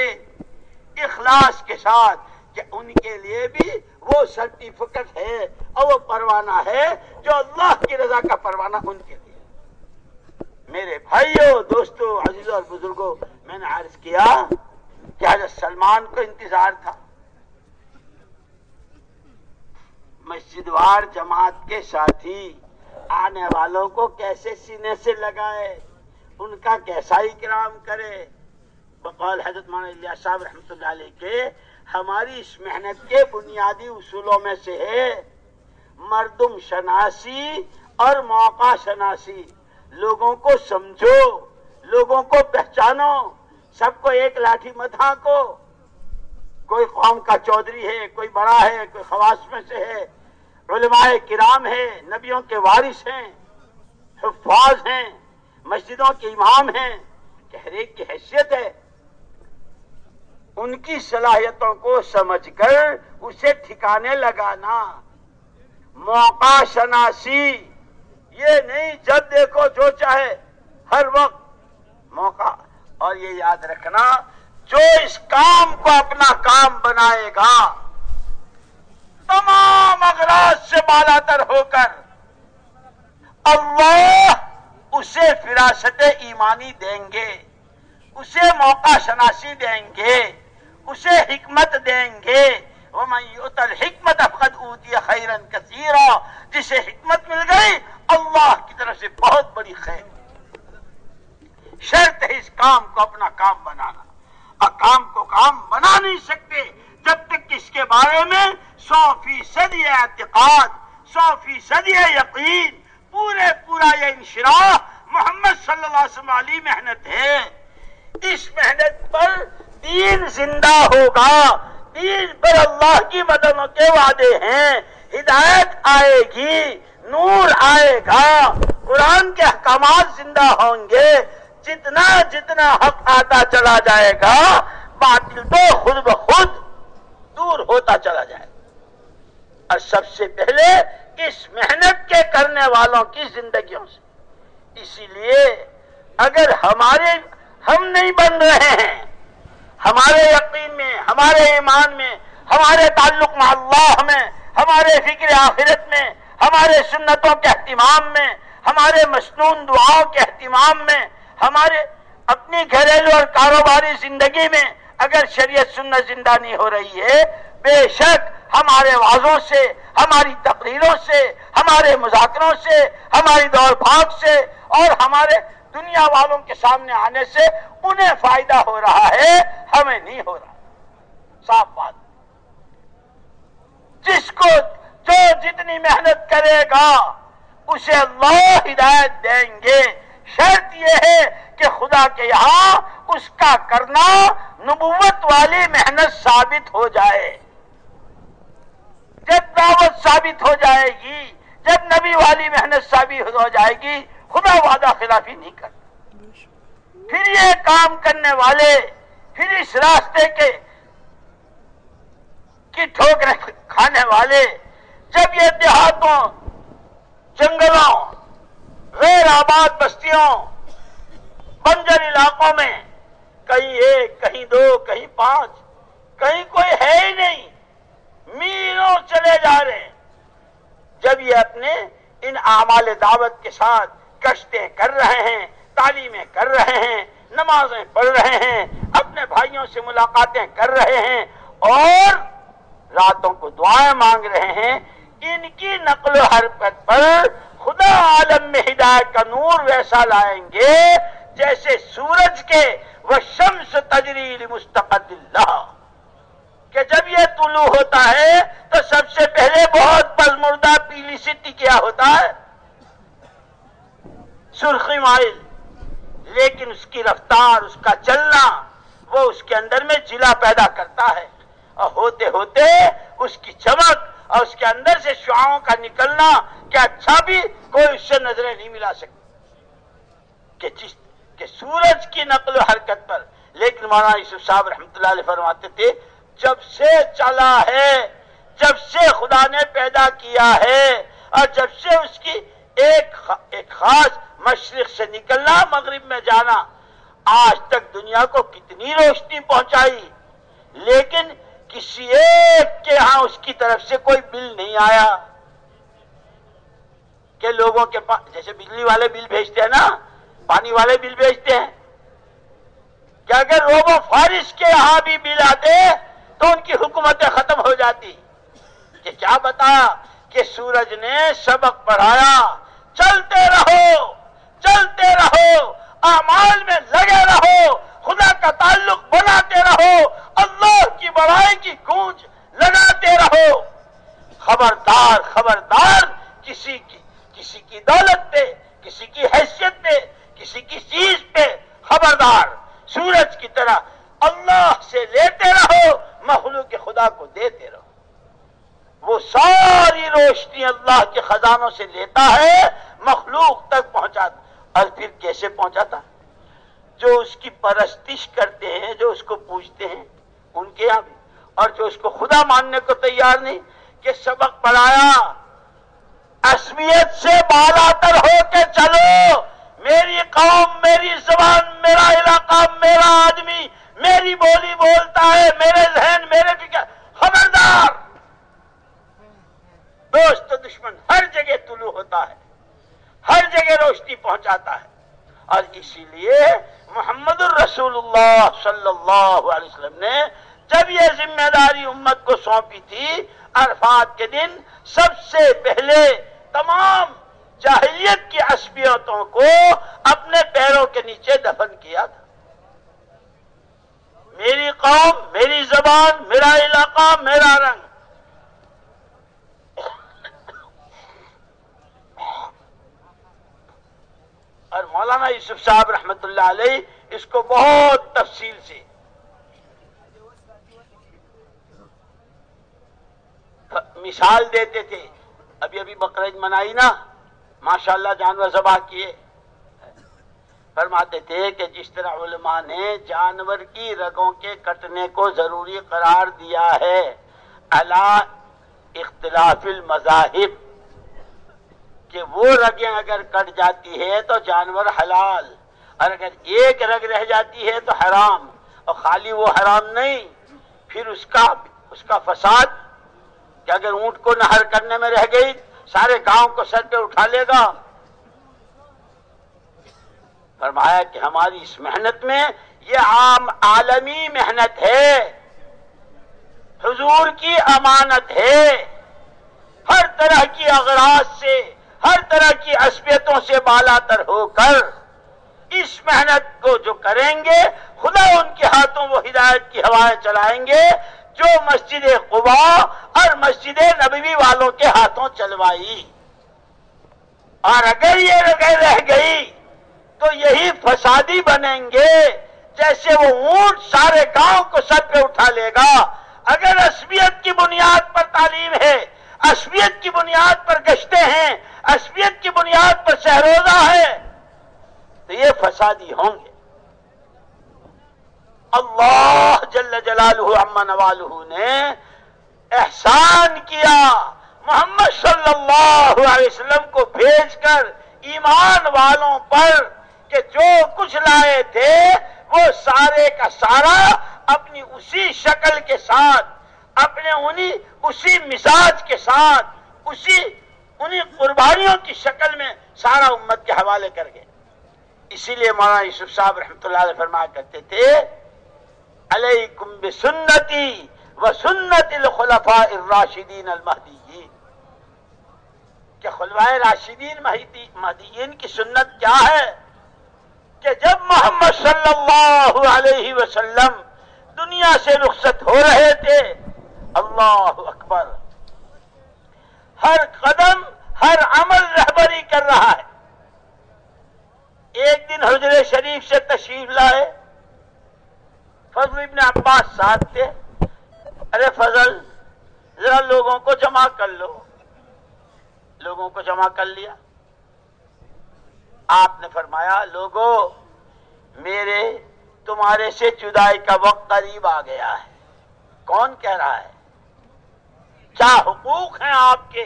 اخلاص کے ساتھ۔ کہ ان کے لیے بھی وہ سرٹیفکیٹ ہے اور وہ پروانہ ہے جو اللہ کی رضا کا پروانہ ان کے لیے میرے بھائیوں دوستوں عزیزوں اور بزرگوں، میں نے عرض کیا کہ حضرت سلمان کو انتظار تھا۔ مسجد وار جماعت کے ساتھی آنے والوں کو کیسے سینے سے لگائے، ان کا کیسا ہی کرام کرے۔ بقول حضرت مان صاحب رحمۃ اللہ علیہ کے ہماری اس محنت کے بنیادی اصولوں میں سے ہے مردم شناسی اور موقع شناسی۔ لوگوں کو سمجھو، لوگوں کو پہچانو، سب کو ایک لاٹھی متھا کو کوئی قوم کا چودھری ہے، کوئی بڑا ہے، کوئی خواص میں سے ہے۔ علماء کرام ہے نبیوں کے وارث ہیں، حفاظ ہیں، مسجدوں کے امام ہیں۔ کہ ہر ایک کی حیثیت ہے۔ ان کی صلاحیتوں کو سمجھ کر اسے ٹھکانے لگانا موقع شناسی۔ یہ نہیں جب دیکھو جو چاہے، ہر وقت موقع۔ اور یہ یاد رکھنا، جو اس کام کو اپنا کام بنائے گا، تمام اغراض سے بالا تر ہو کر اللہ اسے فراست ایمانی دیں گے، اسے موقع شناسی دیں گے۔ اسے حکمت دیں گے۔ حکمت افقد اوتی خیرن کثیرا جسے حکمت مل گئی، اللہ کی طرف سے بہت بڑی خیر۔ شرط ہے اس کام کو اپنا کام بنانا۔ اور کام کو کام بنا نہیں سکتے جب تک اس کے بارے میں سو فیصد اعتقاد، سو فیصد یقین، پورے پورا یہ انشراح محمد صلی اللہ علیہ وسلم علی محنت ہے۔ اس محنت پر دین زندہ ہوگا۔ دین پر اللہ کی مددوں کے وعدے ہیں۔ ہدایت آئے گی، نور آئے گا۔ قرآن کے احکامات زندہ ہوں گے۔ جتنا جتنا حق آتا چلا جائے گا، باطل تو خود بخود دور ہوتا چلا جائے گا۔ اور سب سے پہلے اس محنت کے کرنے والوں کی زندگیوں سے۔ اسی لیے اگر ہمارے ہم نہیں بن رہے ہیں ہمارے یقین میں، ہمارے ایمان میں، ہمارے تعلق میں اللہ میں، ہمارے فکر آخرت میں، ہمارے سنتوں کے اہتمام میں، ہمارے مصنون دعاؤں کے اہتمام میں، ہمارے اپنی گھریلو اور کاروباری زندگی میں اگر شریعت سنت زندہ نہیں ہو رہی ہے، بے شک ہمارے وازوں سے، ہماری تقریروں سے، ہمارے مذاکروں سے، ہماری دوڑ بھاگ سے اور ہمارے دنیا والوں کے سامنے آنے سے انہیں فائدہ ہو رہا ہے، ہمیں نہیں ہو رہا۔ صاف بات۔ جس کو جو جتنی محنت کرے گا، اسے اللہ ہدایت دیں گے۔ شرط یہ ہے کہ خدا کے یہاں اس کا کرنا نبوت والی محنت ثابت ہو جائے۔ جب دعوت ثابت ہو جائے گی، جب نبی والی محنت ثابت ہو جائے گی خدا وعدہ خلافی نہیں کرتا۔ پھر یہ کام کرنے والے پھر اس راستے کے کی ٹھوکریں کھانے والے جب یہ دیہاتوں، جنگلوں، غیر آباد بستیوں بنجر علاقوں میں کہیں ایک، کہیں دو، کہیں پانچ، کہیں کوئی ہے ہی نہیں، میلوں چلے جا رہے ہیں۔ جب یہ اپنے ان اعمال دعوت کے ساتھ کشتیں کر رہے ہیں، تعلیمیں کر رہے ہیں، نمازیں پڑھ رہے ہیں، اپنے بھائیوں سے ملاقاتیں کر رہے ہیں اور راتوں کو دعائیں مانگ رہے ہیں۔ ان کی نقل و حرکت پر خدا عالم میں ہدایت کا نور ویسا لائیں گے جیسے سورج کے۔ وہ شمس تجریل مستقد اللہ کہ جب یہ طلوع ہوتا ہے تو سب سے پہلے بہت پل مردہ پیلی سٹی کیا ہوتا ہے؟ سرخی مائل، لیکن اس کی رفتار، اس کا چلنا، وہ اس کے اندر میں جلا پیدا کرتا ہے۔ اور ہوتے ہوتے اس کی چمک اور اس کے اندر سے شعاؤں کا نکلنا کیا اچھا بھی کوئی اس سے نظریں نہیں ملا سکتی۔ کہ جس، کہ سورج کی نقل و حرکت پر۔ لیکن مولانا یوسف صاحب رحمۃ اللہ علیہ فرماتے تھے، جب سے چلا ہے، جب سے خدا نے پیدا کیا ہے، اور جب سے اس کی ایک ایک خاص مشرق سے نکلنا، مغرب میں جانا۔ آج تک دنیا کو کتنی روشنی پہنچائی، لیکن کسی ایک کے ہاں اس کی طرف سے کوئی بل نہیں آیا۔ کہ لوگوں کے پاس جیسے بجلی والے بل بھیجتے ہیں نا، پانی والے بل بھیجتے ہیں۔ کہ اگر روبو فارش کے یہاں بھی بل آتے تو ان کی حکومتیں ختم ہو جاتی۔ کہ کیا بتایا کہ سورج نے سبق پڑھایا، چلتے رہو۔ چلتے رہو، اعمال میں لگے رہو، خدا کا تعلق بناتے رہو، اللہ کی بڑائی کی گونج لگاتے رہو۔ خبردار خبردار، کسی کی کسی کی دولت پہ، کسی کی حیثیت پہ، کسی کی چیز پہ۔ خبردار، سورج کی طرح اللہ سے لیتے رہو، مخلوق کے خدا کو دیتے رہو۔ وہ ساری روشنی اللہ کے خزانوں سے لیتا ہے، مخلوق تک پہنچاتا اور پھر کیسے پہنچاتا؟ جو اس کی پرستش کرتے ہیں، جو اس کو پوچھتے ہیں، ان کے یہاں بھی۔ اور جو اس کو خدا ماننے کو تیار نہیں، کہ سبق پڑھایا اسمیت سے بالا تر ہو کے چلو۔ میری قوم، میری زبان، میرا علاقہ، میرا آدمی، میری بولی بولتا ہے، میرے ذہن، میرے فکر خبردار! دوست دشمن، ہر جگہ طلوع ہوتا ہے۔ ہر جگہ روشنی پہنچاتا ہے۔ اور اسی لیے محمد الرسول اللہ صلی اللہ علیہ وسلم نے جب یہ ذمہ داری امت کو سونپی تھی، عرفات کے دن سب سے پہلے تمام جاہلیت کی عصبیتوں کو اپنے پیروں کے نیچے دفن کیا تھا۔ میری قوم، میری زبان، میرا علاقہ، میرا رنگ۔ اور مولانا یوسف صاحب رحمت اللہ علیہ اس کو بہت تفصیل سے مثال دیتے تھے۔ ابھی ابھی بقرعید منائی نا۔ ماشاءاللہ جانور ذبح کیے۔ فرماتے تھے کہ جس طرح علماء نے جانور کی رگوں کے کٹنے کو ضروری قرار دیا ہے اللہ اختلاف المذاہب۔ کہ وہ رگیں اگر کٹ جاتی ہے تو جانور حلال، اور اگر ایک رگ رہ جاتی ہے تو حرام، اور خالی وہ حرام نہیں، پھر اس کا اس کا فساد کہ اگر اونٹ کو نہر کرنے میں رہ گئی، سارے گاؤں کو سر پہ اٹھا لے گا۔ فرمایا کہ ہماری اس محنت میں یہ عام عالمی محنت ہے، حضور کی امانت ہے، ہر طرح کی اغراض سے ہر طرح کی عصبیتوں سے بالا تر ہو کر اس محنت کو جو کریں گے، خدا ان کے ہاتھوں وہ ہدایت کی ہوائیں چلائیں گے جو مسجد قبا اور مسجد نبوی والوں کے ہاتھوں چلوائی۔ اور اگر یہ رہ گئی تو یہی فسادی بنیں گے جیسے وہ اونٹ سارے گاؤں کو سر پہ اٹھا لے گا۔ اگر عصبیت کی بنیاد پر تعلیم ہے، عصبیت کی بنیاد پر گشتے ہیں عصبیت کی بنیاد پر شہروزہ ہے، تو یہ فسادی ہوں گے۔ اللہ جل جلالہ عما نوالہ نے احسان کیا، محمد صلی اللہ علیہ وسلم کو بھیج کر ایمان والوں پر کہ جو کچھ لائے تھے، وہ سارے کا سارا اپنی اسی شکل کے ساتھ، اپنے انہی، اسی مزاج کے ساتھ، اسی انہی قربانیوں کی شکل میں سارا امت کے حوالے کر گئے۔ اسی لیے مولانا یوسف صاحب رحمۃ اللہ علیہ فرمایا کرتے تھے، علیکم بسنتی و سنت الخلفاء الراشدین المہدیین. کہ خلفاء راشدین مہدیین کی سنت کیا ہے؟ کہ جب محمد صلی اللہ علیہ وسلم دنیا سے رخصت ہو رہے تھے، اللہ اکبر ہر قدم، ہر عمل رہبری کر رہا ہے۔ ایک دن حضر شریف سے تشریف لائے۔ فضل ابن عباس ساتھ تھے۔ ارے فضل، ذرا لوگوں کو جمع کر لو۔ لوگوں کو جمع کر لیا۔ آپ نے فرمایا لوگوں میرے تمہارے سے جدائی کا وقت قریب آ گیا ہے۔ کون کہہ رہا ہے؟ کیا حقوق ہیں آپ کے،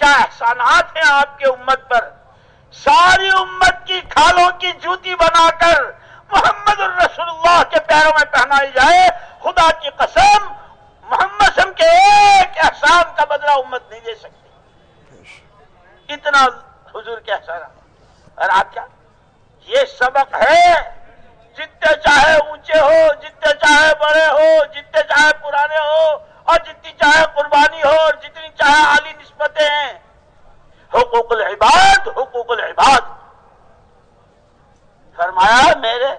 کیا احسانات ہیں آپ کے امت پر؟ ساری امت کی کھالوں کی جوتی بنا کر محمد الرسول اللہ کے پیروں میں پہنائی جائے، خدا کی قسم، محمد سم کے ایک احسان کا بدلہ امت نہیں دے سکتی۔ اتنا حضور کے احسان اور آپ کیا؟ یہ سبق ہے، جتنے چاہے اونچے ہو، جتنے چاہے بڑے ہو، جتنے چاہے پرانے ہو اور جتنی چاہے قربانی ہو اور جتنی چاہے عالی نسبتیں ہیں حقوق العباد حقوق العباد فرمایا میرے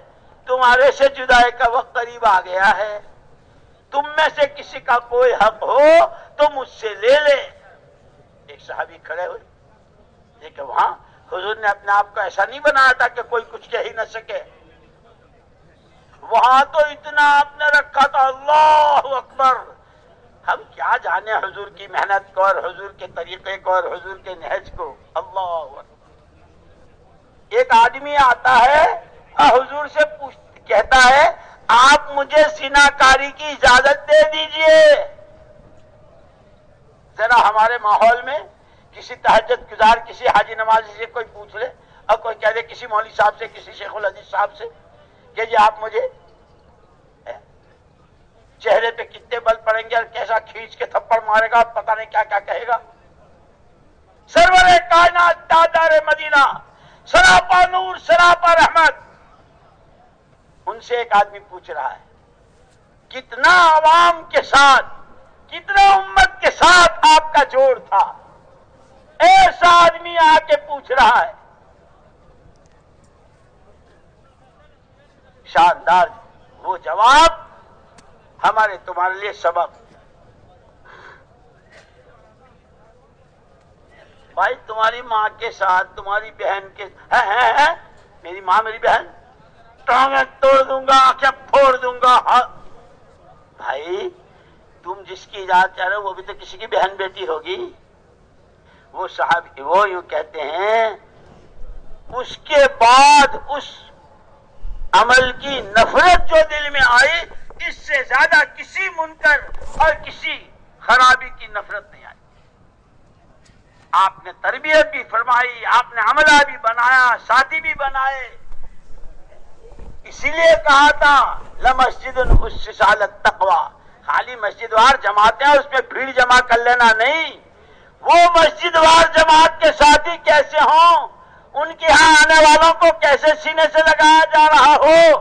تمہارے سے جدائی کا وقت قریب آ گیا ہے۔ تم میں سے کسی کا کوئی حق ہو تو مجھ سے لے لے۔ ایک صحابی کھڑے ہوئے۔ لیکن وہاں حضور نے اپنے آپ کو ایسا نہیں بنایا تھا کہ کوئی کچھ کہہ ہی نہ سکے۔ وہاں تو اتنا آپ نے رکھا تھا۔ اللہ اکبر۔ ہم کیا جانے حضور کی محنت کو اور حضور کے طریقے کو اور حضور کے نہج کو۔ اللہ اکبر۔ ایک آدمی آتا ہے حضور سے پوچھ کہتا ہے آپ مجھے سینا کاری کی اجازت دے دیجیے۔ ذرا ہمارے ماحول میں کسی تحجت گزار، کسی حاجی نمازی سے کوئی پوچھ لے اور کوئی کہہ دے کسی مولوی صاحب سے، کسی شیخ العزیز صاحب سے کہ جی آپ مجھے چہرے پہ کتنے بل پڑیں گے اور کیسا کھینچ کے تھپڑ مارے گا پتہ نہیں کیا کیا کہے گا۔ سرور کائنات دادار مدینہ، سراپا نور، سراپا رحمت ان سے ایک آدمی پوچھ رہا ہے، کتنا عوام کے ساتھ، کتنا امت کے ساتھ آپ کا جوڑ تھا؟ ایسا آدمی آ کے پوچھ رہا ہے۔ شاندار وہ جواب ہمارے تمہارے لیے سبق۔ بھائی، تمہاری ماں کے ساتھ، تمہاری بہن کے میری ماں، میری بہن؟ ٹانگیں توڑ دوں گا، آنکھیں پھوڑ دوں گا۔ ہاں۔ بھائی، تم جس کی اجازت چاہ رہے ہو، وہ بھی تو کسی کی بہن بیٹی ہوگی۔ وہ صاحب وہ یوں کہتے ہیں، اس کے بعد اس عمل کی نفرت جو دل میں آئی، اس سے زیادہ کسی منکر اور کسی خرابی کی نفرت نہیں آئی۔ آپ نے تربیت بھی فرمائی، آپ نے عملہ بھی بنایا، ساتھی بھی بنائے۔ اسی لیے کہا تھا لمسجد سالت تقوا خالی مسجد وار جماعتیں اس پہ بھیڑ جمع کر لینا نہیں۔ وہ مسجد وار جماعت کے ساتھی کیسے ہوں؟ ان کے ہاں آنے والوں کو کیسے سینے سے لگایا جا رہا ہو؟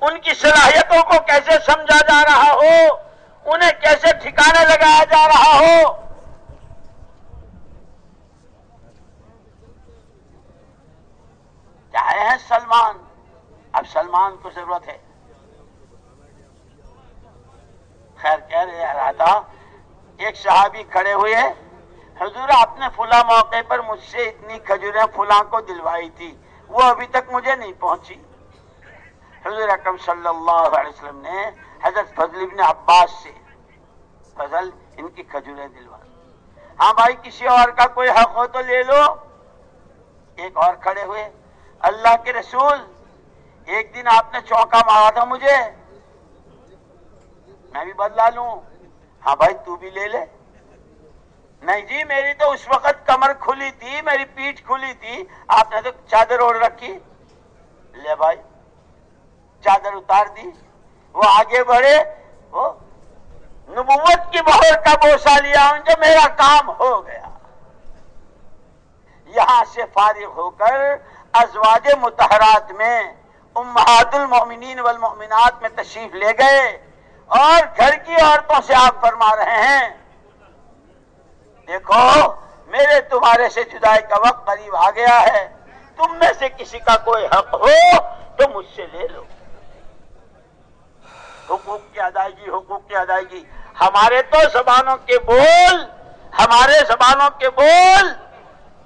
ان کی صلاحیتوں کو کیسے سمجھا جا رہا ہو؟ انہیں کیسے ٹھکانے لگایا جا رہا ہو؟ چاہے ہیں سلمان؟ اب سلمان کو ضرورت ہے۔ خیر کہہ رہا تھا ایک صحابی کھڑے ہوئے، حضور آپ نے فلاں موقع پر مجھ سے اتنی کھجوریں فلاں کو دلوائی تھی، وہ ابھی تک مجھے نہیں پہنچی۔ حضور اکرم صلی اللہ علیہ وسلم نے حضرت فضل ابن عباس سے فضل ان کی کھجوریں دلوا ہاں بھائی، کسی اور کا کوئی حق ہو تو لے لو۔ ایک اور کھڑے ہوئے اللہ کے رسول، ایک دن آپ نے چونکا مارا تھا مجھے۔ میں بھی بدلا لوں۔ ہاں بھائی، تو بھی لے لے۔ نہیں جی میری تو اس وقت کمر کھلی تھی، میری پیٹھ کھلی تھی۔ آپ نے تو چادر اوڑھ رکھی۔ لے بھائی، چادر اتار دی۔ وہ آگے بڑھے، وہ نبوت کی بہر کا بوسا لیا۔ ہوں جو میرا کام ہو گیا۔ یہاں سے فارغ ہو کر ازواج متحرات میں امہات المومنین والمؤمنات میں تشریف لے گئے اور گھر کی عورتوں سے آپ فرما رہے ہیں، دیکھو، میرے تمہارے سے جدائی کا وقت قریب آ گیا ہے، تم میں سے کسی کا کوئی حق ہو تو مجھ سے لے لو۔ حقوق کی ادائیگی، حقوق کی ادائیگی۔ ہمارے تو زبانوں کے بول، ہمارے زبانوں کے بول،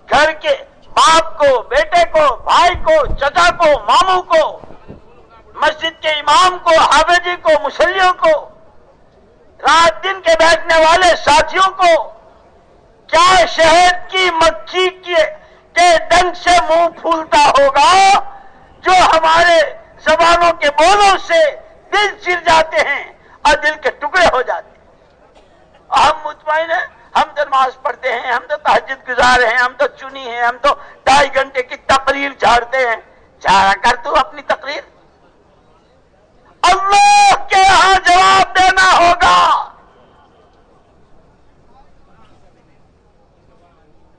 گھر کے باپ کو، بیٹے کو، بھائی کو، چچا کو، ماموں کو، مسجد کے امام کو، حافظی کو، مسلیوں کو، رات دن کے بیٹھنے والے ساتھیوں کو، کیا شہد کی مکھی کے ڈنگ سے منہ پھولتا ہوگا جو ہمارے زبانوں کے بولوں سے دل چر جاتے ہیں اور دل کے ٹکڑے ہو جاتے ہیں؟ ہم مطمئن ہیں ہم تو نماز پڑھتے ہیں، ہم تو تحجد گزار ہیں، ہم تو چنی ہیں، ہم تو ڈھائی گھنٹے کی تقریر جھاڑتے ہیں۔ جھاڑا کر تو اپنی تقریر۔ اللہ کے یہاں جواب دینا ہوگا۔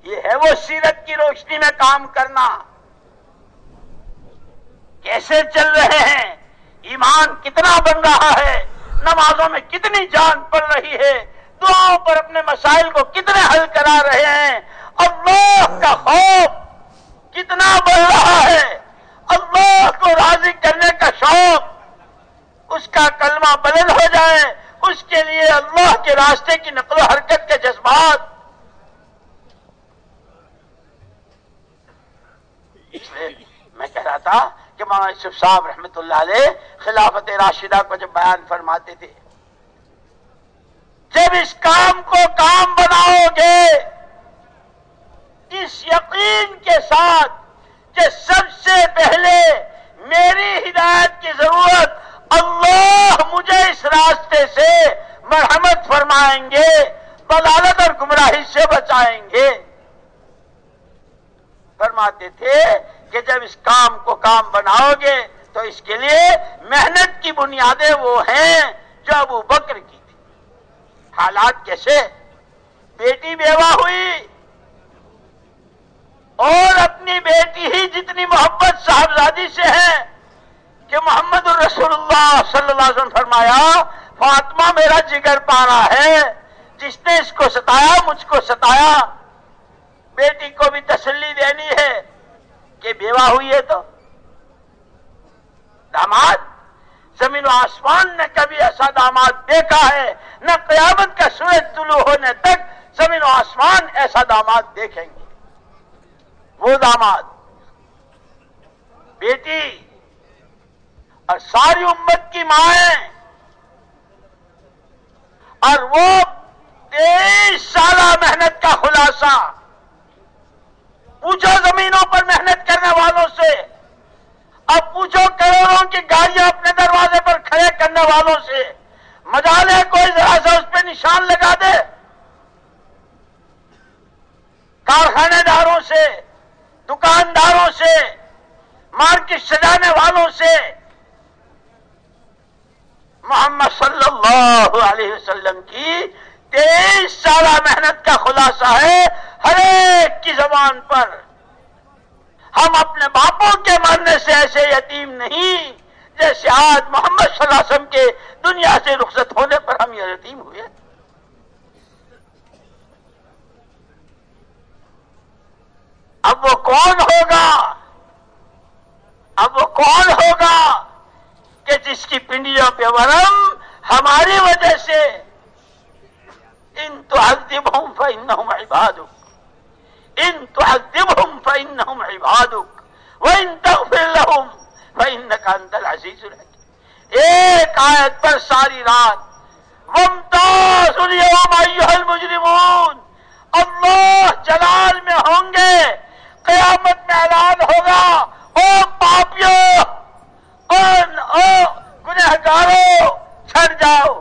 یہ ہے وہ سیرت کی روشنی میں کام کرنا۔ کیسے چل رہے ہیں؟ ایمان کتنا بن رہا ہے؟ نمازوں میں کتنی جان پڑ رہی ہے؟ دعاؤں پر اپنے مسائل کو کتنے حل کرا رہے ہیں؟ اللہ کا خوف کتنا بڑھ رہا ہے؟ اللہ کو راضی کرنے کا شوق، اس کا کلمہ بلند ہو جائے، اس کے لیے اللہ کے راستے کی نقل و حرکت کے جذبات۔ میں کہہ رہا تھا کہ مولانا یوسف صاحب رحمت اللہ علیہ خلافت راشدہ کو جب بیان فرماتے تھے جب اس کام کو کام بناؤ گے، اس یقین کے ساتھ کہ سب سے پہلے میری ہدایت کی ضرورت اللہ مجھے اس راستے سے مرحمت فرمائیں گے، بلالت اور گمراہی سے بچائیں گے۔ فرماتے تھے کہ جب اس کام کو کام بناؤ گے تو اس کے لیے محنت کی بنیادیں وہ ہیں جو ابو بکر کی تھی حالات کیسے بیٹی بیوہ ہوئی اور اپنی بیٹی ہی جتنی محبت صاحبزادی سے ہے کہ محمد الرسول اللہ صلی اللہ علیہ وسلم فرمایا، فاطمہ میرا جگر پارا ہے، جس نے اس کو ستایا، مجھ کو ستایا، بیٹی کو بھی تسلی دینی ہے کہ بیوہ ہوئی ہے تو۔ داماد، زمین و آسمان نے کبھی ایسا داماد دیکھا ہے، نہ قیامت سورج طلوع ہونے تک زمین و آسمان ایسا داماد دیکھیں گے۔ وہ داماد۔ بیٹی، اور ساری امت کی مائیں۔ اور وہ تیئیس سالہ محنت کا خلاصہ۔ پوچھو زمینوں پر محنت کرنے والوں سے۔ اب پوچھو کروڑوں کی گاڑیاں اپنے دروازے پر کھڑے کرنے والوں سے۔ مجال ہے کوئی ذرا سا اس پہ نشان لگا دے۔ کارخانے داروں سے، دکانداروں سے، مارکیٹ سجانے والوں سے۔ محمد صلی اللہ علیہ وسلم کی تیئیس سالہ محنت کا خلاصہ ہے ہر ایک کی زبان پر۔ ہم اپنے باپوں کے مرنے سے ایسے یتیم نہیں۔ جیسے آج محمد صلی اللہ علیہ وسلم کے دنیا سے رخصت ہونے پر ہم یہ یتیم ہوئے اب وہ کون ہوگا؟ اب وہ کون ہوگا کہ جس کی پنڈیوں پہ ورم ہماری وجہ سے؟ ان تو تعذبهم فإنهم عبادك ان تعذبهم فإنهم عبادك وإن تغفر لهم فَإِنَّكَ أَنْتَ الْعَزِيزُ الْحَكِيمُ۔ ایک آیت پر ساری رات وَمْتَازُ الْيَوْمَ أَيُّهَا الْمُجْرِمُونَ۔ اللہ جلال میں ہوں گے، قیامت میں اعلان ہوگا۔ او پاپیو، کون؟ او گنہ گارو چھڑ جاؤ۔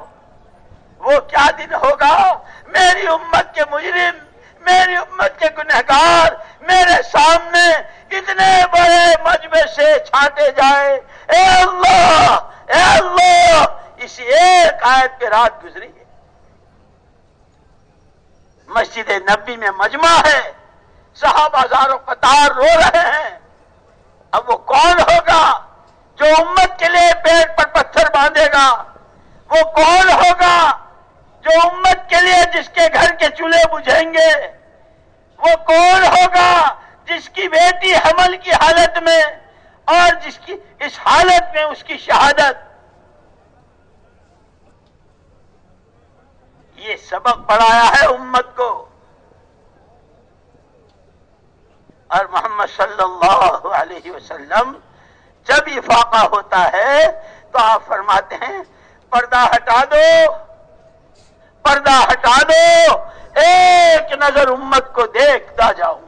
وہ کیا دن ہوگا؟ میری امت کے مجرم، میری امت کے گنہگار، میرے سامنے اتنے بڑے مجمع سے چھانٹے جائے اے اللہ اے اللہ اسی ایک آیت پہ رات گزری ہے۔ مسجد نبی میں مجمع ہے۔ صاحب ہزاروں قطار رو رہے ہیں۔ اب وہ کون ہوگا جو امت کے لیے پیٹ پر پتھر باندھے گا؟ وہ کون ہوگا جو امت کے لیے جس کے گھر کے چولہے بجھیں گے؟ وہ کون ہوگا جس کی بیٹی حمل کی حالت میں اور جس کی اس حالت میں اس کی شہادت۔ یہ سبق پڑھایا ہے امت کو۔ اور محمد صلی اللہ علیہ وسلم جب افاقہ ہوتا ہے تو آپ فرماتے ہیں، پردہ ہٹا دو، پردہ ہٹا دو، ایک نظر امت کو دیکھتا جاؤں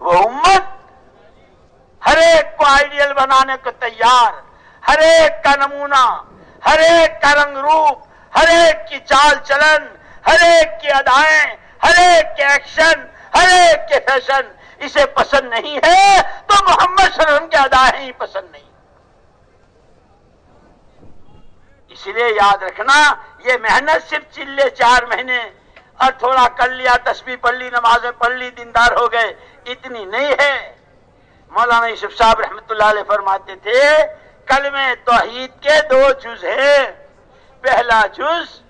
وہ امت ہر ایک کو آئیڈیل بنانے کو تیار، ہر ایک کا نمونہ، ہر ایک کا رنگ روپ، ہر ایک کی چال چلن، ہر ایک کی ادائیں، ہر ایک کے ایکشن، ہر ایک کے فیشن۔ اسے پسند نہیں ہے تو محمد صلی اللہ علیہ وسلم کے ادائیں ہی پسند نہیں۔ اس لیے یاد رکھنا، یہ محنت صرف چلے چار مہینے اور تھوڑا کر لیا، تسبیح پڑھ لی، نمازیں پڑھ لی، دیندار ہو گئے، اتنی نہیں ہے۔ مولانا یوسف صاحب رحمت اللہ علیہ فرماتے تھے کل میں توحید کے دو جز ہیں۔ پہلا جز،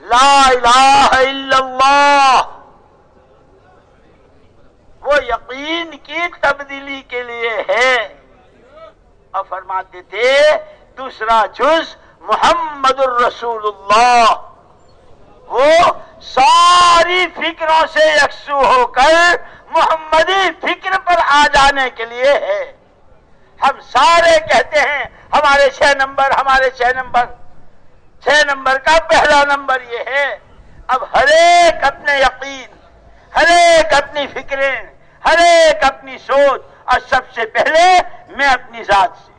لا الہ الا اللہ۔ وہ یقین کی تبدیلی کے لیے ہے۔ اور فرماتے تھے، دوسرا جز، محمد الرسول اللہ۔ وہ ساری فکروں سے یکسو ہو کر محمدی فکر پر آ جانے کے لیے ہے۔ ہم سارے کہتے ہیں، ہمارے چھ نمبر، ہمارے چھ نمبر۔ چھ نمبر کا پہلا نمبر یہ ہے۔ اب ہر ایک اپنے یقین، ہر ایک اپنی فکریں، ہر ایک اپنی سوچ۔ اور سب سے پہلے میں اپنی ذات سے۔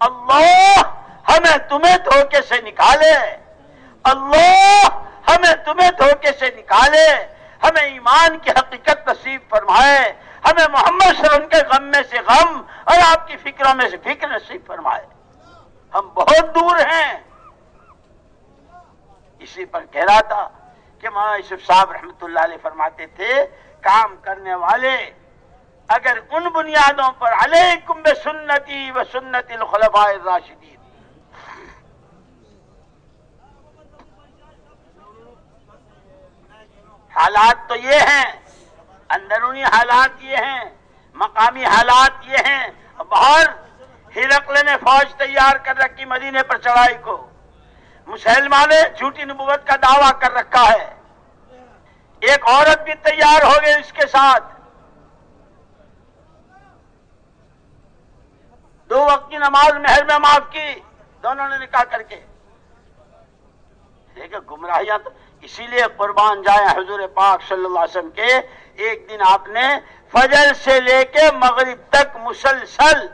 اللہ ہمیں تمہیں دھوکے سے نکالے۔ اللہ ہمیں تمہیں دھوکے سے نکالے۔ ہمیں ایمان کی حقیقت نصیب فرمائے۔ ہمیں محمد صلی اللہ علیہ وسلم کے غم میں سے غم اور آپ کی فکروں میں سے فکر نصیب فرمائے۔ ہم بہت دور ہیں۔ اسی پر کہہ رہا تھا کہ مولانا یوسف صاحب رحمت اللہ علیہ فرماتے تھے، کام کرنے والے، اگر ان بنیادوں پر علیکم بسنتی و سنت الخلفاء الراشدین۔ حالات تو یہ ہیں، اندرونی حالات یہ ہیں، مقامی حالات یہ ہیں باہر ہرقل نے فوج تیار کر رکھی مدینے پر چڑھائی کو۔ مسلمان نے جھوٹی نبوت کا دعویٰ کر رکھا ہے۔ ایک عورت بھی تیار ہو گئی اس کے ساتھ۔ دو وقت کی نماز محل میں معاف کی، دونوں نے نکاح کر کے۔ لیکن گمراہیاں تو اسی لیے قربان جائے حضور پاک صلی اللہ علیہ وسلم کے، ایک دن آپ نے فجر سے لے کے مغرب تک مسلسل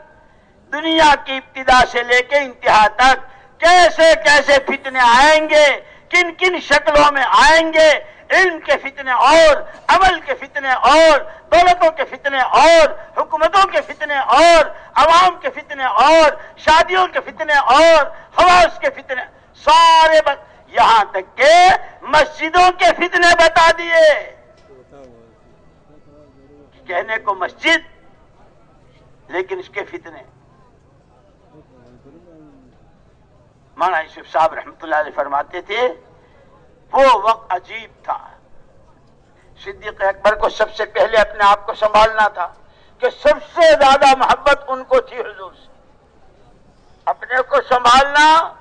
دنیا کی ابتدا سے لے کے انتہا تک کیسے کیسے فتنے آئیں گے، کن کن شکلوں میں آئیں گے، علم کے فتنے اور، عمل کے فتنے اور، دولتوں کے فتنے اور، حکومتوں کے فتنے اور، عوام کے فتنے اور، شادیوں کے فتنے اور، حواس کے فتنے، سارے یہاں تک کہ مسجدوں کے فتنے بتا دیے۔ کہنے کو مسجد، لیکن اس کے فتنے۔ مانا یوسف صاحب رحمت اللہ علیہ فرماتے تھے، وہ وقت عجیب تھا۔ صدیق اکبر کو سب سے پہلے اپنے آپ کو سنبھالنا تھا کہ سب سے زیادہ محبت ان کو تھی حضور سے۔ اپنے کو سنبھالنا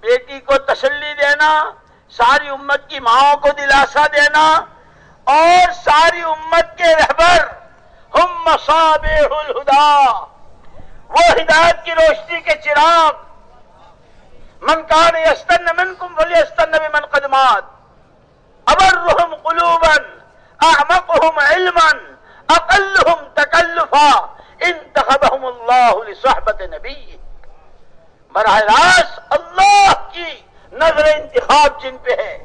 بیٹی کو تسلی دینا، ساری امت کی ماؤں کو دلاسا دینا، اور ساری امت کے رہبر، ہم مساب الہدا، وہ ہدایت کی روشنی کے چراغ۔ من کان یستن منکم ولیستن بمن قدمات ابرهم قلوبا اعمقهم علما اقلهم تکلفا۔ انتخبهم اللہ براہ راست اللہ کی نظر انتخاب جن پہ ہے،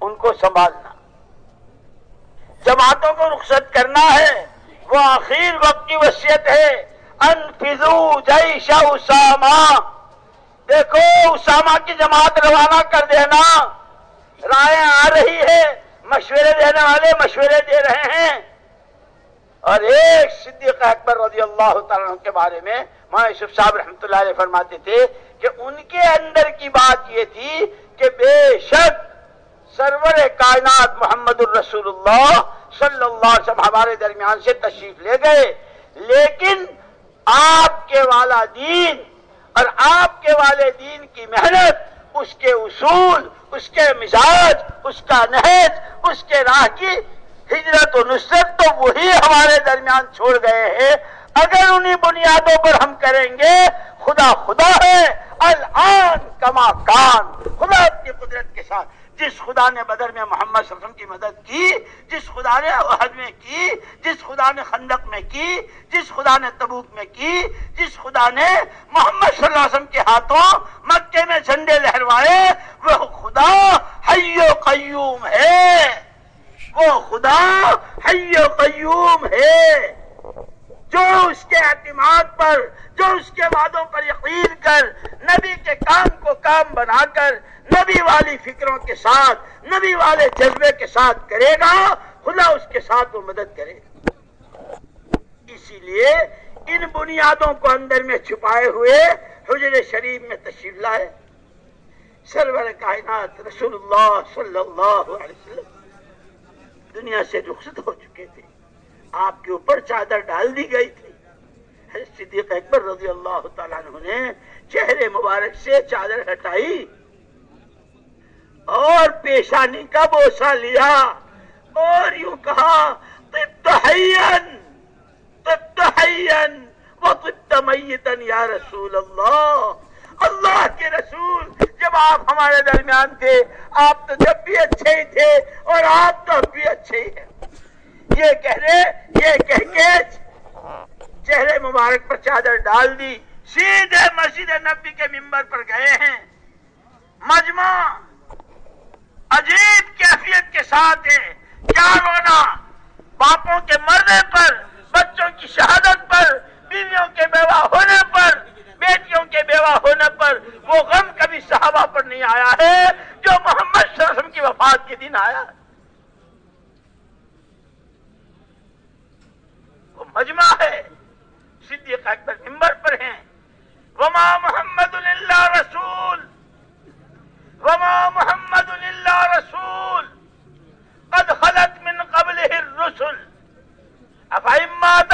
ان کو سنبھالنا۔ جماعتوں کو رخصت کرنا ہے، وہ آخر وقت کی وصیت ہے۔ انفضو جئی شاہ اسامہ۔ دیکھو اسامہ کی جماعت روانہ کر دینا۔ رائے آ رہی ہے، مشورے دینے والے مشورے دے رہے ہیں۔ اور ایک صدیق اکبر رضی اللہ تعالیٰ کے بارے میں ماں یوسف صاحب رحمۃ اللہ علیہ فرماتے تھے کہ ان کے اندر کی بات یہ تھی کہ بے شک سرور کائنات محمد الرسول اللہ صلی اللہ علیہ وسلم ہمارے درمیان سے تشریف لے گئے۔ لیکن آپ کے والا دین اور آپ کے والے دین کی محنت، اس کے اصول، اس کے مزاج، اس کا نہج، اس کے راہ کی ہجرت و نصرت تو وہی ہمارے درمیان چھوڑ گئے ہیں۔ اگر انہی بنیادوں پر ہم کریں گے، خدا خدا ہے، الان کما کان۔ خدا اپنی قدرت کے ساتھ۔ جس خدا نے بدر میں محمد صلی اللہ علیہ وسلم کی مدد کی، جس خدا نے عہد میں کی، جس خدا نے خندق میں کی، جس خدا نے تبوک میں کی، جس خدا نے محمد صلی اللہ علیہ وسلم کے ہاتھوں مکے میں جھنڈے لہروائے، وہ خدا حی و قیوم ہے۔ وہ خدا، حی و قیوم ہے۔ جو اس کے اعتماد پر، جو اس کے وعدوں پر یقین کر، نبی کے کام کو کام بنا کر، نبی والی فکروں کے ساتھ، نبی والے جذبے کے ساتھ کرے گا، خدا اس کے ساتھ وہ مدد کرے گا۔ اسی لیے ان بنیادوں کو اندر میں چھپائے ہوئے حجر شریف میں تشریف لائے۔ سرور کائنات رسول اللہ صلی اللہ علیہ وسلم۔ دنیا سے رخصت ہو چکے تھے۔ آپ کے اوپر چادر ڈال دی گئی تھی۔ صدیق اکبر رضی اللہ تعالیٰ عنہ نے چہرے مبارک سے چادر ہٹائی اور پیشانی کا بوسا لیا اور یوں کہا وہ میتن یا رسول اللہ اللہ کے رسول، جب آپ ہمارے درمیان تھے، آپ تو جب بھی اچھے ہی تھے اور آپ تو اب بھی اچھے ہی ہیں۔ یہ کہہ رہے، یہ کہہ کے چہرے مبارک پر چادر ڈال دی۔ سیدھے مسجد نبی کے ممبر پر گئے ہیں۔ مجمع عجیب کیفیت کے ساتھ ہے کیا رونا؟ باپوں کے مرنے پر، بچوں کی شہادت پر، بیویوں کے بیوہ ہونے پر۔ بیٹیوں کے بیوہ ہونے پر وہ غم کبھی صحابہ پر نہیں آیا ہے جو محمد صلی اللہ علیہ وسلم کی وفات کے دن آیا وہ مجمع ہے۔ صدیق اکبر ممبر پر ہیں۔ وما محمد اللہ رسول۔ وما محمد الا رسول۔ قد خلت من قبله الرسل۔ افهم مات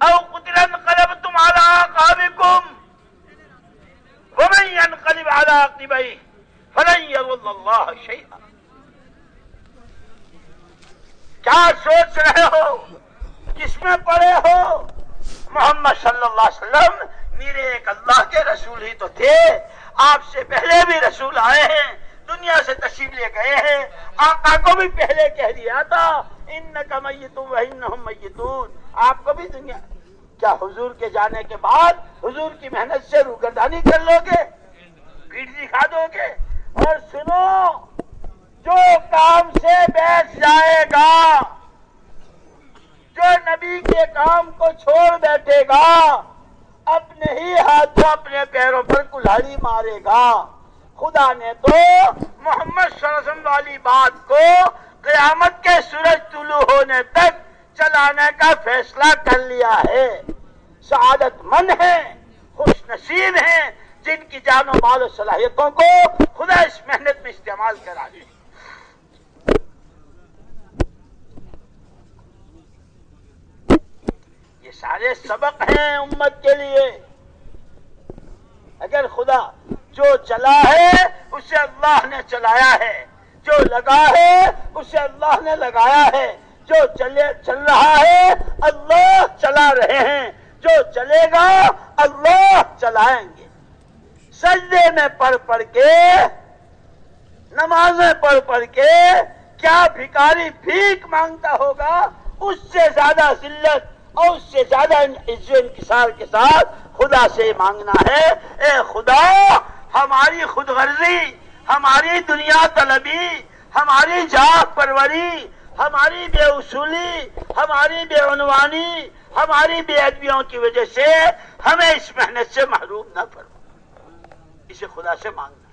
او قتل انقلبتم على عقابكم ومن ينقلب على عقبيه فلن يضل الله شيئا. کیا سوچ رہے ہو؟ کس میں پڑے ہو؟ محمد صلی اللہ علیہ وسلم میرے ایک اللہ کے رسول ہی تو تھے۔ آپ سے پہلے بھی رسول آئے ہیں، دنیا سے تشریف لے گئے ہیں۔ آقا کو بھی پہلے کہہ دیا تھا ان کا میتون میتون۔ آپ کو بھی دنیا کیا حضور کے جانے کے بعد حضور کی محنت سے روگردانی کر لو گے؟ پیٹ دکھا دو گے؟ اور سنو، جو کام سے بیٹھ جائے گا، جو نبی کے کام کو چھوڑ بیٹھے گا، اپنے ہی ہاتھوں اپنے پیروں پر کلاڑی مارے گا۔ خدا نے تو محمد صلی اللہ علیہ وسلم والی بات کو قیامت کے سورج طلوع ہونے تک چلانے کا فیصلہ کر لیا ہے۔ سعادت مند ہیں، خوش نصیب ہیں، جن کی جان و مال و صلاحیتوں کو خدا اس محنت میں استعمال کرا دے۔ یہ سارے سبق ہیں امت کے لیے۔ اگر خدا جو چلا ہے، اسے اللہ نے چلایا ہے۔ جو لگا ہے، اسے اللہ نے لگایا ہے۔ جو چلے چل رہا ہے، اللہ چلا رہے ہیں۔ جو چلے گا، اللہ چلائیں گے۔ سجدے میں پڑھ پڑھ کے، نمازیں پڑھ پڑھ کے کیا بھکاری بھیک مانگتا ہوگا، اس سے زیادہ ذلت اور اس سے زیادہ انکسار کے ساتھ خدا سے مانگنا ہے۔ اے خدا، ہماری خود غرضی ہماری دنیا طلبی، ہماری جاگ پروری ہماری بے اصولی، ہماری بے عنوانی، ہماری بے ادبیوں کی وجہ سے ہمیں اس محنت سے محروم نہ فرما۔ اسے خدا سے مانگنا۔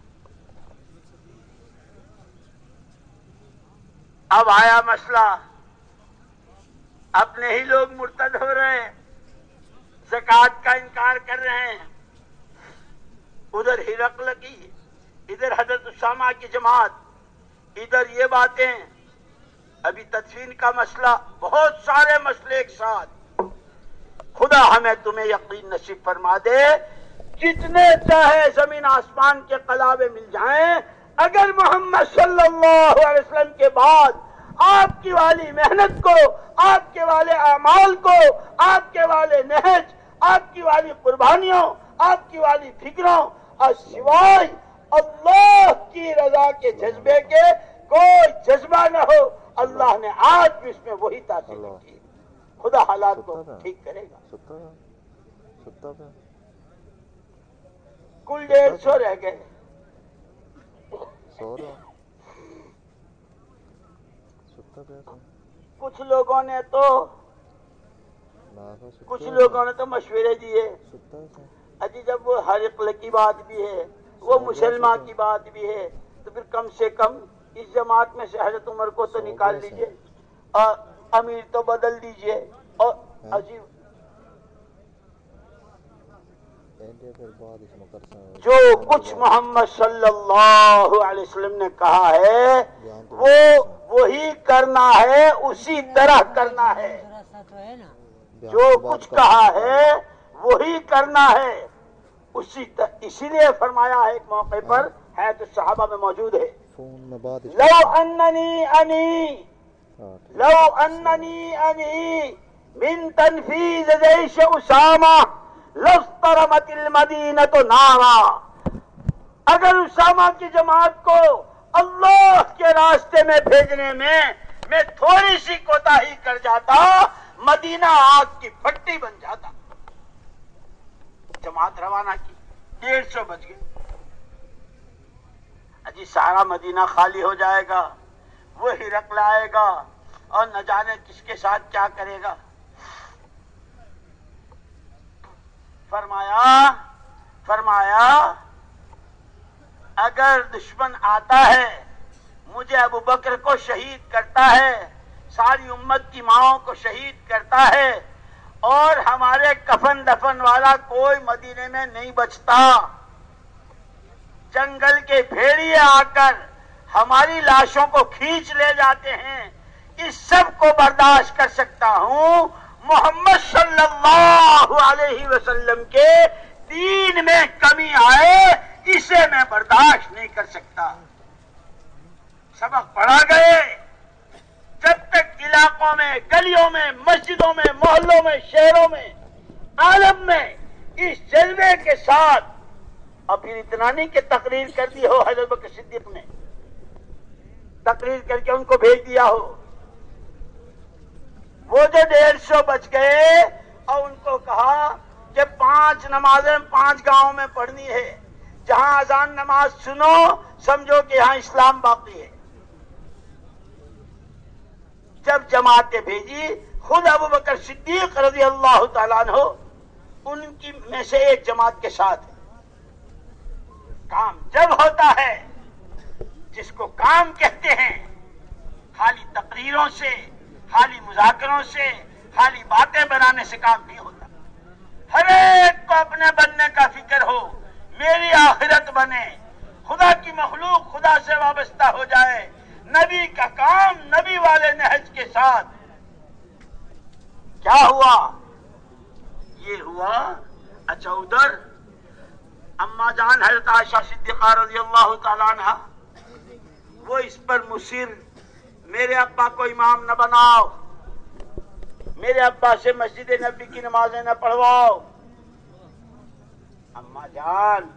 اب آیا مسئلہ۔ اپنے ہی لوگ مرتد ہو رہے ہیں۔ زکات کا انکار کر رہے ہیں۔ ادھر ہرقل کی، ادھر حضرت اسامہ کی جماعت، ادھر یہ باتیں۔ ابھی تدفین کا مسئلہ بہت سارے مسئلے ایک ساتھ۔ خدا ہمیں تمہیں یقین نصیب فرما دے، جتنے چاہے زمین آسمان کے قلابے مل جائیں، اگر محمد صلی اللہ علیہ وسلم کے بعد آپ کی والی محنت کو، آپ کے والے اعمال کو، آپ کے والے نہج، آپ کی والی قربانیوں، آپ کی والی فکروں اور سوائے اللہ کی رضا کے جذبے کے کوئی جذبہ نہ ہو اللہ نے آج بھی اس میں وہی تاثیر کی خدا حالات کو ٹھیک کرے گا۔ کل ڈیڑھ سو رہ گئے۔ کچھ لوگوں نے تو کچھ لوگوں نے تو مشورے دیے۔ اجی جب وہ ہر کی بات بھی ہے وہ مسلمان کی بات بھی ہے تو پھر کم سے کم اس جماعت میں سے حضرت عمر کو تو نکال لیجیے اور امیر تو بدل دیجیے اور ہاں۔ عجیب۔ جو کچھ محمد صلی اللہ علیہ وسلم نے کہا ہے وہ وہی کرنا ہے اسی طرح کرنا ہے۔ جو کچھ کہا ہے وہی کرنا ہے۔ اسی اسی لیے فرمایا ہے ایک موقع پر ہے تو صحابہ میں موجود ہے۔ لو اننی انی، لو اننی انی، من تنفیذ دیش اسامہ لفترمت المدینہ تو نارا۔ اگر اسامہ کی جماعت کو اللہ کے راستے میں بھیجنے میں میں تھوڑی سی کوتا ہی کر جاتا، مدینہ آگ کی پٹی بن جاتا۔ جماعت روانہ کی، ڈیڑھ سو بج گئے۔ اجی سارا مدینہ خالی ہو جائے گا وہ رکھ لائے گا، اور نہ جانے کس کے ساتھ کیا کرے گا۔ فرمایا فرمایا، اگر دشمن آتا ہے، مجھے ابو بکر کو شہید کرتا ہے، ساری امت کی ماؤں کو شہید کرتا ہے، اور ہمارے کفن دفن والا کوئی مدینے میں نہیں بچتا۔ جنگل کے بھیڑیے آ کر ہماری لاشوں کو کھینچ لے جاتے ہیں اس سب کو برداشت کر سکتا ہوں محمد صلی اللہ علیہ وسلم کے دین میں کمی آئے، اسے میں برداشت نہیں کر سکتا۔ سبق پڑھا گئے۔ جب تک علاقوں میں، گلیوں میں، مسجدوں میں، محلوں میں، شہروں میں، عالم میں اس جلوے کے ساتھ اور پھر اتنا نہیں کہ تقریر کر دی ہو حضرت بکر صدیق نے۔ تقریر کر کے ان کو بھیج دیا ہو۔ وہ جو ڈیڑھ سو بچ گئے اور ان کو کہا کہ پانچ نمازیں پانچ گاؤں میں پڑھنی ہے۔ جہاں اذان نماز سنو، سمجھو کہ یہاں اسلام باقی ہے۔ جب جماعتیں بھیجی، خود ابو بکر صدیق رضی اللہ تعالیٰ عنہ، ان کی میں سے ایک جماعت کے ساتھ ہے۔ کام جب ہوتا ہے، جس کو کام کہتے ہیں، خالی تقریروں سے، خالی مذاکروں سے، خالی باتیں بنانے سے کام نہیں ہوتا۔ ہر ایک کو اپنے بننے کا فکر ہو، میری آخرت بنے۔ خدا کی مخلوق خدا سے وابستہ ہو جائے۔ نبی کا کام نبی والے نہج کے ساتھ۔ کیا ہوا؟ یہ ہوا اچھا ادھر۔ اما جان حضرت عائشہ صدیقہ رضی اللہ تعالیٰ عنہ، وہ اس پر مصر میرے ابا کو امام نہ بناؤ، میرے ابا سے مسجد نبی کی نمازیں نہ پڑھواؤ۔ اما جان،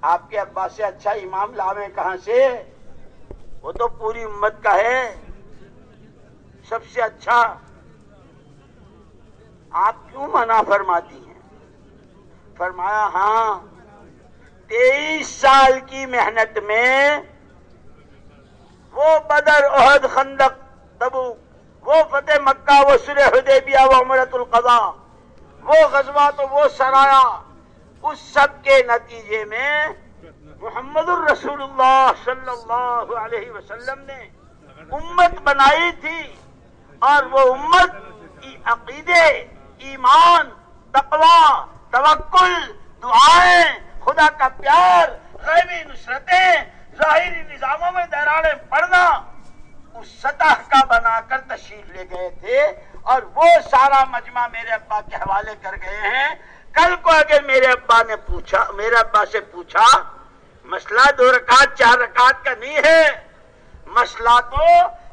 آپ کے ابا سے اچھا امام لاویں کہاں سے؟ وہ تو پوری امت کا ہے۔ سب سے اچھا آپ کیوں منع فرماتی ہیں؟ فرمایا ہاں تیئیس سال کی محنت میں وہ بدر عہد خندق تبو وہ فتح مکہ، وہ سر حدیبیہ، وہ عمرت القضا وہ غزوہ تو وہ سرایا اس سب کے نتیجے میں محمد الرسول اللہ صلی اللہ علیہ وسلم نے امت بنائی تھی اور وہ امت عقیدے، ایمان تقوا توکل، دعائیں خدا کا پیار غیبی نصرتیں، ظاہری نظاموں میں دہرانے پڑھنا اس سطح کا بنا کر تشریف لے گئے تھے اور وہ سارا مجمع میرے ابا کے حوالے کر گئے ہیں۔ کل کو اگر میرے ابا نے پوچھا، میرے ابا سے پوچھا، مسئلہ دو رکعت، چار رکعت کا نہیں ہے۔ مسئلہ تو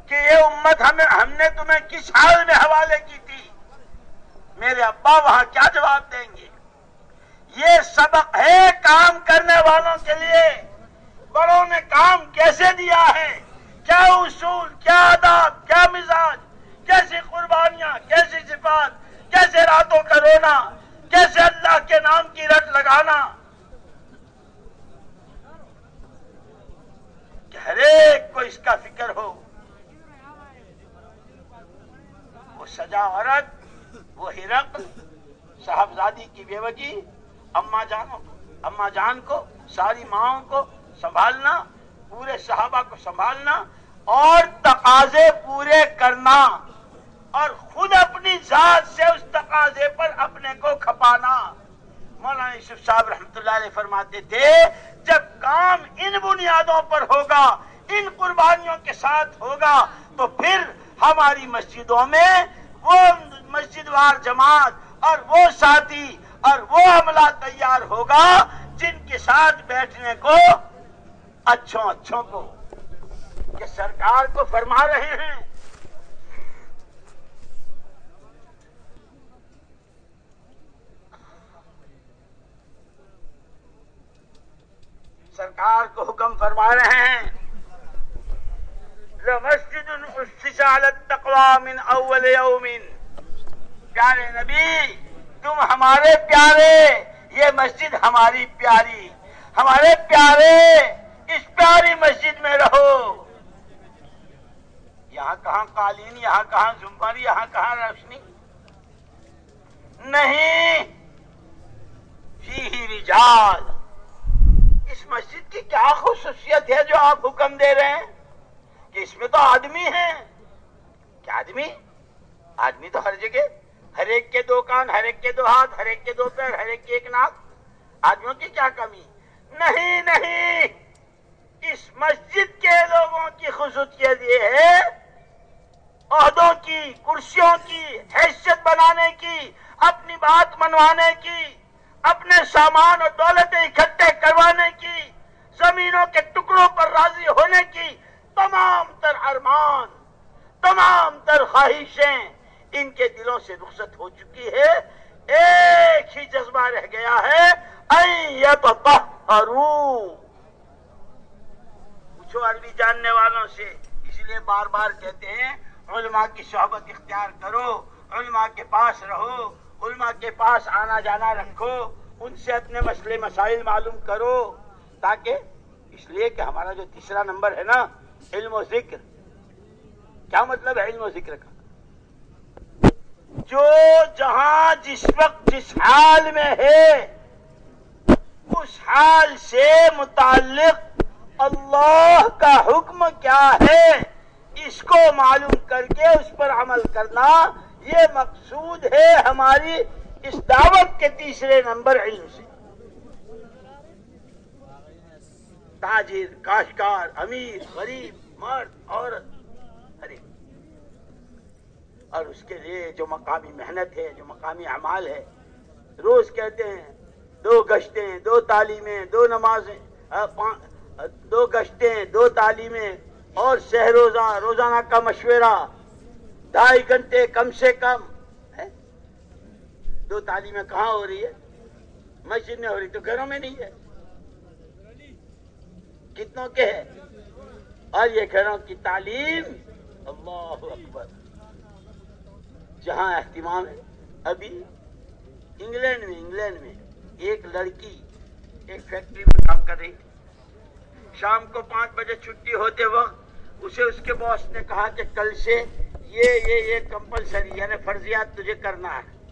کہ یہ امت ہمیں ہم نے تمہیں کس حال میں حوالے کی تھی؟ میرے ابا وہاں کیا جواب دیں گے؟ یہ سبق ہے کام کرنے والوں کے لیے۔ بڑوں نے کام کیسے دیا ہے؟ کیا اصول، کیا آداب، کیا مزاج؟ کیسی قربانیاں، کیسی صفات؟ کیسے راتوں کا رونا؟ کیسے اللہ کے نام کی رٹ لگانا؟ کہ ہر ایک کو اس کا فکر ہو۔ وہ سجا عورت، وہ ہرک صاحبزادی کی بیوجی اما جانوں اما جان کو، ساری ماؤں کو سنبھالنا، پورے صحابہ کو سنبھالنا اور تقاضے پورے کرنا اور خود اپنی ذات سے اس تقاضے پر اپنے کو کھپانا۔ مولانا یوسف صاحب رحمت اللہ علیہ فرماتے تھے، جب کام ان بنیادوں پر ہوگا، ان قربانیوں کے ساتھ ہوگا، تو پھر ہماری مسجدوں میں وہ مسجد وار جماعت اور وہ ساتھی اور وہ عملہ تیار ہوگا جن کے ساتھ بیٹھنے کو اچھوں اچھوں کو کہ سرکار کو فرما رہے ہیں۔ سرکار کو حکم فرما رہے ہیں۔ مسجد من اول یوم۔ پیارے نبی تم ہمارے پیارے، یہ مسجد ہماری پیاری۔ ہمارے پیارے، اس پیاری مسجد میں رہو۔ یہاں کہاں قالین، یہاں کہاں زمبر، یہاں کہاں روشنی؟ نہیں۔ فی رجال۔ اس مسجد کی کیا خصوصیت ہے جو آپ حکم دے رہے ہیں؟ کہ اس میں تو آدمی ہیں۔ کیا آدمی؟ آدمی تو ہر جگہ۔ ہر ایک کے دو کان، ہر ایک کے دو ہاتھ، ہر ایک کے دو پیر، ہر ایک کے ایک ناک۔ آدمیوں کی کیا کمی؟ نہیں نہیں۔ اس مسجد کے لوگوں کی خصوصیت یہ ہے، عہدوں کی، کرسیوں کی، حیثیت بنانے کی، اپنی بات منوانے کی، اپنے سامان اور دولتیں اکٹھے کروانے کی، زمینوں کے ٹکڑوں پر راضی ہونے کی تمام تر ارمان، تمام تر خواہشیں۔ ان کے دلوں سے رخصت ہو چکی ہے۔ ایک ہی جذبہ رہ گیا ہے۔ پوچھو عربی جاننے والوں سے۔ اس لیے بار بار کہتے ہیں، علماء کی صحبت اختیار کرو، علماء کے پاس رہو، علماء کے پاس آنا جانا رکھو، ان سے اپنے مسئلے، مسائل معلوم کرو، تاکہ اس لیے کہ ہمارا جو تیسرا نمبر ہے نا، علم و ذکر۔ کیا مطلب ہے علم و ذکر کا؟ جو جہاں جس وقت جس حال میں ہے، اس حال سے متعلق اللہ کا حکم کیا ہے، اس کو معلوم کر کے اس پر عمل کرنا یہ مقصود ہے ہماری اس دعوت کے تیسرے نمبر علم سے۔ تاجر کاشکار امیر، غریب، مرد، عورت اور اس کے لیے جو مقامی محنت ہے، جو مقامی اعمال ہے۔ روز کہتے ہیں، دو گشتیں، دو تعلیمیں، دو نمازیں دو گشتیں، دو تعلیمیں اور سہ روزہ، روزانہ کا مشورہ۔ ڈھائی گھنٹے کم سے کم دو تعلیمیں کہاں ہو رہی ہے؟ مسجد میں ہو رہی تو گھروں میں نہیں ہے۔ کتنوں کے ہے اور یہ گھروں کی تعلیم۔ اللہ اکبر۔ جہاں اہتمام ہے۔ ابھی انگلینڈ میں انگلینڈ میں ایک لڑکی ایک فیکٹری میں کام کر رہی تھی۔ شام کو پانچ بجے چھٹی ہوتے وقت اسے اس کے باس نے کہا کہ کل سے یہ یہ یہ کمپلسری یعنی فرضیات تجھے کرنا ہے۔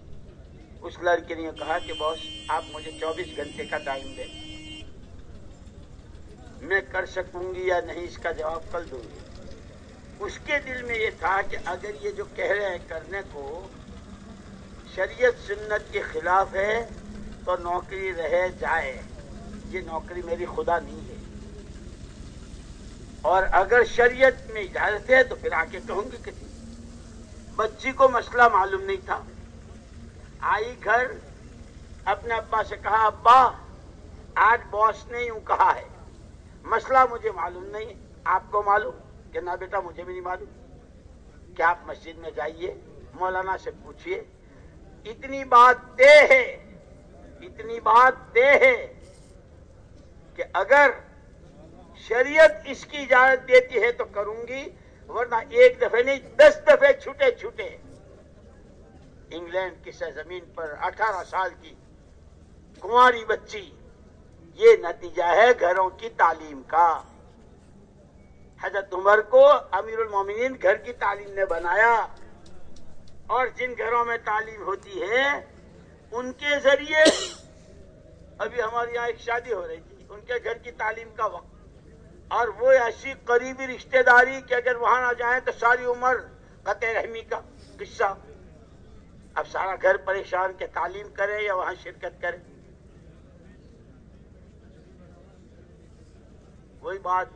اس لڑکی نے کہا کہ باس، آپ مجھے چوبیس گھنٹے کا ٹائم دیں۔ میں کر سکوں گی یا نہیں، اس کا جواب کل دوں گی۔ اس کے دل میں یہ تھا کہ اگر یہ جو کہہ رہے ہیں کرنے کو شریعت سنت کے خلاف ہے، تو نوکری رہ جائے۔ یہ نوکری میری خدا نہیں ہے۔ اور اگر شریعت میں اجازت ہے، تو پھر آ کے کہوں گی کسی بچی کو مسئلہ معلوم نہیں تھا۔ آئی گھر، اپنے ابا سے کہا، ابا، آج باس نے یوں کہا ہے۔ مسئلہ مجھے معلوم نہیں، آپ کو معلوم؟ کہ نہ بیٹا، مجھے بھی نہیں معلوم۔ کیا آپ مسجد میں جائیے؟ مولانا سے پوچھئے۔ اتنی بات طے ہے، اتنی بات طے ہے کہ اگر شریعت اس کی اجازت دیتی ہے تو کروں گی، ورنہ ایک دفعہ نہیں، دس دفعے چھوٹے چھوٹے۔ انگلینڈ کی سرزمین پر اٹھارہ سال کی کنواری بچی، یہ نتیجہ ہے گھروں کی تعلیم کا۔ حضرت عمر کو امیر المومنین گھر کی تعلیم نے بنایا اور جن گھروں میں تعلیم ہوتی ہے، ان کے ذریعے ابھی ہمارے یہاں ایک شادی ہو رہی تھی، ان کے گھر کی تعلیم کا وقت۔ اور وہ ایسی قریبی رشتہ داری کہ اگر وہاں نہ جائیں تو ساری عمر قطع رحمی کا قصہ۔ اب سارا گھر پریشان کے تعلیم کرے یا وہاں شرکت کرے۔ وہی بات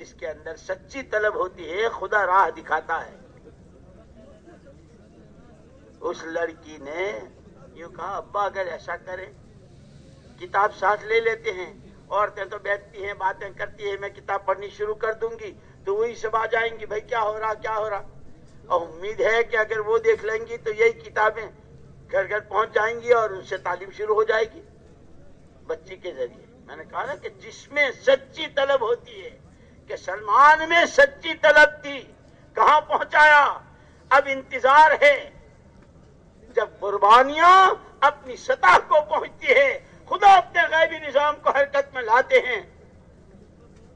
جس کے اندر سچی طلب ہوتی ہے، خدا راہ دکھاتا ہے۔ اس لڑکی نے یوں کہا، ابا اگر ایسا کرے، کتاب ساتھ لے لیتے ہیں۔ عورتیں تو بیٹھتی ہیں، باتیں کرتی ہیں، میں کتاب پڑھنی شروع کر دوں گی۔ تو وہی سب آ جائیں گی، بھائی کیا ہو رہا، کیا ہو رہا؟ اور امید ہے کہ اگر وہ دیکھ لیں گی تو یہی کتابیں گھر گھر پہنچ جائیں گی اور ان سے تعلیم شروع ہو جائے گی۔ بچی کے ذریعے۔ میں نے کہا نا کہ جس میں سچی طلب ہوتی ہے کہ سلمان میں سچی طلب تھی۔ کہاں پہنچایا؟ اب انتظار ہے۔ جب قربانیاں اپنی سطح کو پہنچتی ہے، خدا اپنے غیبی نظام کو حرکت میں لاتے ہیں۔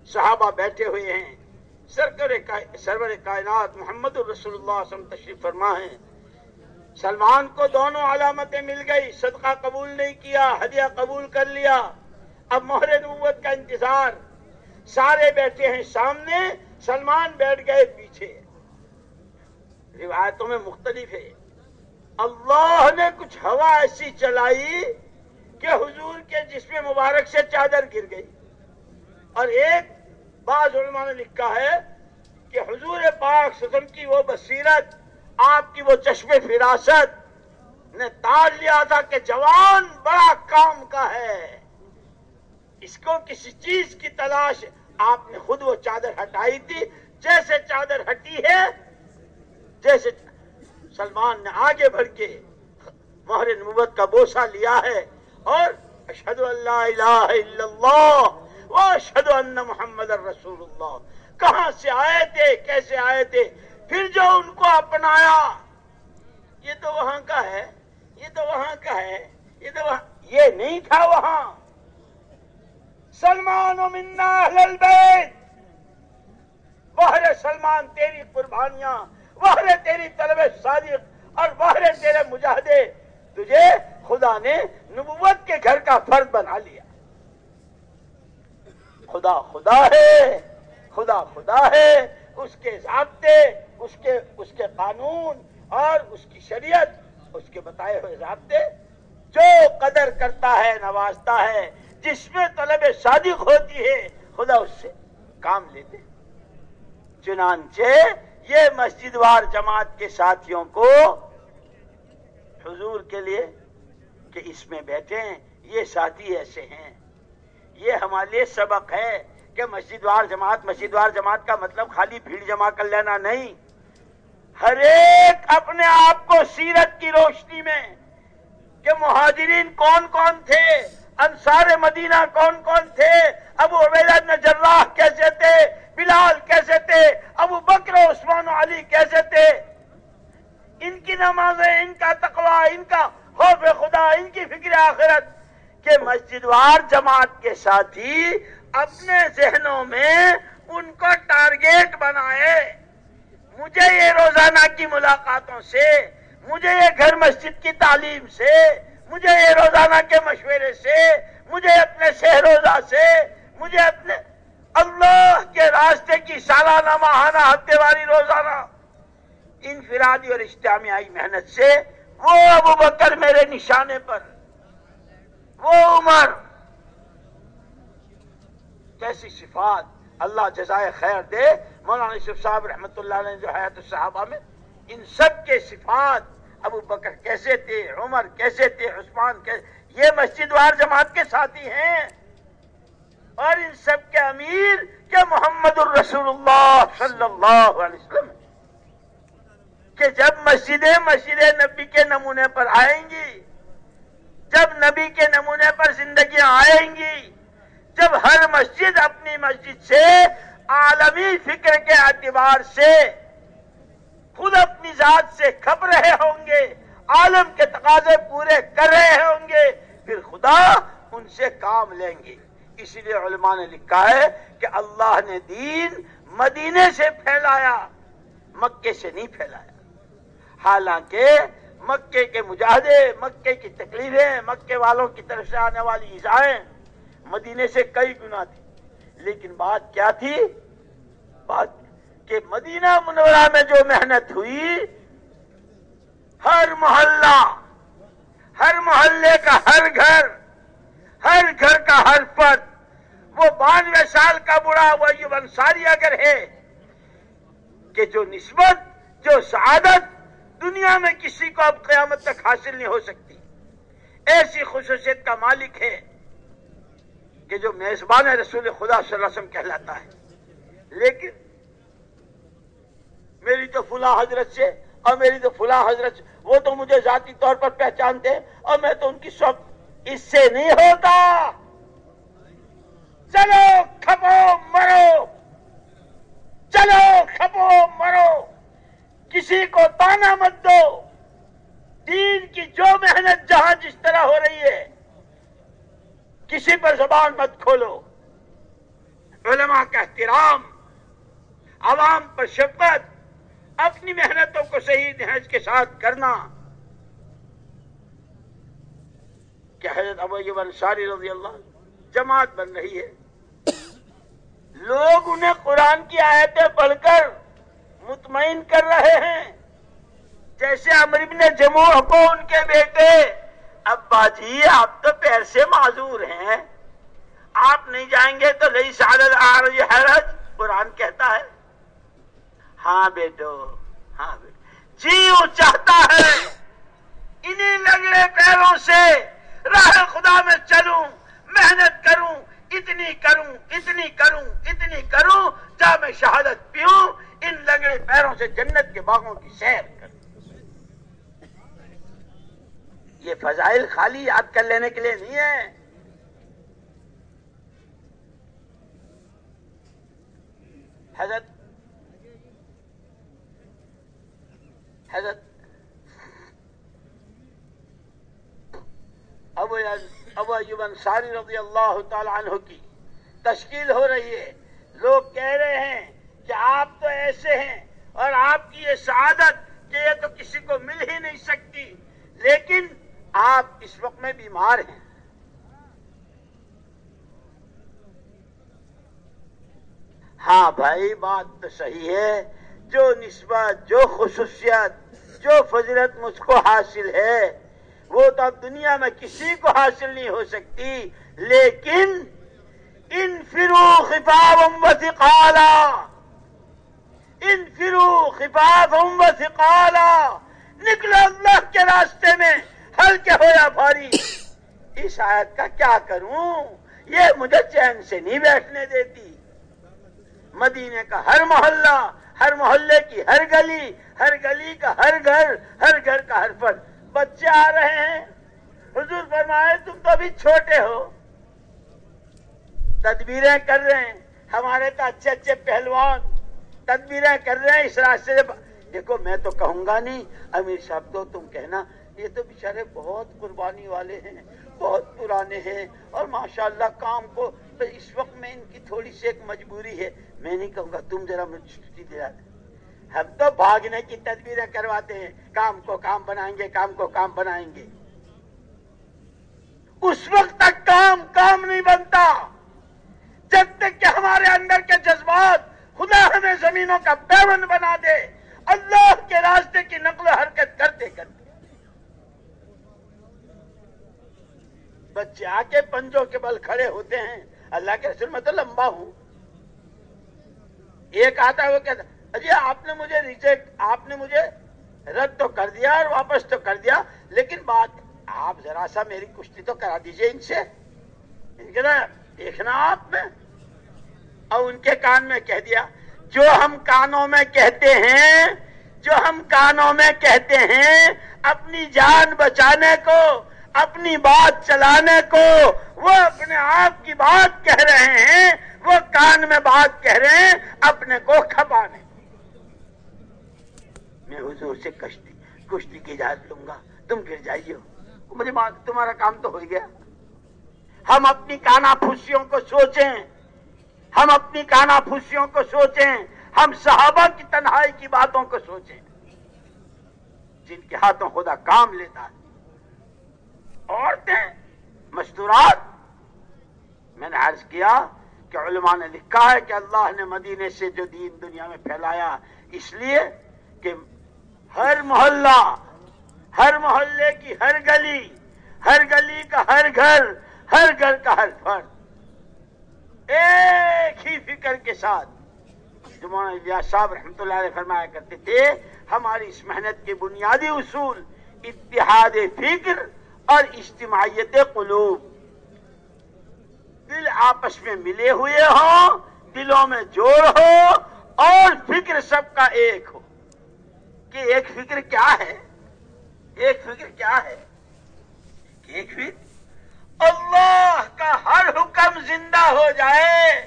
صحابہ بیٹھے ہوئے ہیں۔ سرور کائنات محمد الرسول اللہ وسلم تشریف فرما ہے۔ سلمان کو دونوں علامتیں مل گئی۔ صدقہ قبول نہیں کیا، ہدیہ قبول کر لیا۔ اب مہر نبوت کا انتظار۔ سارے بیٹھے ہیں سامنے، سلمان بیٹھ گئے پیچھے۔ روایتوں میں مختلف ہے۔ اللہ نے کچھ ہوا ایسی چلائی کہ حضور کے جسم مبارک سے چادر گر گئی۔ اور ایک بعض علماء نے لکھا ہے کہ حضور پاک سزم کی وہ بصیرت، آپ کی وہ چشم فراست نے تار لیا تھا کہ جوان بڑا کام کا ہے۔ اس کو کسی چیز کی تلاش آپ نے خود وہ چادر ہٹائی تھی، جیسے چادر ہٹی ہے، جیسے سلمان نے آگے بڑھ کے مہر نبوت کا بوسا لیا ہے۔ اور اشہد اللہ الہ الا اللہ اشد ان محمد رسول اللہ۔ کہاں سے آئے تھے؟ کیسے آئے تھے؟ پھر جو ان کو اپنایا، یہ تو وہاں کا ہے، یہ تو وہاں کا ہے، یہ تو وہاں، یہ نہیں تھا وہاں۔ سلمان و منا البیت۔ بہر سلمان، تیری قربانیاں۔ بہر تیری طلب صادق۔ اور بہر تیرے مجاہدے۔ تجھے خدا نے نبوت کے گھر کا فرد بنا لیا۔ خدا خدا ہے، خدا خدا ہے۔ اس کے ضابطے، اس کے اس کے قانون اور اس کی شریعت، اس کے بتائے ہوئے ضابطے۔ جو قدر کرتا ہے، نوازتا ہے جس میں طلب صادق ہوتی ہے، خدا اس سے کام لیتے چنانچہ یہ مسجد وار جماعت کے ساتھیوں کو حضور کے لیے کہ اس میں بیٹھے ہیں، یہ ساتھی ایسے ہیں۔ یہ ہمارے لیے سبق ہے کہ مسجد وار جماعت مسجد وار جماعت کا مطلب خالی بھیڑ جمع کر لینا نہیں۔ ہر ایک اپنے آپ کو سیرت کی روشنی میں کہ مہاجرین کون کون تھے۔ انصار مدینہ کون کون تھے؟ ابو عبیدہ جراح کیسے تھے؟ بلال کیسے تھے؟ ابو بکر عثمان علی کیسے تھے؟ ان کی کی نمازیں، ان کا تقوی، ان کا خوف خدا، ان کی فکر آخرت کہ مسجد وار جماعت کے ساتھی اپنے ذہنوں میں ان کو ٹارگیٹ بنائے۔ مجھے یہ روزانہ کی ملاقاتوں سے، مجھے یہ گھر مسجد کی تعلیم سے مجھے یہ روزانہ کے مشورے سے، مجھے اپنے شہروزہ سے، مجھے اپنے اللہ کے راستے کی سالانہ ماہانہ ہفتے واری روزانہ انفرادی اور اجتماعی محنت سے وہ ابو بکر میرے نشانے پر، وہ عمر، کیسی صفات اللہ جزائے خیر دے، مولانا یوسف صاحب رحمت اللہ علیہ جو حیات الصحابہ میں، ان سب کے صفات ابو بکر کیسے تھے، عمر کیسے تھے، عثمان کیسے یہ مسجد وار جماعت کے ساتھی ہیں۔ اور ان سب کے امیر کہ محمد الرسول اللہ صلی اللہ علیہ وسلم کہ جب مسجدیں مسجد نبی کے نمونے پر آئیں گی، جب نبی کے نمونے پر زندگیاں آئیں گی، جب ہر مسجد اپنی مسجد سے، عالمی فکر کے اعتبار سے خود اپنی ذات سے کھپ رہے ہوں گے، عالم کے تقاضے پورے کر رہے ہوں گے، پھر خدا ان سے کام لیں گے۔ اسی لیے علماء نے لکھا ہے کہ اللہ نے دین مدینے سے پھیلایا، مکے سے نہیں پھیلایا۔ حالانکہ مکے کے مجاہدے، مکے کی تکلیفیں، مکے والوں کی طرف سے آنے والی ایزائیں مدینے سے کئی گنا تھی لیکن بات کیا تھی؟ بات کہ مدینہ منورہ میں جو محنت ہوئی، ہر محلہ، ہر محلے کا ہر گھر ہر گھر کا ہر فرد، وہ بانوے سال کا بڑا وہ یہ انصاری اگر ہے کہ جو نسبت، جو سعادت دنیا میں کسی کو اب قیامت تک حاصل نہیں ہو سکتی۔ ایسی خصوصیت کا مالک ہے کہ جو میزبان رسول خدا صلی اللہ علیہ وسلم کہلاتا ہے۔ لیکن میری تو فلاں حضرت سے اور میری تو فلاں حضرت سے وہ تو مجھے ذاتی طور پر پہچانتے اور میں تو ان کی سب اس سے نہیں ہوتا۔ چلو کھپو، مرو۔ چلو کھپو، مرو۔ کسی کو تانا مت دو۔ دین کی جو محنت جہاں جس طرح ہو رہی ہے، کسی پر زبان مت کھولو۔ علماء کا احترام، عوام پر شفقت اپنی محنتوں کو صحیح نہج کے ساتھ کرنا۔ کہ حضرت ابو انصاری رضی اللہ جماعت بن رہی ہے؟ لوگ انہیں قرآن کی آیتیں پڑھ کر مطمئن کر رہے ہیں۔ جیسے ابن جموع کو ان کے بیٹے ابا جی آپ تو پیر سے معذور ہیں۔ آپ نہیں جائیں گے تو لئی سعادت آ رہی حرج، قرآن کہتا ہے۔ ہاں بیٹو ہاں بیٹو۔ جی وہ چاہتا ہے انہیں لگڑے پیروں سے راہ خدا میں چلوں، محنت کروں، اتنی کروں اتنی کروں اتنی کروں جب میں شہادت پیوں، ان لگڑے پیروں سے جنت کے باغوں کی سیر کروں۔ یہ فضائل خالی یاد کر لینے کے لیے نہیں ہے۔ حضرت حضرت ابو ابو ایوب انصاری رضی اللہ تعالی عنہ کی تشکیل ہو رہی ہے۔ لوگ کہہ رہے ہیں کہ آپ تو ایسے ہیں اور آپ کی یہ سعادت کہ یہ تو کسی کو مل ہی نہیں سکتی۔ لیکن آپ اس وقت میں بیمار ہیں۔ ہاں بھائی، بات تو صحیح ہے۔ جو نسبت، جو خصوصیت جو فضرت مجھ کو حاصل ہے، وہ تو اب دنیا میں کسی کو حاصل نہیں ہو سکتی، لیکن ان فرو خفاف و ان فرو خفاف نکلو اللہ کے راستے میں، ہلکے ہو یا بھاری اس آیت کا کیا کروں؟ یہ مجھے چین سے نہیں بیٹھنے دیتی۔ مدینے کا ہر محلہ، ہر محلے کی ہر گلی ہر گلی کا ہر گھر ہر گھر کا ہر فرد۔ بچے آ رہے ہیں۔ حضور فرمائے، تم تو ابھی چھوٹے ہو۔ تدبیریں کر رہے ہیں۔ ہمارے تو اچھے اچھے پہلوان تدبیریں کر رہے ہیں اس راستے سے۔ دیکھو، میں تو کہوں گا نہیں، امیر صاحب تو تم کہنا، یہ تو بیچارے بہت قربانی والے ہیں، بہت پرانے ہیں اور ماشاءاللہ کام کو تو اس وقت میں ان کی تھوڑی سی ایک مجبوری ہے۔ میں نہیں کہوں گا، تم ذرا مجھے چھٹی دلا دیں۔ ہم تو بھاگنے کی تدبیریں کرواتے ہیں۔ کام کو کام بنائیں گے، کام کو کام بنائیں گے۔ اس وقت تک کام کام نہیں بنتا۔ جب تک کہ ہمارے اندر کے جذبات خدا ہمیں زمینوں کا پیون بنا دے، اللہ کے راستے کی نقل و حرکت کرتے کرتے۔ بچے آ کے پنجوں کے بل کھڑے ہوتے ہیں۔ اللہ کے رسول میں تو لمبا ہوں۔ ایک آتا ہے وہ کہتا اجی آپ نے مجھے ریجیکٹ آپ نے مجھے رد تو کر دیا اور واپس تو کر دیا، لیکن بات، آپ ذرا سا میری کشتی تو کرا دیجیے ان سے۔ دیکھنا آپ میں اور ان کے کان میں کہہ دیا، جو ہم کانوں میں کہتے ہیں، جو ہم کانوں میں کہتے ہیں، اپنی جان بچانے کو، اپنی بات چلانے کو، وہ اپنے آپ کی بات کہہ رہے ہیں، وہ کان میں بات کہہ رہے ہیں، اپنے کو کھپانے۔ میں حضور سے کشتی کشتی کی اجازت لوں گا، تم گر جائیے۔ مجھے تمہارا کام تو ہو گیا۔ ہم اپنی کانا پھوسیوں کو سوچیں۔ ہم اپنی کانا پھوسیوں کو سوچیں۔ ہم صحابہ کی تنہائی کی باتوں کو سوچیں۔ جن کے ہاتھوں خدا کام لیتا ہے۔ عورتیں، مستورات۔ میں نے عرض کیا کہ علماء نے لکھا ہے کہ اللہ نے مدینے سے جو دین دنیا میں پھیلایا، اس لیے کہ ہر محلہ، ہر محلے کی ہر گلی ہر گلی کا ہر گھر ہر گھر کا ہر فرد ایک ہی فکر کے ساتھ جمعہ صاحب رحمۃ اللہ علیہ فرمایا کرتے تھے، ہماری اس محنت کے بنیادی اصول، اتحاد فکر اور اجتماعیت قلوب۔ دل آپس میں ملے ہوئے ہوں، دلوں میں جوڑ ہو اور فکر سب کا ایک ہو۔ کہ ایک فکر کیا ہے؟ ایک فکر کیا ہے؟ ایک فکر؟ اللہ کا ہر حکم زندہ ہو جائے۔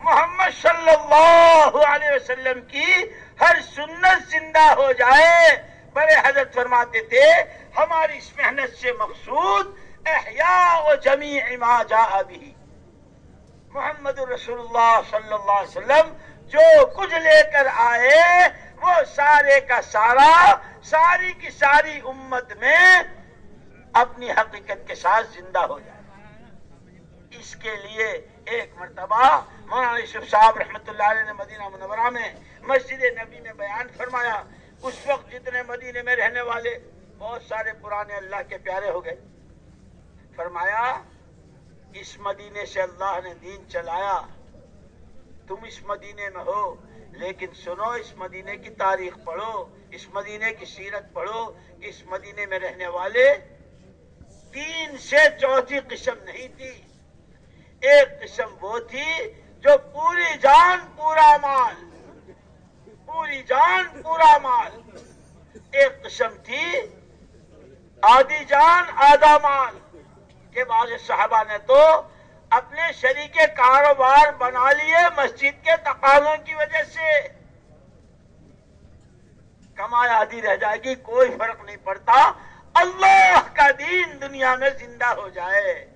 محمد صلی اللہ علیہ وسلم کی ہر سنت زندہ ہو جائے۔ بڑے حضرت فرماتے تھے، ہماری اس محنت سے مقصود احیاء و جمیع ما جاء بھی محمد رسول اللہ صلی اللہ علیہ وسلم جو کچھ لے کر آئے وہ سارے کا سارا ساری کی ساری امت میں اپنی حقیقت کے ساتھ زندہ ہو جائے۔ اس کے لیے ایک مرتبہ مولانا یوسف صاحب رحمت اللہ علیہ نے مدینہ منورہ میں مسجد نبی میں بیان فرمایا، اس وقت جتنے مدینے میں رہنے والے بہت سارے پرانے اللہ کے پیارے ہو گئے۔ فرمایا، اس مدینے سے اللہ نے دین چلایا، تم اس مدینے میں ہو لیکن سنو، اس مدینے کی تاریخ پڑھو، اس مدینے کی سیرت پڑھو، اس مدینے میں رہنے والے تین سے چوتھی قسم نہیں تھی۔ ایک قسم وہ تھی جو پوری جان، پورا مال، پوری جان، پورا مال۔ ایک قسم تھی آدھی جان، آدھا مال۔ کے بعد صاحبہ نے تو اپنے شریک کاروبار بنا لیے مسجد کے تقاضوں کی وجہ سے۔ کمائی آدھی رہ جائے گی، کوئی فرق نہیں پڑتا۔ اللہ کا دین دنیا میں زندہ ہو جائے۔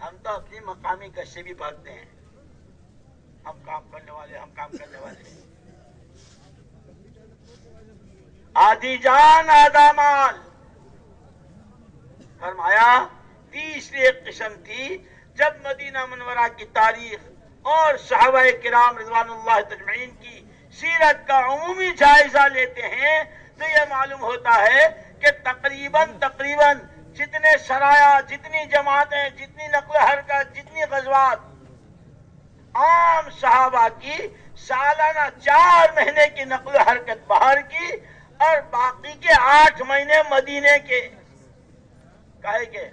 ہم تو اپنی مقامی گش سے بھی بھاگتے ہیں۔ ہم کام کرنے والے، ہم کام کرنے والے۔ آدھی جان آدھا مال فرمایا تیسری ایک قسم تھی، جب مدینہ منورہ کی تاریخ اور صحابہ کرام رضوان اللہ تجمعین کی سیرت کا عمومی جائزہ لیتے ہیں، تو یہ معلوم ہوتا ہے کہ تقریباً تقریباً جتنے سرایا جتنی جماعتیں، جتنی نقل حرکت، جتنی غزوات عام صحابہ کی سالانہ چار مہینے کی نقل و حرکت باہر کی اور باقی کے آٹھ مہینے مدینے کے۔ کہے گے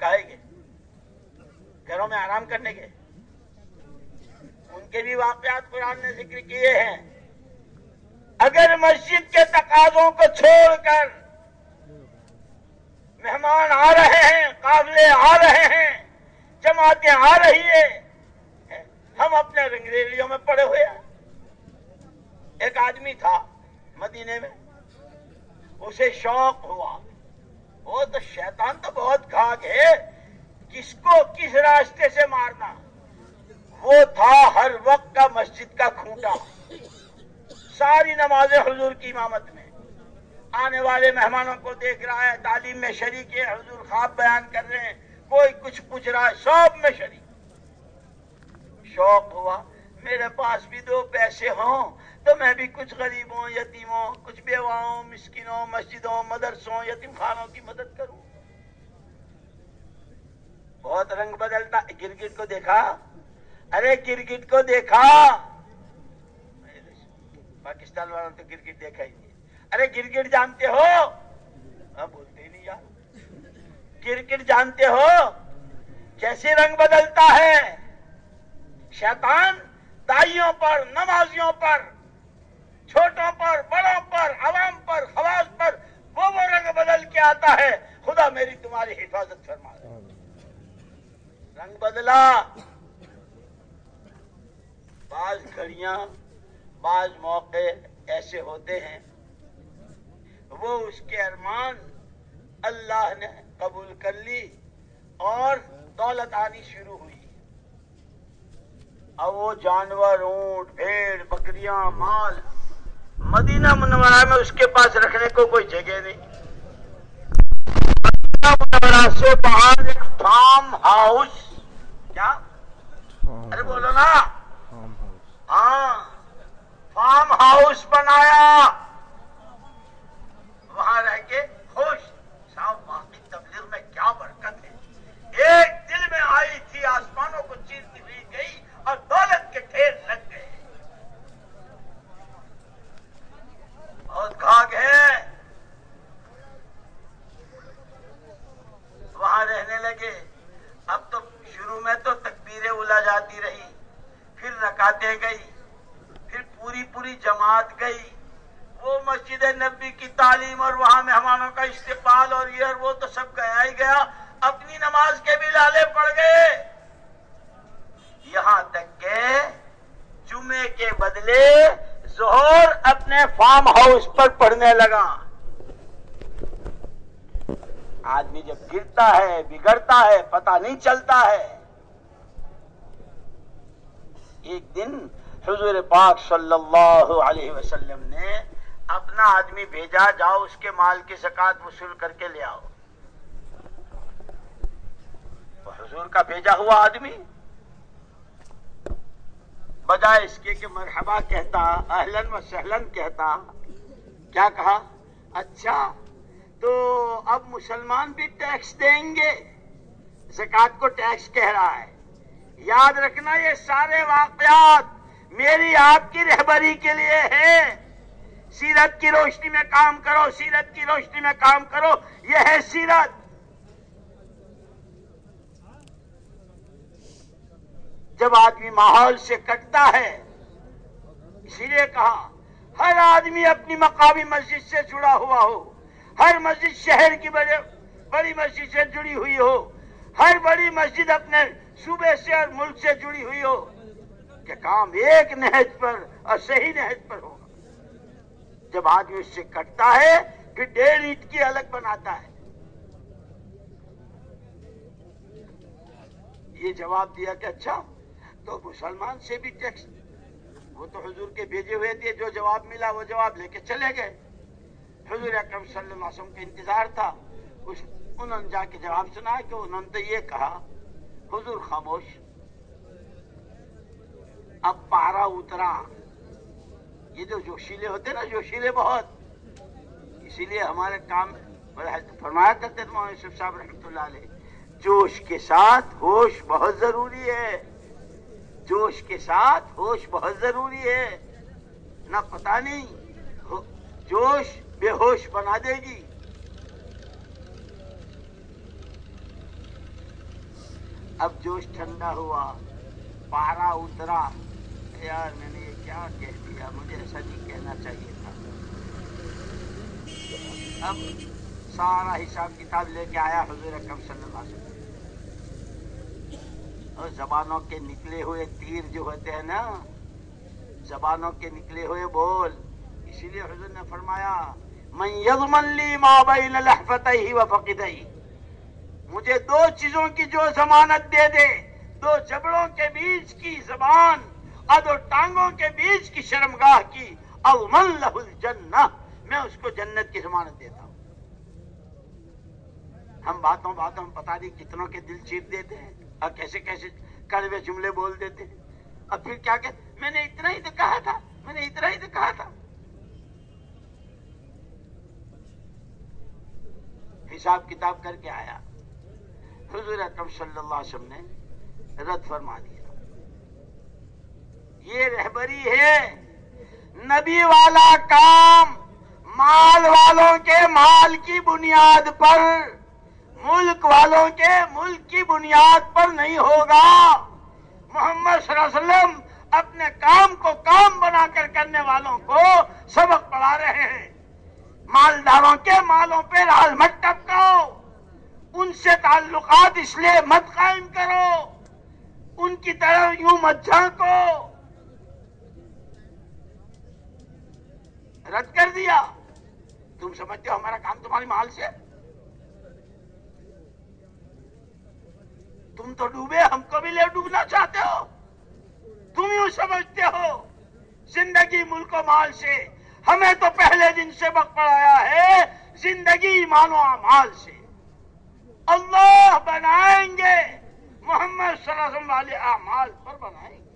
کہے گے گھروں میں آرام کرنے کے ان کے بھی واقعات قرآن نے ذکر کیے ہیں۔ اگر مسجد کے تقاضوں کو چھوڑ کر مہمان آ رہے ہیں قابلے آ رہے ہیں، جماعتیں آ رہی ہے ہم اپنے رنگریلیوں میں پڑے ہوئے ہیں۔ ایک آدمی تھا مدینے میں، اسے شوق ہوا۔ وہ تو شیطان تو بہت گھاگ ہے۔ کس کو کس راستے سے مارنا؟ وہ تھا ہر وقت کا مسجد کا کھوٹا ساری نمازیں حضور کی امامت میں۔ آنے والے مہمانوں کو دیکھ رہا ہے، تعلیم میں شریک ہے، حضور خواب بیان کر رہے ہیں۔ کوئی کچھ پوچھ رہا ہے، سب میں شریک۔ شوق ہوا۔ میرے پاس بھی دو پیسے ہوں تو میں بھی کچھ غریبوں، یتیموں، کچھ بیواؤں، مسکینوں، مسجدوں، مدرسوں یتیم خانوں کی مدد کروں۔ بہت رنگ بدلتا گرگٹ کو دیکھا؟ ارے کرکٹ کو دیکھا؟ پاکستان والوں تو کرکٹ دیکھا ہی نہیں۔ ارے کرکٹ جانتے ہو؟ ہاں، بولتے ہی نہیں یار۔ کرکٹ جانتے ہو؟ کیسے رنگ بدلتا ہے؟ شیطان! دائیوں پر، نمازیوں پر، چھوٹوں پر، بڑوں پر، عوام پر، خواص پر وہ وہ رنگ بدل کے آتا ہے۔ خدا میری تمہاری حفاظت فرما رنگ بدلا۔ بعض گھڑیاں، بعض موقع ایسے ہوتے ہیں، وہ اس کے ارمان اللہ نے قبول کر لی اور دولت آنی شروع ہوئی۔ اب وہ جانور اونٹ بھیڑ بکریاں مال۔ مدینہ منورہ میں اس کے پاس رکھنے کو کوئی جگہ نہیں۔ مدینہ منورہ سے باہر ایک فارم ہاؤس کیا؟ ارے بولو نا۔ ہاں۔ فارم ہاؤس بنایا۔ وہاں رہ کے خوش۔ صاحب باقی تبلیغ میں کیا برکت ہے۔ ایک دل میں آئی تھی آسمانوں کو چیرتی ہوئی گئی اور دولت کے ڈھیر لگ گئے بہت ہے۔ وہاں رہنے لگے۔ اب تو شروع میں تو تکبیریں الا جاتی رہی۔ پھر رکاتے گئی۔ پھر پوری پوری جماعت گئی۔ وہ مسجد نبی کی تعلیم اور وہاں مہمانوں کا استقبال اور یہ اور وہ تو سب گیا ہی گیا۔ اپنی نماز کے بھی لالے پڑ گئے۔ یہاں تک کہ جمعے کے بدلے زہر اپنے فارم ہاؤس پر پڑھنے لگا۔ آدمی جب گرتا ہے، بگڑتا ہے، پتہ نہیں چلتا ہے۔ ایک دن حضور پاک صلی اللہ علیہ وسلم نے اپنا آدمی بھیجا، جاؤ اس کے مال کی زکات وصول کر کے لے آؤ۔ حضور کا بھیجا ہوا آدمی بجائے اس کے کہ مرحبا کہتا اہلن و سہلن کہتا۔ کیا کہا؟ اچھا تو اب مسلمان بھی ٹیکس دیں گے۔ زکات کو ٹیکس کہہ رہا ہے۔ یاد رکھنا یہ سارے واقعات میری آپ کی رہبری کے لیے ہے سیرت کی روشنی میں کام کرو، سیرت کی روشنی میں کام کرو۔ یہ ہے سیرت۔ جب آدمی ماحول سے کٹتا ہے۔ اسی لیے کہا، ہر آدمی اپنی مقامی مسجد سے جڑا ہوا ہو، ہر مسجد شہر کی بڑے بڑی مسجد سے جڑی ہوئی ہو، ہر بڑی مسجد اپنے صوبے سے اور ملک سے جڑی ہوئی ہو، کہ کام ایک نہج پر اور صحیح نہج پر ہو۔ جب آدمی اس سے کٹتا ہے، پھر ڈیڑھ اینٹ کی الگ بناتا ہے۔ یہ جواب دیا کہ اچھا تو مسلمان سے بھی ٹیکس۔ وہ تو حضور کے بھیجے ہوئے تھے، جو جواب ملا وہ جواب لے کے چلے گئے۔ حضور اکرم صلی اللہ علیہ وسلم کا انتظار تھا۔ انہوں نے جا کے جواب سنا کہ انہوں نے تو یہ کہا، حضور خاموش، اب پارا اترا۔ یہ جو جوشیلے ہوتے نا، جوشیلے بہت۔ اسی لیے ہمارے کام فرمایا کرتے تھے یوسف صاحب رحمۃ اللہ علیہ، جوش کے ساتھ ہوش بہت ضروری ہے۔ جوش کے ساتھ، ہوش بہت ضروری ہے۔ نہ پتا نہیں جوش بے ہوش بنا دے گی۔ اب جوش ٹھنڈا ہوا، پارا اترا۔ یار، میں نے یہ کیا کہہ دیا؟ مجھے ایسا نہیں کہنا چاہیے تھا۔ اب سارا حساب کتاب لے کے آیا حضور اکم صلی اللہ علیہ وسلم۔ اور زبانوں کے نکلے ہوئے تیر جو ہوتے ہیں نا، زبانوں کے نکلے ہوئے بول اسی لیے حضور نے فرمایا میں یزمن لی ما بین لحفتہی و فقدہی مجھے دو چیزوں کی جو ضمانت دے دے، دو جبڑوں کے بیچ کی زبان اور دو ٹانگوں کے بیچ کی شرمگاہ کی اومن لہ الجنہ، میں اس کو جنت کی ضمانت دیتا ہوں۔ ہم باتوں باتوں میں پتا نہیں کتنوں کے دل چیر دیتے ہیں۔ اور کیسے کیسے کڑوے جملے بول دیتے ہیں؟ اور پھر کیا کہ میں نے اتنا ہی تو کہا تھا، میں نے اتنا ہی تو کہا تھا۔ حساب کتاب کر کے آیا۔ حضور اکرم صلی اللہ علیہ وسلم نے رد فرما دیا۔ یہ رہبری ہے۔ نبی والا کام مال والوں کے مال کی بنیاد پر۔ ملک والوں کے ملک کی بنیاد پر نہیں ہوگا۔ محمد صلی اللہ علیہ وسلم اپنے کام کو کام بنا کر کرنے والوں کو سبق پڑھا رہے ہیں۔ مالداروں کے مالوں پہ لال مت ٹپکاؤ ان سے تعلقات اس لیے مت قائم کرو۔ ان کی طرح یوں مت جھانکو۔ رد کر دیا۔ تم سمجھتے ہو ہمارا کام تمہاری مال سے؟ تم تو ڈوبے، ہم کو بھی لے ڈوبنا چاہتے ہو۔ تم یوں سمجھتے ہو، زندگی ملک و مال سے ہمیں تو پہلے دن سے وقت پڑایا ہے، زندگی مانو مال سے۔ اللہ بنائیں گے، محمد صلی اللہ علیہ وسلم والے اعمال پر بنائیں گے۔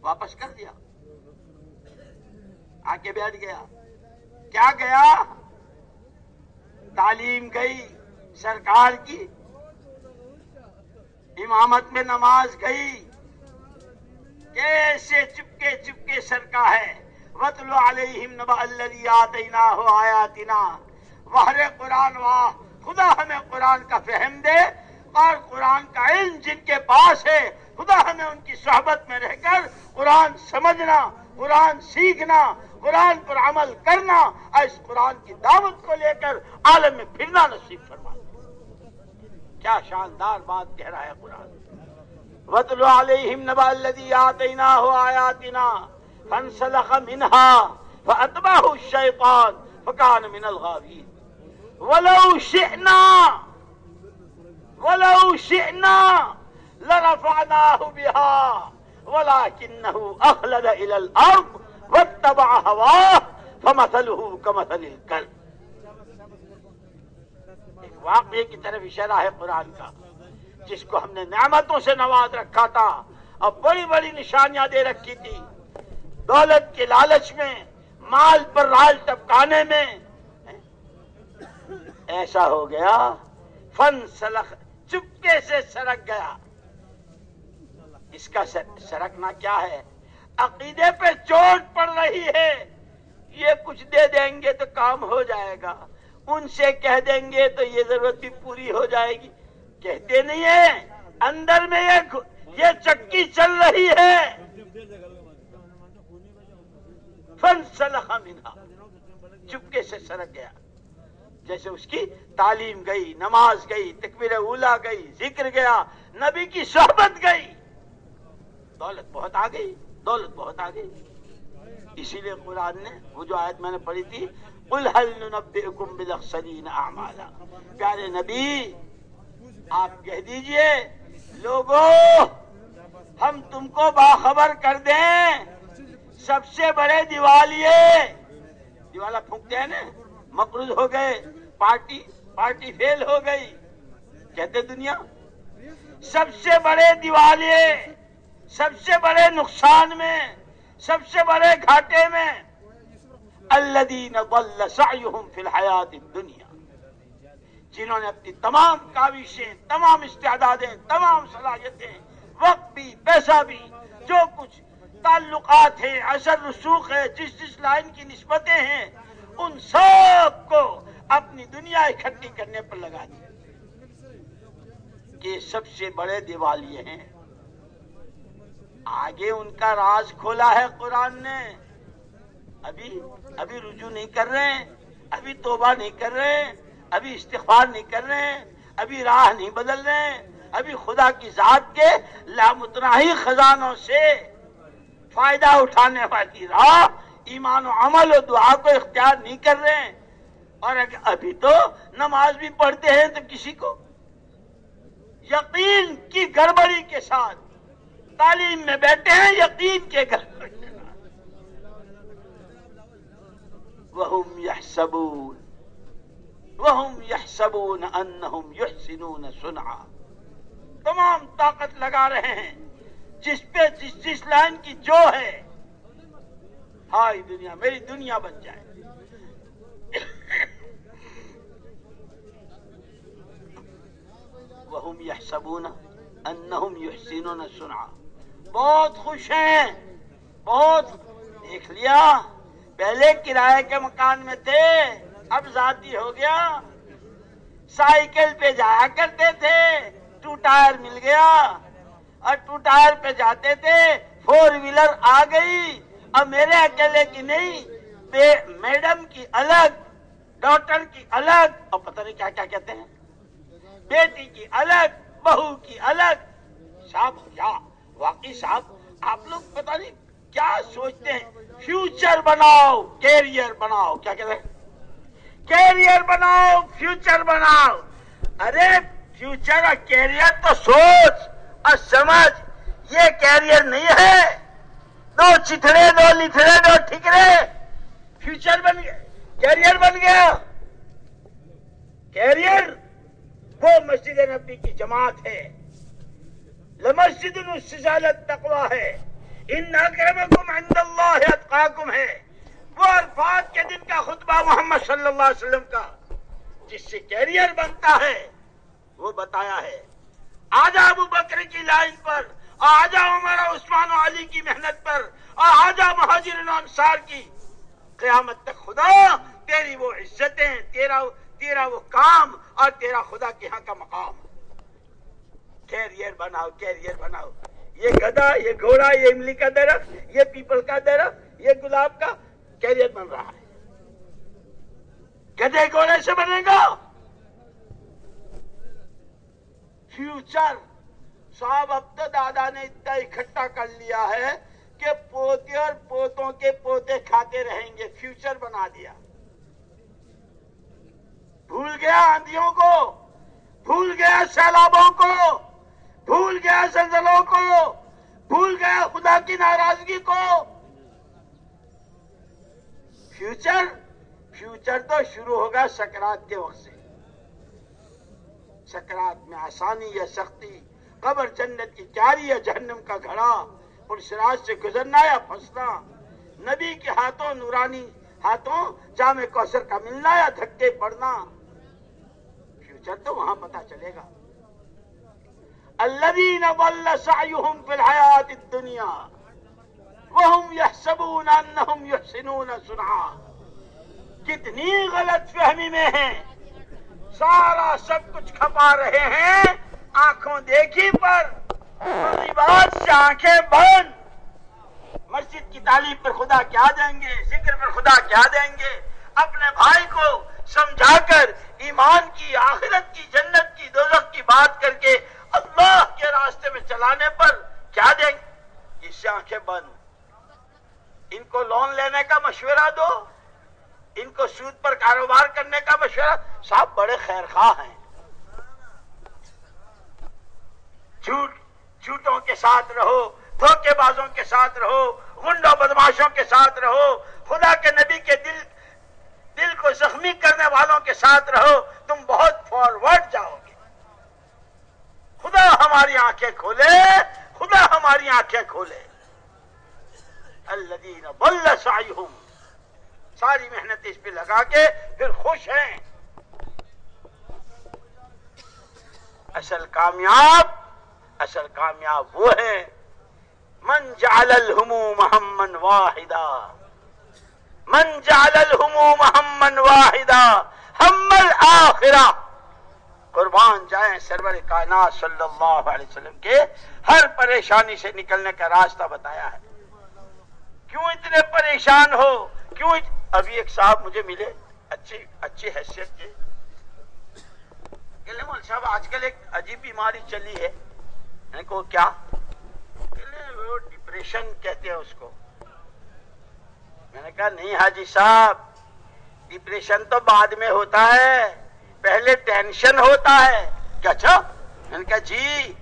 واپس کر دیا۔ آ کے بیٹھ گیا۔ کیا گیا؟ تعلیم گئی، سرکار کی امامت میں نماز گئی۔ کیسے چپکے چپکے سرکا ہے۔ وطل علیہم نبا اللہ آتینا ہو آیاتنا وحر قرآن واہ، خدا ہمیں قرآن کا فہم دے اور قرآن کا علم جن کے پاس ہے، خدا ہمیں ان کی صحبت میں رہ کر قرآن سمجھنا، قرآن سیکھنا، قرآن پر عمل کرنا، اور اس قرآن کی دعوت کو لے کر عالم میں پھرنا نصیب فرما کیا شاندار بات کہہ رہا ہے قرآن۔ وطل علیہم نبا الذی آتینا ہو آیاتنا فانسلخ منہا فاتباہ الشیطان فکان من الغاوین ولو شئنا ولو شئنا لرفعناه بها، ولكنه أخلد إلى الأرض واتبع هواه فمثله كمثل الكلب۔ واقعے کی طرف اشارہ ہے قرآن کا، جس کو ہم نے نعمتوں سے نواز رکھا تھا، اور بڑی بڑی نشانیاں دے رکھی تھی۔ دولت کے لالچ میں، مال پر رال ٹپکانے میں۔ ایسا ہو گیا، فن سلخ چپکے سے سرک گیا۔ اس کا سرکنا کیا ہے؟ عقیدے پہ چوٹ پڑ رہی ہے۔ یہ کچھ دے دیں گے تو کام ہو جائے گا۔ ان سے کہہ دیں گے تو یہ ضرورت بھی پوری ہو جائے گی۔ کہتے نہیں ہیں، اندر میں یہ چکی چل رہی ہے۔ فن چپکے سے سرک گیا۔ جیسے اس کی تعلیم گئی، نماز گئی، تکبیر اولا گئی، ذکر گیا، نبی کی صحبت گئی۔ دولت بہت آ گئی، دولت بہت آ گئی۔ اسی لیے قرآن نے، وہ جو آیت میں نے پڑھی تھی پیارے نبی، آپ کہہ دیجیے لوگوں ہم تم کو باخبر کر دیں۔ سب سے بڑے دیوالیے۔ دیوالا پھونکتے ہیں نا؟ مقروض ہو گئے، پارٹی پارٹی فیل ہو گئی۔ کہتے دنیا، سب سے بڑے دیوالیے، سب سے بڑے نقصان میں، سب سے بڑے گھاٹے میں الذین ضل سعیہم فی الحیات الدنیا جنہوں نے اپنی تمام کاوشیں، تمام استعدادیں، تمام صلاحیتیں، وقت بھی، پیسہ بھی، جو کچھ تعلقات ہیں اثر رسوخ ہے، جس جس لائن کی نسبتیں ہیں، ان سب کو اپنی دنیا اکٹھی کرنے پر لگا دیا کہ سب سے بڑے دیوالیے ہیں۔ آگے ان کا راز کھولا ہے قرآن نے۔ ابھی ابھی رجوع نہیں کر رہے ہیں، ابھی توبہ نہیں کر رہے ہیں، ابھی استغفار نہیں کر رہے ہیں، ابھی راہ نہیں بدل رہے ہیں، ابھی خدا کی ذات کے لامتناہی خزانوں سے فائدہ اٹھانے والی راہ، ایمان و عمل و دعا کو اختیار نہیں کر رہے ہیں۔ اور ابھی تو نماز بھی پڑھتے ہیں تو کسی کو یقین کی گڑبڑی کے ساتھ تعلیم میں بیٹھے ہیں، یقین کے گڑبڑی۔ وهم يحسبون. وهم يحسبون انهم يحسنون صنعا. تمام طاقت لگا رہے ہیں. جس پہ جس جس لائن کی جو ہے ہائی دنیا، میری دنیا بن جائے. وهم يحسبون انهم يحسنون صنعا. بہت خوش ہیں. بہت دیکھ لیا. پہلے کرائے کے مکان میں تھے، اب ذاتی ہو گیا۔ سائیکل پہ جایا کرتے تھے، ٹو ٹائر مل گیا۔ اور ٹو ٹائر پہ جاتے تھے، فور ویلر آ گئی۔ اب میرے اکیلے کی نہیں میڈم کی الگ، ڈاکٹر کی الگ، اور پتہ نہیں کیا کیا کہتے ہیں۔ بیٹی کی الگ، بہو کی الگ۔ صاحب کیا واقعی صاحب، آپ لوگ پتہ نہیں کیا سوچتے ہیں؟ فیوچر بناؤ کیریئر بناؤ، کیا کہتے ہیں؟ کیریئر بناؤ فیوچر بناؤ۔ ارے فیوچر اور کیریئر تو سوچ اور سمجھ، یہ کیریئر نہیں ہے۔ دو چتڑے دو لتھڑے، دو ٹھکرے فیوچر بن گیا کیریئر بن گیا۔ کیریئر وہ مسجد نبی کی جماعت ہے۔ لمسجد السجالت تقوی ہے۔ ان عند اللہ اتقاکم ہے۔ وہ عرفات کے دن کا خطبہ محمد صلی اللہ علیہ وسلم کا، جس سے کیریئر بنتا ہے، وہ بتایا ہے آجا ابو بکر کی لائن پر آجا عمر عثمان و علی کی محنت پر اور آجا مہاجر انصار کی، قیامت تک خدا تیری وہ عزتیں، تیرا تیرا وہ کام اور تیرا خدا کے ہاں کا مقام۔ کیریئر بناؤ کیریئر بناؤ۔ یہ گدا، یہ گھوڑا، یہ املی کا درخت، یہ پیپل کا درخت، یہ گلاب کا کیریئر بن رہا ہے۔ گدے گھوڑے سے بنے گا۔ فیوچر صاحب، اب تو دادا نے اتنا اکٹھا کر لیا ہے کہ پوتے اور پوتوں کے پوتے کھاتے رہیں گے۔ فیوچر بنا دیا۔ بھول گیا آندھیوں کو؟ بھول گیا سیلابوں کو؟ بھول گیا زلزلوں کو، بھول گیا خدا کی ناراضگی کو۔ فیوچر فیوچر تو شروع ہوگا سکرات کے وقت سے۔ سکرات میں آسانی یا سختی، قبر جنت کی کیاری یا جہنم کا گھڑا اور سراج سے گزرنا یا پھنسنا۔ نبی کے ہاتھوں نورانی، ہاتھوں جامع کوثر کا ملنا یا دھکے پڑنا۔ فیوچر تو وہاں پتا چلے گا۔ الذين ضل سعيهم في الحياة الدنيا وهم يحسبون أنهم يحسنون صنعا. کتنی غلط فہمی میں ہیں۔ سارا سب کچھ کھپا رہے ہیں۔ آنکھوں دیکھی پر۔ بات سے آنکھیں بند۔ مسجد کی تعلیم پر خدا کیا دیں گے؟ ذکر پر خدا کیا دیں گے؟ اپنے بھائی کو سمجھا کر ایمان کی، آخرت کی، جنت کی، دوزخ کی بات کر کے اللہ کے راستے میں چلانے پر کیا دیں گے؟ اس سے آنکھیں بند۔ ان کو لون لینے کا مشورہ دو۔ ان کو سود پر کاروبار کرنے کا مشورہ۔ صاحب، بڑے خیر خواہ ہیں۔ جھوٹ، جھوٹوں کے ساتھ رہو، دھوکے بازوں کے ساتھ رہو گنڈوں بدماشوں کے ساتھ رہو، خدا کے نبی کے دل دل کو زخمی کرنے والوں کے ساتھ رہو۔ تم بہت فارورڈ جاؤ۔ گے خدا ہماری آنکھیں کھولے، خدا ہماری آنکھیں کھولے۔ اللہ بل سائیہم ساری محنت اس پہ لگا کے پھر خوش ہیں۔ اصل کامیاب اصل کامیاب وہ ہے من جعل الہموم ہمن واحدہ من جعل الہموم ہمن واحدہ ہم الاخرہ قربان جائیں سرور کائنات صلی اللہ علیہ وسلم کے، ہر پریشانی سے نکلنے کا راستہ بتایا ہے۔ کیوں اتنے پریشان ہو؟ کیوں ات... ابھی ایک صاحب مجھے ملے، اچھی اچھی حیثیت کے۔ کہ مول صاحب، آج کل ایک عجیب بیماری چلی ہے۔ یعنی کو کیا؟ وہ ڈپریشن کہتے ہیں اس کو۔ میں نے کہا، نہیں حاجی صاحب ڈپریشن تو بعد میں ہوتا ہے۔ پہلے ٹینشن ہوتا ہے۔ کیا اچھا؟ میں نے کہا جی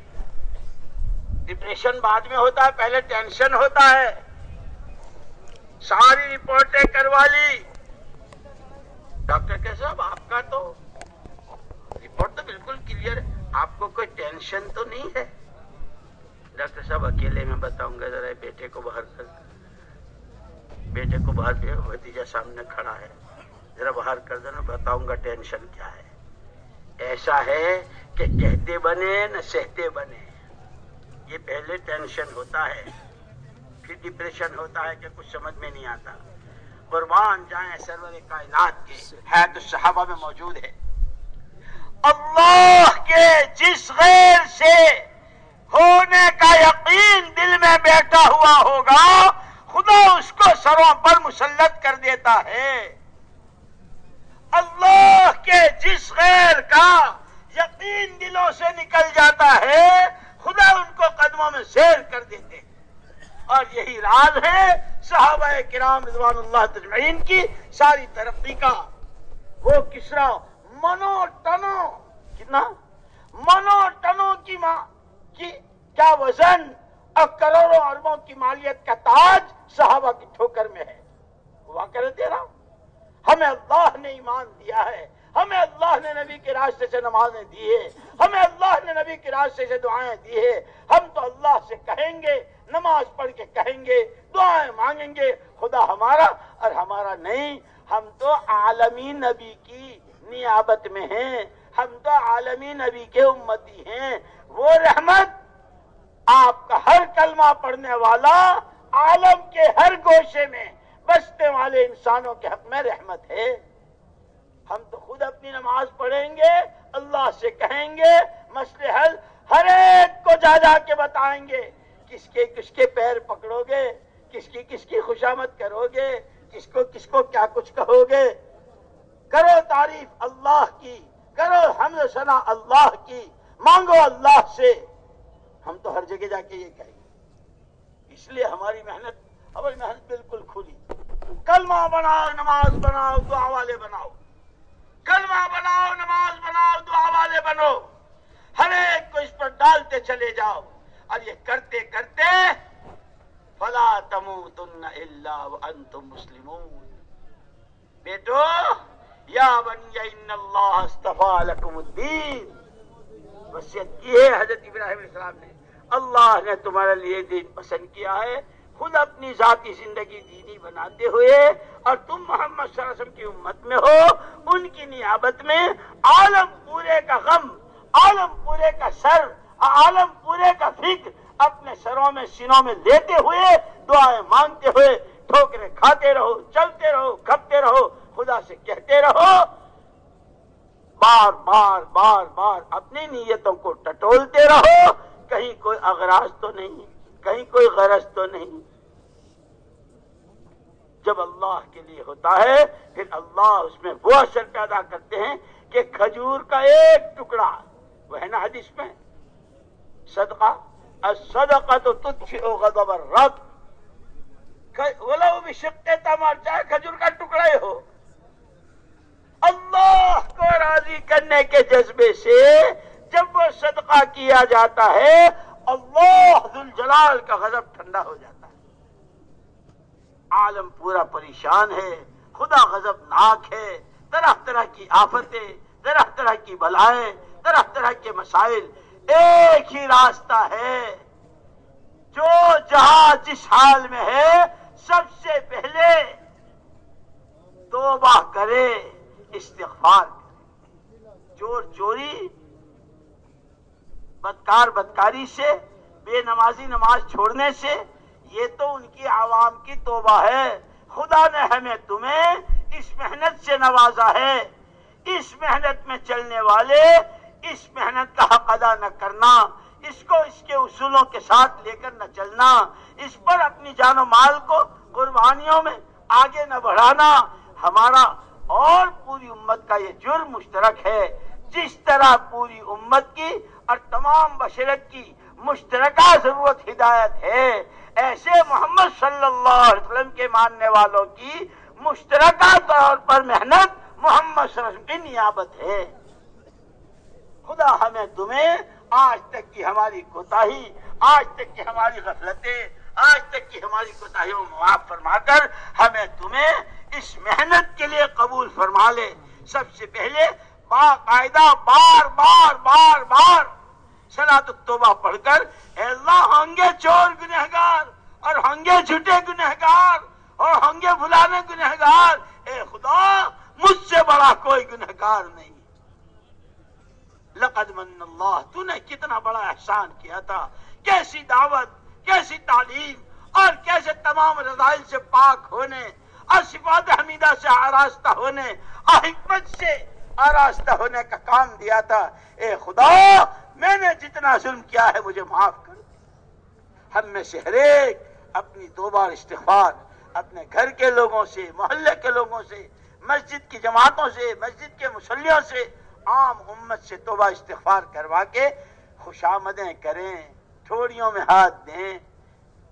ڈپریشن بعد میں ہوتا ہے، پہلے ٹینشن ہوتا ہے۔ ساری رپورٹیں کروا لی۔ ڈاکٹر کے صاحب، آپ کا تو رپورٹ تو بالکل کلیئر ہے۔ آپ کو کوئی ٹینشن تو نہیں ہے؟ ڈاکٹر صاحب، اکیلے میں بتاؤں گا ذرا، بیٹے کو باہر کر۔ بیٹے کو باہر بھتیجا سامنے کھڑا ہے۔ ذرا باہر کر دینا، بتاؤں گا ٹینشن کیا ہے۔ ایسا ہے کہ کہتے بنے، نہ سہتے بنے۔ یہ پہلے ٹینشن ہوتا ہے، پھر ڈپریشن ہوتا ہے کہ کچھ سمجھ میں نہیں آتا۔ قربان جائیں سرور کائنات کی ہے تو صحابہ میں موجود ہے۔ اللہ کے جس غیر سے ہونے کا یقین دل میں بیٹھا ہوا ہوگا، خدا اس کو سروں پر مسلط کر دیتا ہے۔ اللہ کے جس غیر کا یقین دلوں سے نکل جاتا ہے، خدا ان کو قدموں میں سیر کر دیتے۔ اور یہی راز ہے صحابہ کرام رضوان اللہ تجمعین کی ساری ترقی کا۔ وہ کسرا منو ٹنو، کتنا؟ منو ٹنوں کی ماں کی کیا وزن اور کروڑوں اربوں کی مالیت کا تاج صحابہ کی ٹھوکر میں ہے۔ وہ کر دے رہا ہوں ہمیں اللہ نے ایمان دیا ہے۔ ہمیں اللہ نے نبی کے راستے سے نمازیں دی ہے ہمیں اللہ نے نبی کے راستے سے دعائیں دی ہے ہم تو اللہ سے کہیں گے، نماز پڑھ کے کہیں گے، دعائیں مانگیں گے۔ خدا ہمارا اور ہمارا نہیں۔ ہم تو عالمی نبی کی نیابت میں ہیں۔ ہم تو عالمی نبی کے امتی ہیں۔ وہ رحمت آپ کا ہر کلمہ پڑھنے والا عالم کے ہر گوشے میں بستے والے انسانوں کے حق میں رحمت ہے۔ ہم تو خود اپنی نماز پڑھیں گے، اللہ سے کہیں گے مسئلے حل ہر ایک کو جا جا کے بتائیں گے۔ کس کے کس کے پیر پکڑو گے؟ کس کی کس کی خوشامد کرو گے؟ کس کو کس کو کیا کچھ کہو گے؟ کرو تعریف اللہ کی، کرو ہم سنا اللہ کی، مانگو اللہ سے۔ ہم تو ہر جگہ جا کے یہ کہیں گے۔ اس لیے ہماری محنت ہماری محنت بالکل کھلی۔ کلمہ بناؤ، نماز بناؤ، دعا والے بناؤ۔ کلمہ بناؤ، نماز بناؤ، دعا والے بنو۔ ہر ایک کو اس پر ڈالتے چلے جاؤ۔ اور یہ کرتے کرتے فلا تمو تن اللہ مسلم بیٹو، یا بن اللہ استفا لکم الدین۔ وسیعت کی ہے حضرت ابراہیم علیہ السلام نے۔ اللہ نے تمہارے لیے دین پسند کیا ہے۔ خود اپنی ذاتی زندگی دینی بناتے ہوئے اور تم محمد صلی اللہ علیہ وسلم کی امت میں ہو، ان کی نیابت میں عالم پورے کا غم، عالم پورے کا سر، عالم پورے کا فکر اپنے سروں میں، سینوں میں لیتے ہوئے دعائیں مانگتے ہوئے ٹھوکرے کھاتے رہو، چلتے رہو، کھپتے رہو، خدا سے کہتے رہو، بار بار بار بار اپنی نیتوں کو ٹٹولتے رہو، کہیں کوئی اغراض تو نہیں۔ کہیں کوئی غرض تو نہیں۔ جب اللہ کے لیے ہوتا ہے، پھر اللہ اس میں وہ اثر پیدا کرتے ہیں کہ کھجور کا ایک ٹکڑا، وہ ہے نا حدیث میں، صدقہ صدقہ تو تجھ غضب الرب۔ بولا وہ شکتے تمار چاہے کھجور کا ٹکڑا ہی ہو۔ اللہ کو راضی کرنے کے جذبے سے جب وہ صدقہ کیا جاتا ہے اللہ ذل جلال کا غضب ٹھنڈا ہو جاتا ہے۔ عالم پورا پریشان ہے، خدا غضب ناک ہے، طرح طرح کی آفتیں، طرح طرح کی بلائیں، طرح طرح کے مسائل۔ ایک ہی راستہ ہے۔ جو جہاں جس حال میں ہے، سب سے پہلے توبہ کرے، استغفار کرے۔ چور چوری بدکار بدکاری سے، بے نمازی نماز چھوڑنے سے، یہ تو ان کی عوام کی توبہ ہے۔ خدا نے ہمیں تمہیں اس محنت سے نوازا ہے۔ اس محنت میں چلنے والے، اس محنت کا حق ادا نہ کرنا، اس کو اس کے اصولوں کے ساتھ لے کر نہ چلنا، اس پر اپنی جان و مال کو قربانیوں میں آگے نہ بڑھانا۔ ہمارا اور پوری امت کا یہ جرم مشترک ہے۔ جس طرح پوری امت کی اور تمام بشرت کی مشترکہ ضرورت ہدایت ہے۔ ایسے محمد صلی اللہ علیہ وسلم کے ماننے والوں کی مشترکہ طور پر محنت محمد صلی اللہ علیہ وسلم کی نیابت ہے۔ خدا ہمیں تمہیں آج تک کی ہماری کوتاہی، آج تک کی ہماری غفلتیں، آج تک کی ہماری کوتاہیوں معاف فرما کر ہمیں تمہیں اس محنت کے لیے قبول فرما لے۔ سب سے پہلے باقاعدہ بار بار بار بار سلاد توبہ پڑھ کر، اے اللہ ہوں گے چور گنہگار، اور ہوں گے جھوٹے گنہگار، اور ہوں گے بلانے گنہگار، اے خدا، مجھ سے بڑا کوئی گنہگار نہیں۔ لقد من اللہ تو نے کتنا بڑا احسان کیا تھا۔ کیسی دعوت، کیسی تعلیم، اور کیسے تمام رضائل سے پاک ہونے، اور صفات حمیدہ سے آراستہ ہونے، اور حکمت سے آراستہ ہونے کا کام دیا تھا۔ اے خدا میں نے جتنا ظلم کیا ہے مجھے معاف کر ہم میں سے ہر ایک اپنی دو بار استغفار، اپنے گھر کے لوگوں سے، محلے کے لوگوں سے، مسجد کی جماعتوں سے، مسجد کے مسلیوں سے عام امت سے توبہ استغفار کروا کے خوش آمدیں کریں، تھوڑیوں میں ہاتھ دیں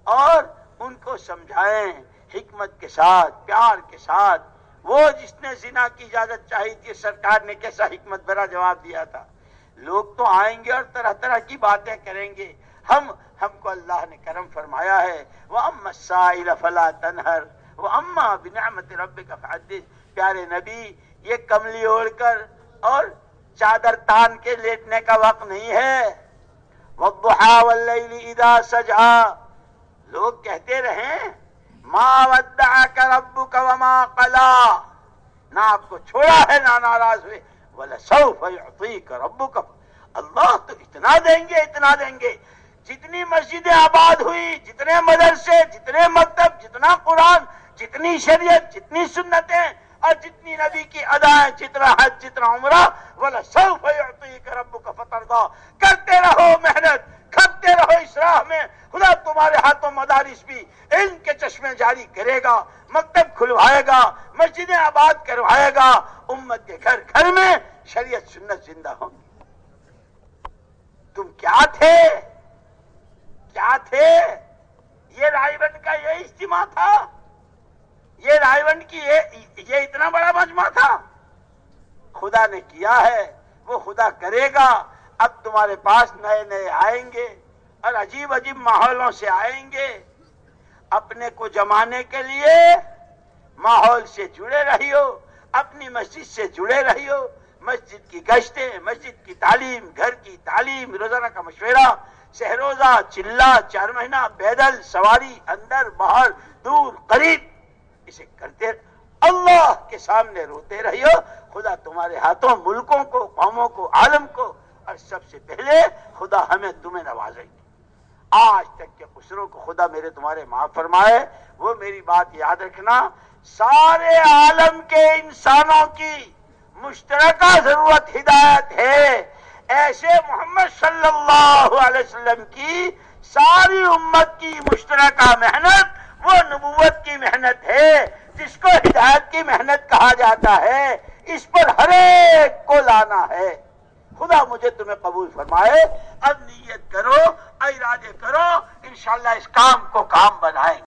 اور ان کو سمجھائیں، حکمت کے ساتھ، پیار کے ساتھ۔ وہ جس نے زنا کی اجازت چاہی تھی، سرکار نے کیسا حکمت برا جواب دیا تھا؟ لوگ تو آئیں گے اور طرح طرح کی باتیں کریں گے۔ ہم ہم کو اللہ نے کرم فرمایا ہے۔ وہ ام سائل فلا تنہر وہ اما بنعمت رب کا فحدث۔ پیارے نبی، یہ کملی اوڑھ کر اور چادر تان کے لیٹنے کا وقت نہیں ہے۔ وضحا واللیل اذا سجا لوگ کہتے رہیں، ما ودعک ربک وما قلا نہ آپ کو چھوڑا ہے، نہ ناراض ہوئے۔ وَلَسَوْفَ يُعْطِيكَ رَبُّكَ اللہ تو اتنا دیں گے، اتنا دیں گے۔ جتنی مسجدیں آباد ہوئی، جتنے مدرسے، جتنے مکتب، جتنا قرآن، جتنی شریعت، جتنی سنتیں، اور جتنی نبی کی ادائیں جتنا حج، جتنا عمرہ بولا سو کا رب کا کرتے رہو محنت۔ کھپتے رہو اس راہ میں۔ خدا تمہارے ہاتھوں مدارس بھی علم کے چشمے جاری کرے گا، مکتب کھلوائے گا، مسجدیں آباد کروائے گا۔ امت کے گھر گھر میں شریعت سنت زندہ ہوں گی۔ تم کیا تھے؟ کیا تھے؟ یہ رائے بن کا یہ اجتماع تھا؟ یہ رائے ونڈ کی یہ اتنا بڑا مجمع تھا؟ خدا نے کیا ہے؟ وہ خدا کرے گا۔ اب تمہارے پاس نئے نئے آئیں گے اور عجیب عجیب ماحولوں سے آئیں گے۔ اپنے کو جمانے کے لیے ماحول سے جڑے رہی ہو اپنی مسجد سے جڑے رہی ہو مسجد کی گشتیں، مسجد کی تعلیم، گھر کی تعلیم، روزانہ کا مشورہ، شہروزہ چلہ چار مہینہ پیدل سواری، اندر، باہر، دور، قریب، اسے کرتے اللہ کے سامنے روتے رہیو۔ خدا تمہارے ہاتھوں، ملکوں کو، قوموں کو، عالم کو اور سب سے پہلے خدا ہمیں تمہیں نوازے گی۔ آج تک کے خسروں کو خدا میرے تمہارے معاف فرمائے۔ وہ میری بات یاد رکھنا۔ سارے عالم کے انسانوں کی مشترکہ ضرورت ہدایت ہے۔ ایسے محمد صلی اللہ علیہ وسلم کی ساری امت کی مشترکہ محنت وہ نبوت کی محنت ہے، جس کو ہدایت کی محنت کہا جاتا ہے۔ اس پر ہر ایک کو لانا ہے۔ خدا مجھے تمہیں قبول فرمائے، اب نیت کرو، ارادے کرو، انشاءاللہ اس کام کو کام بنائیں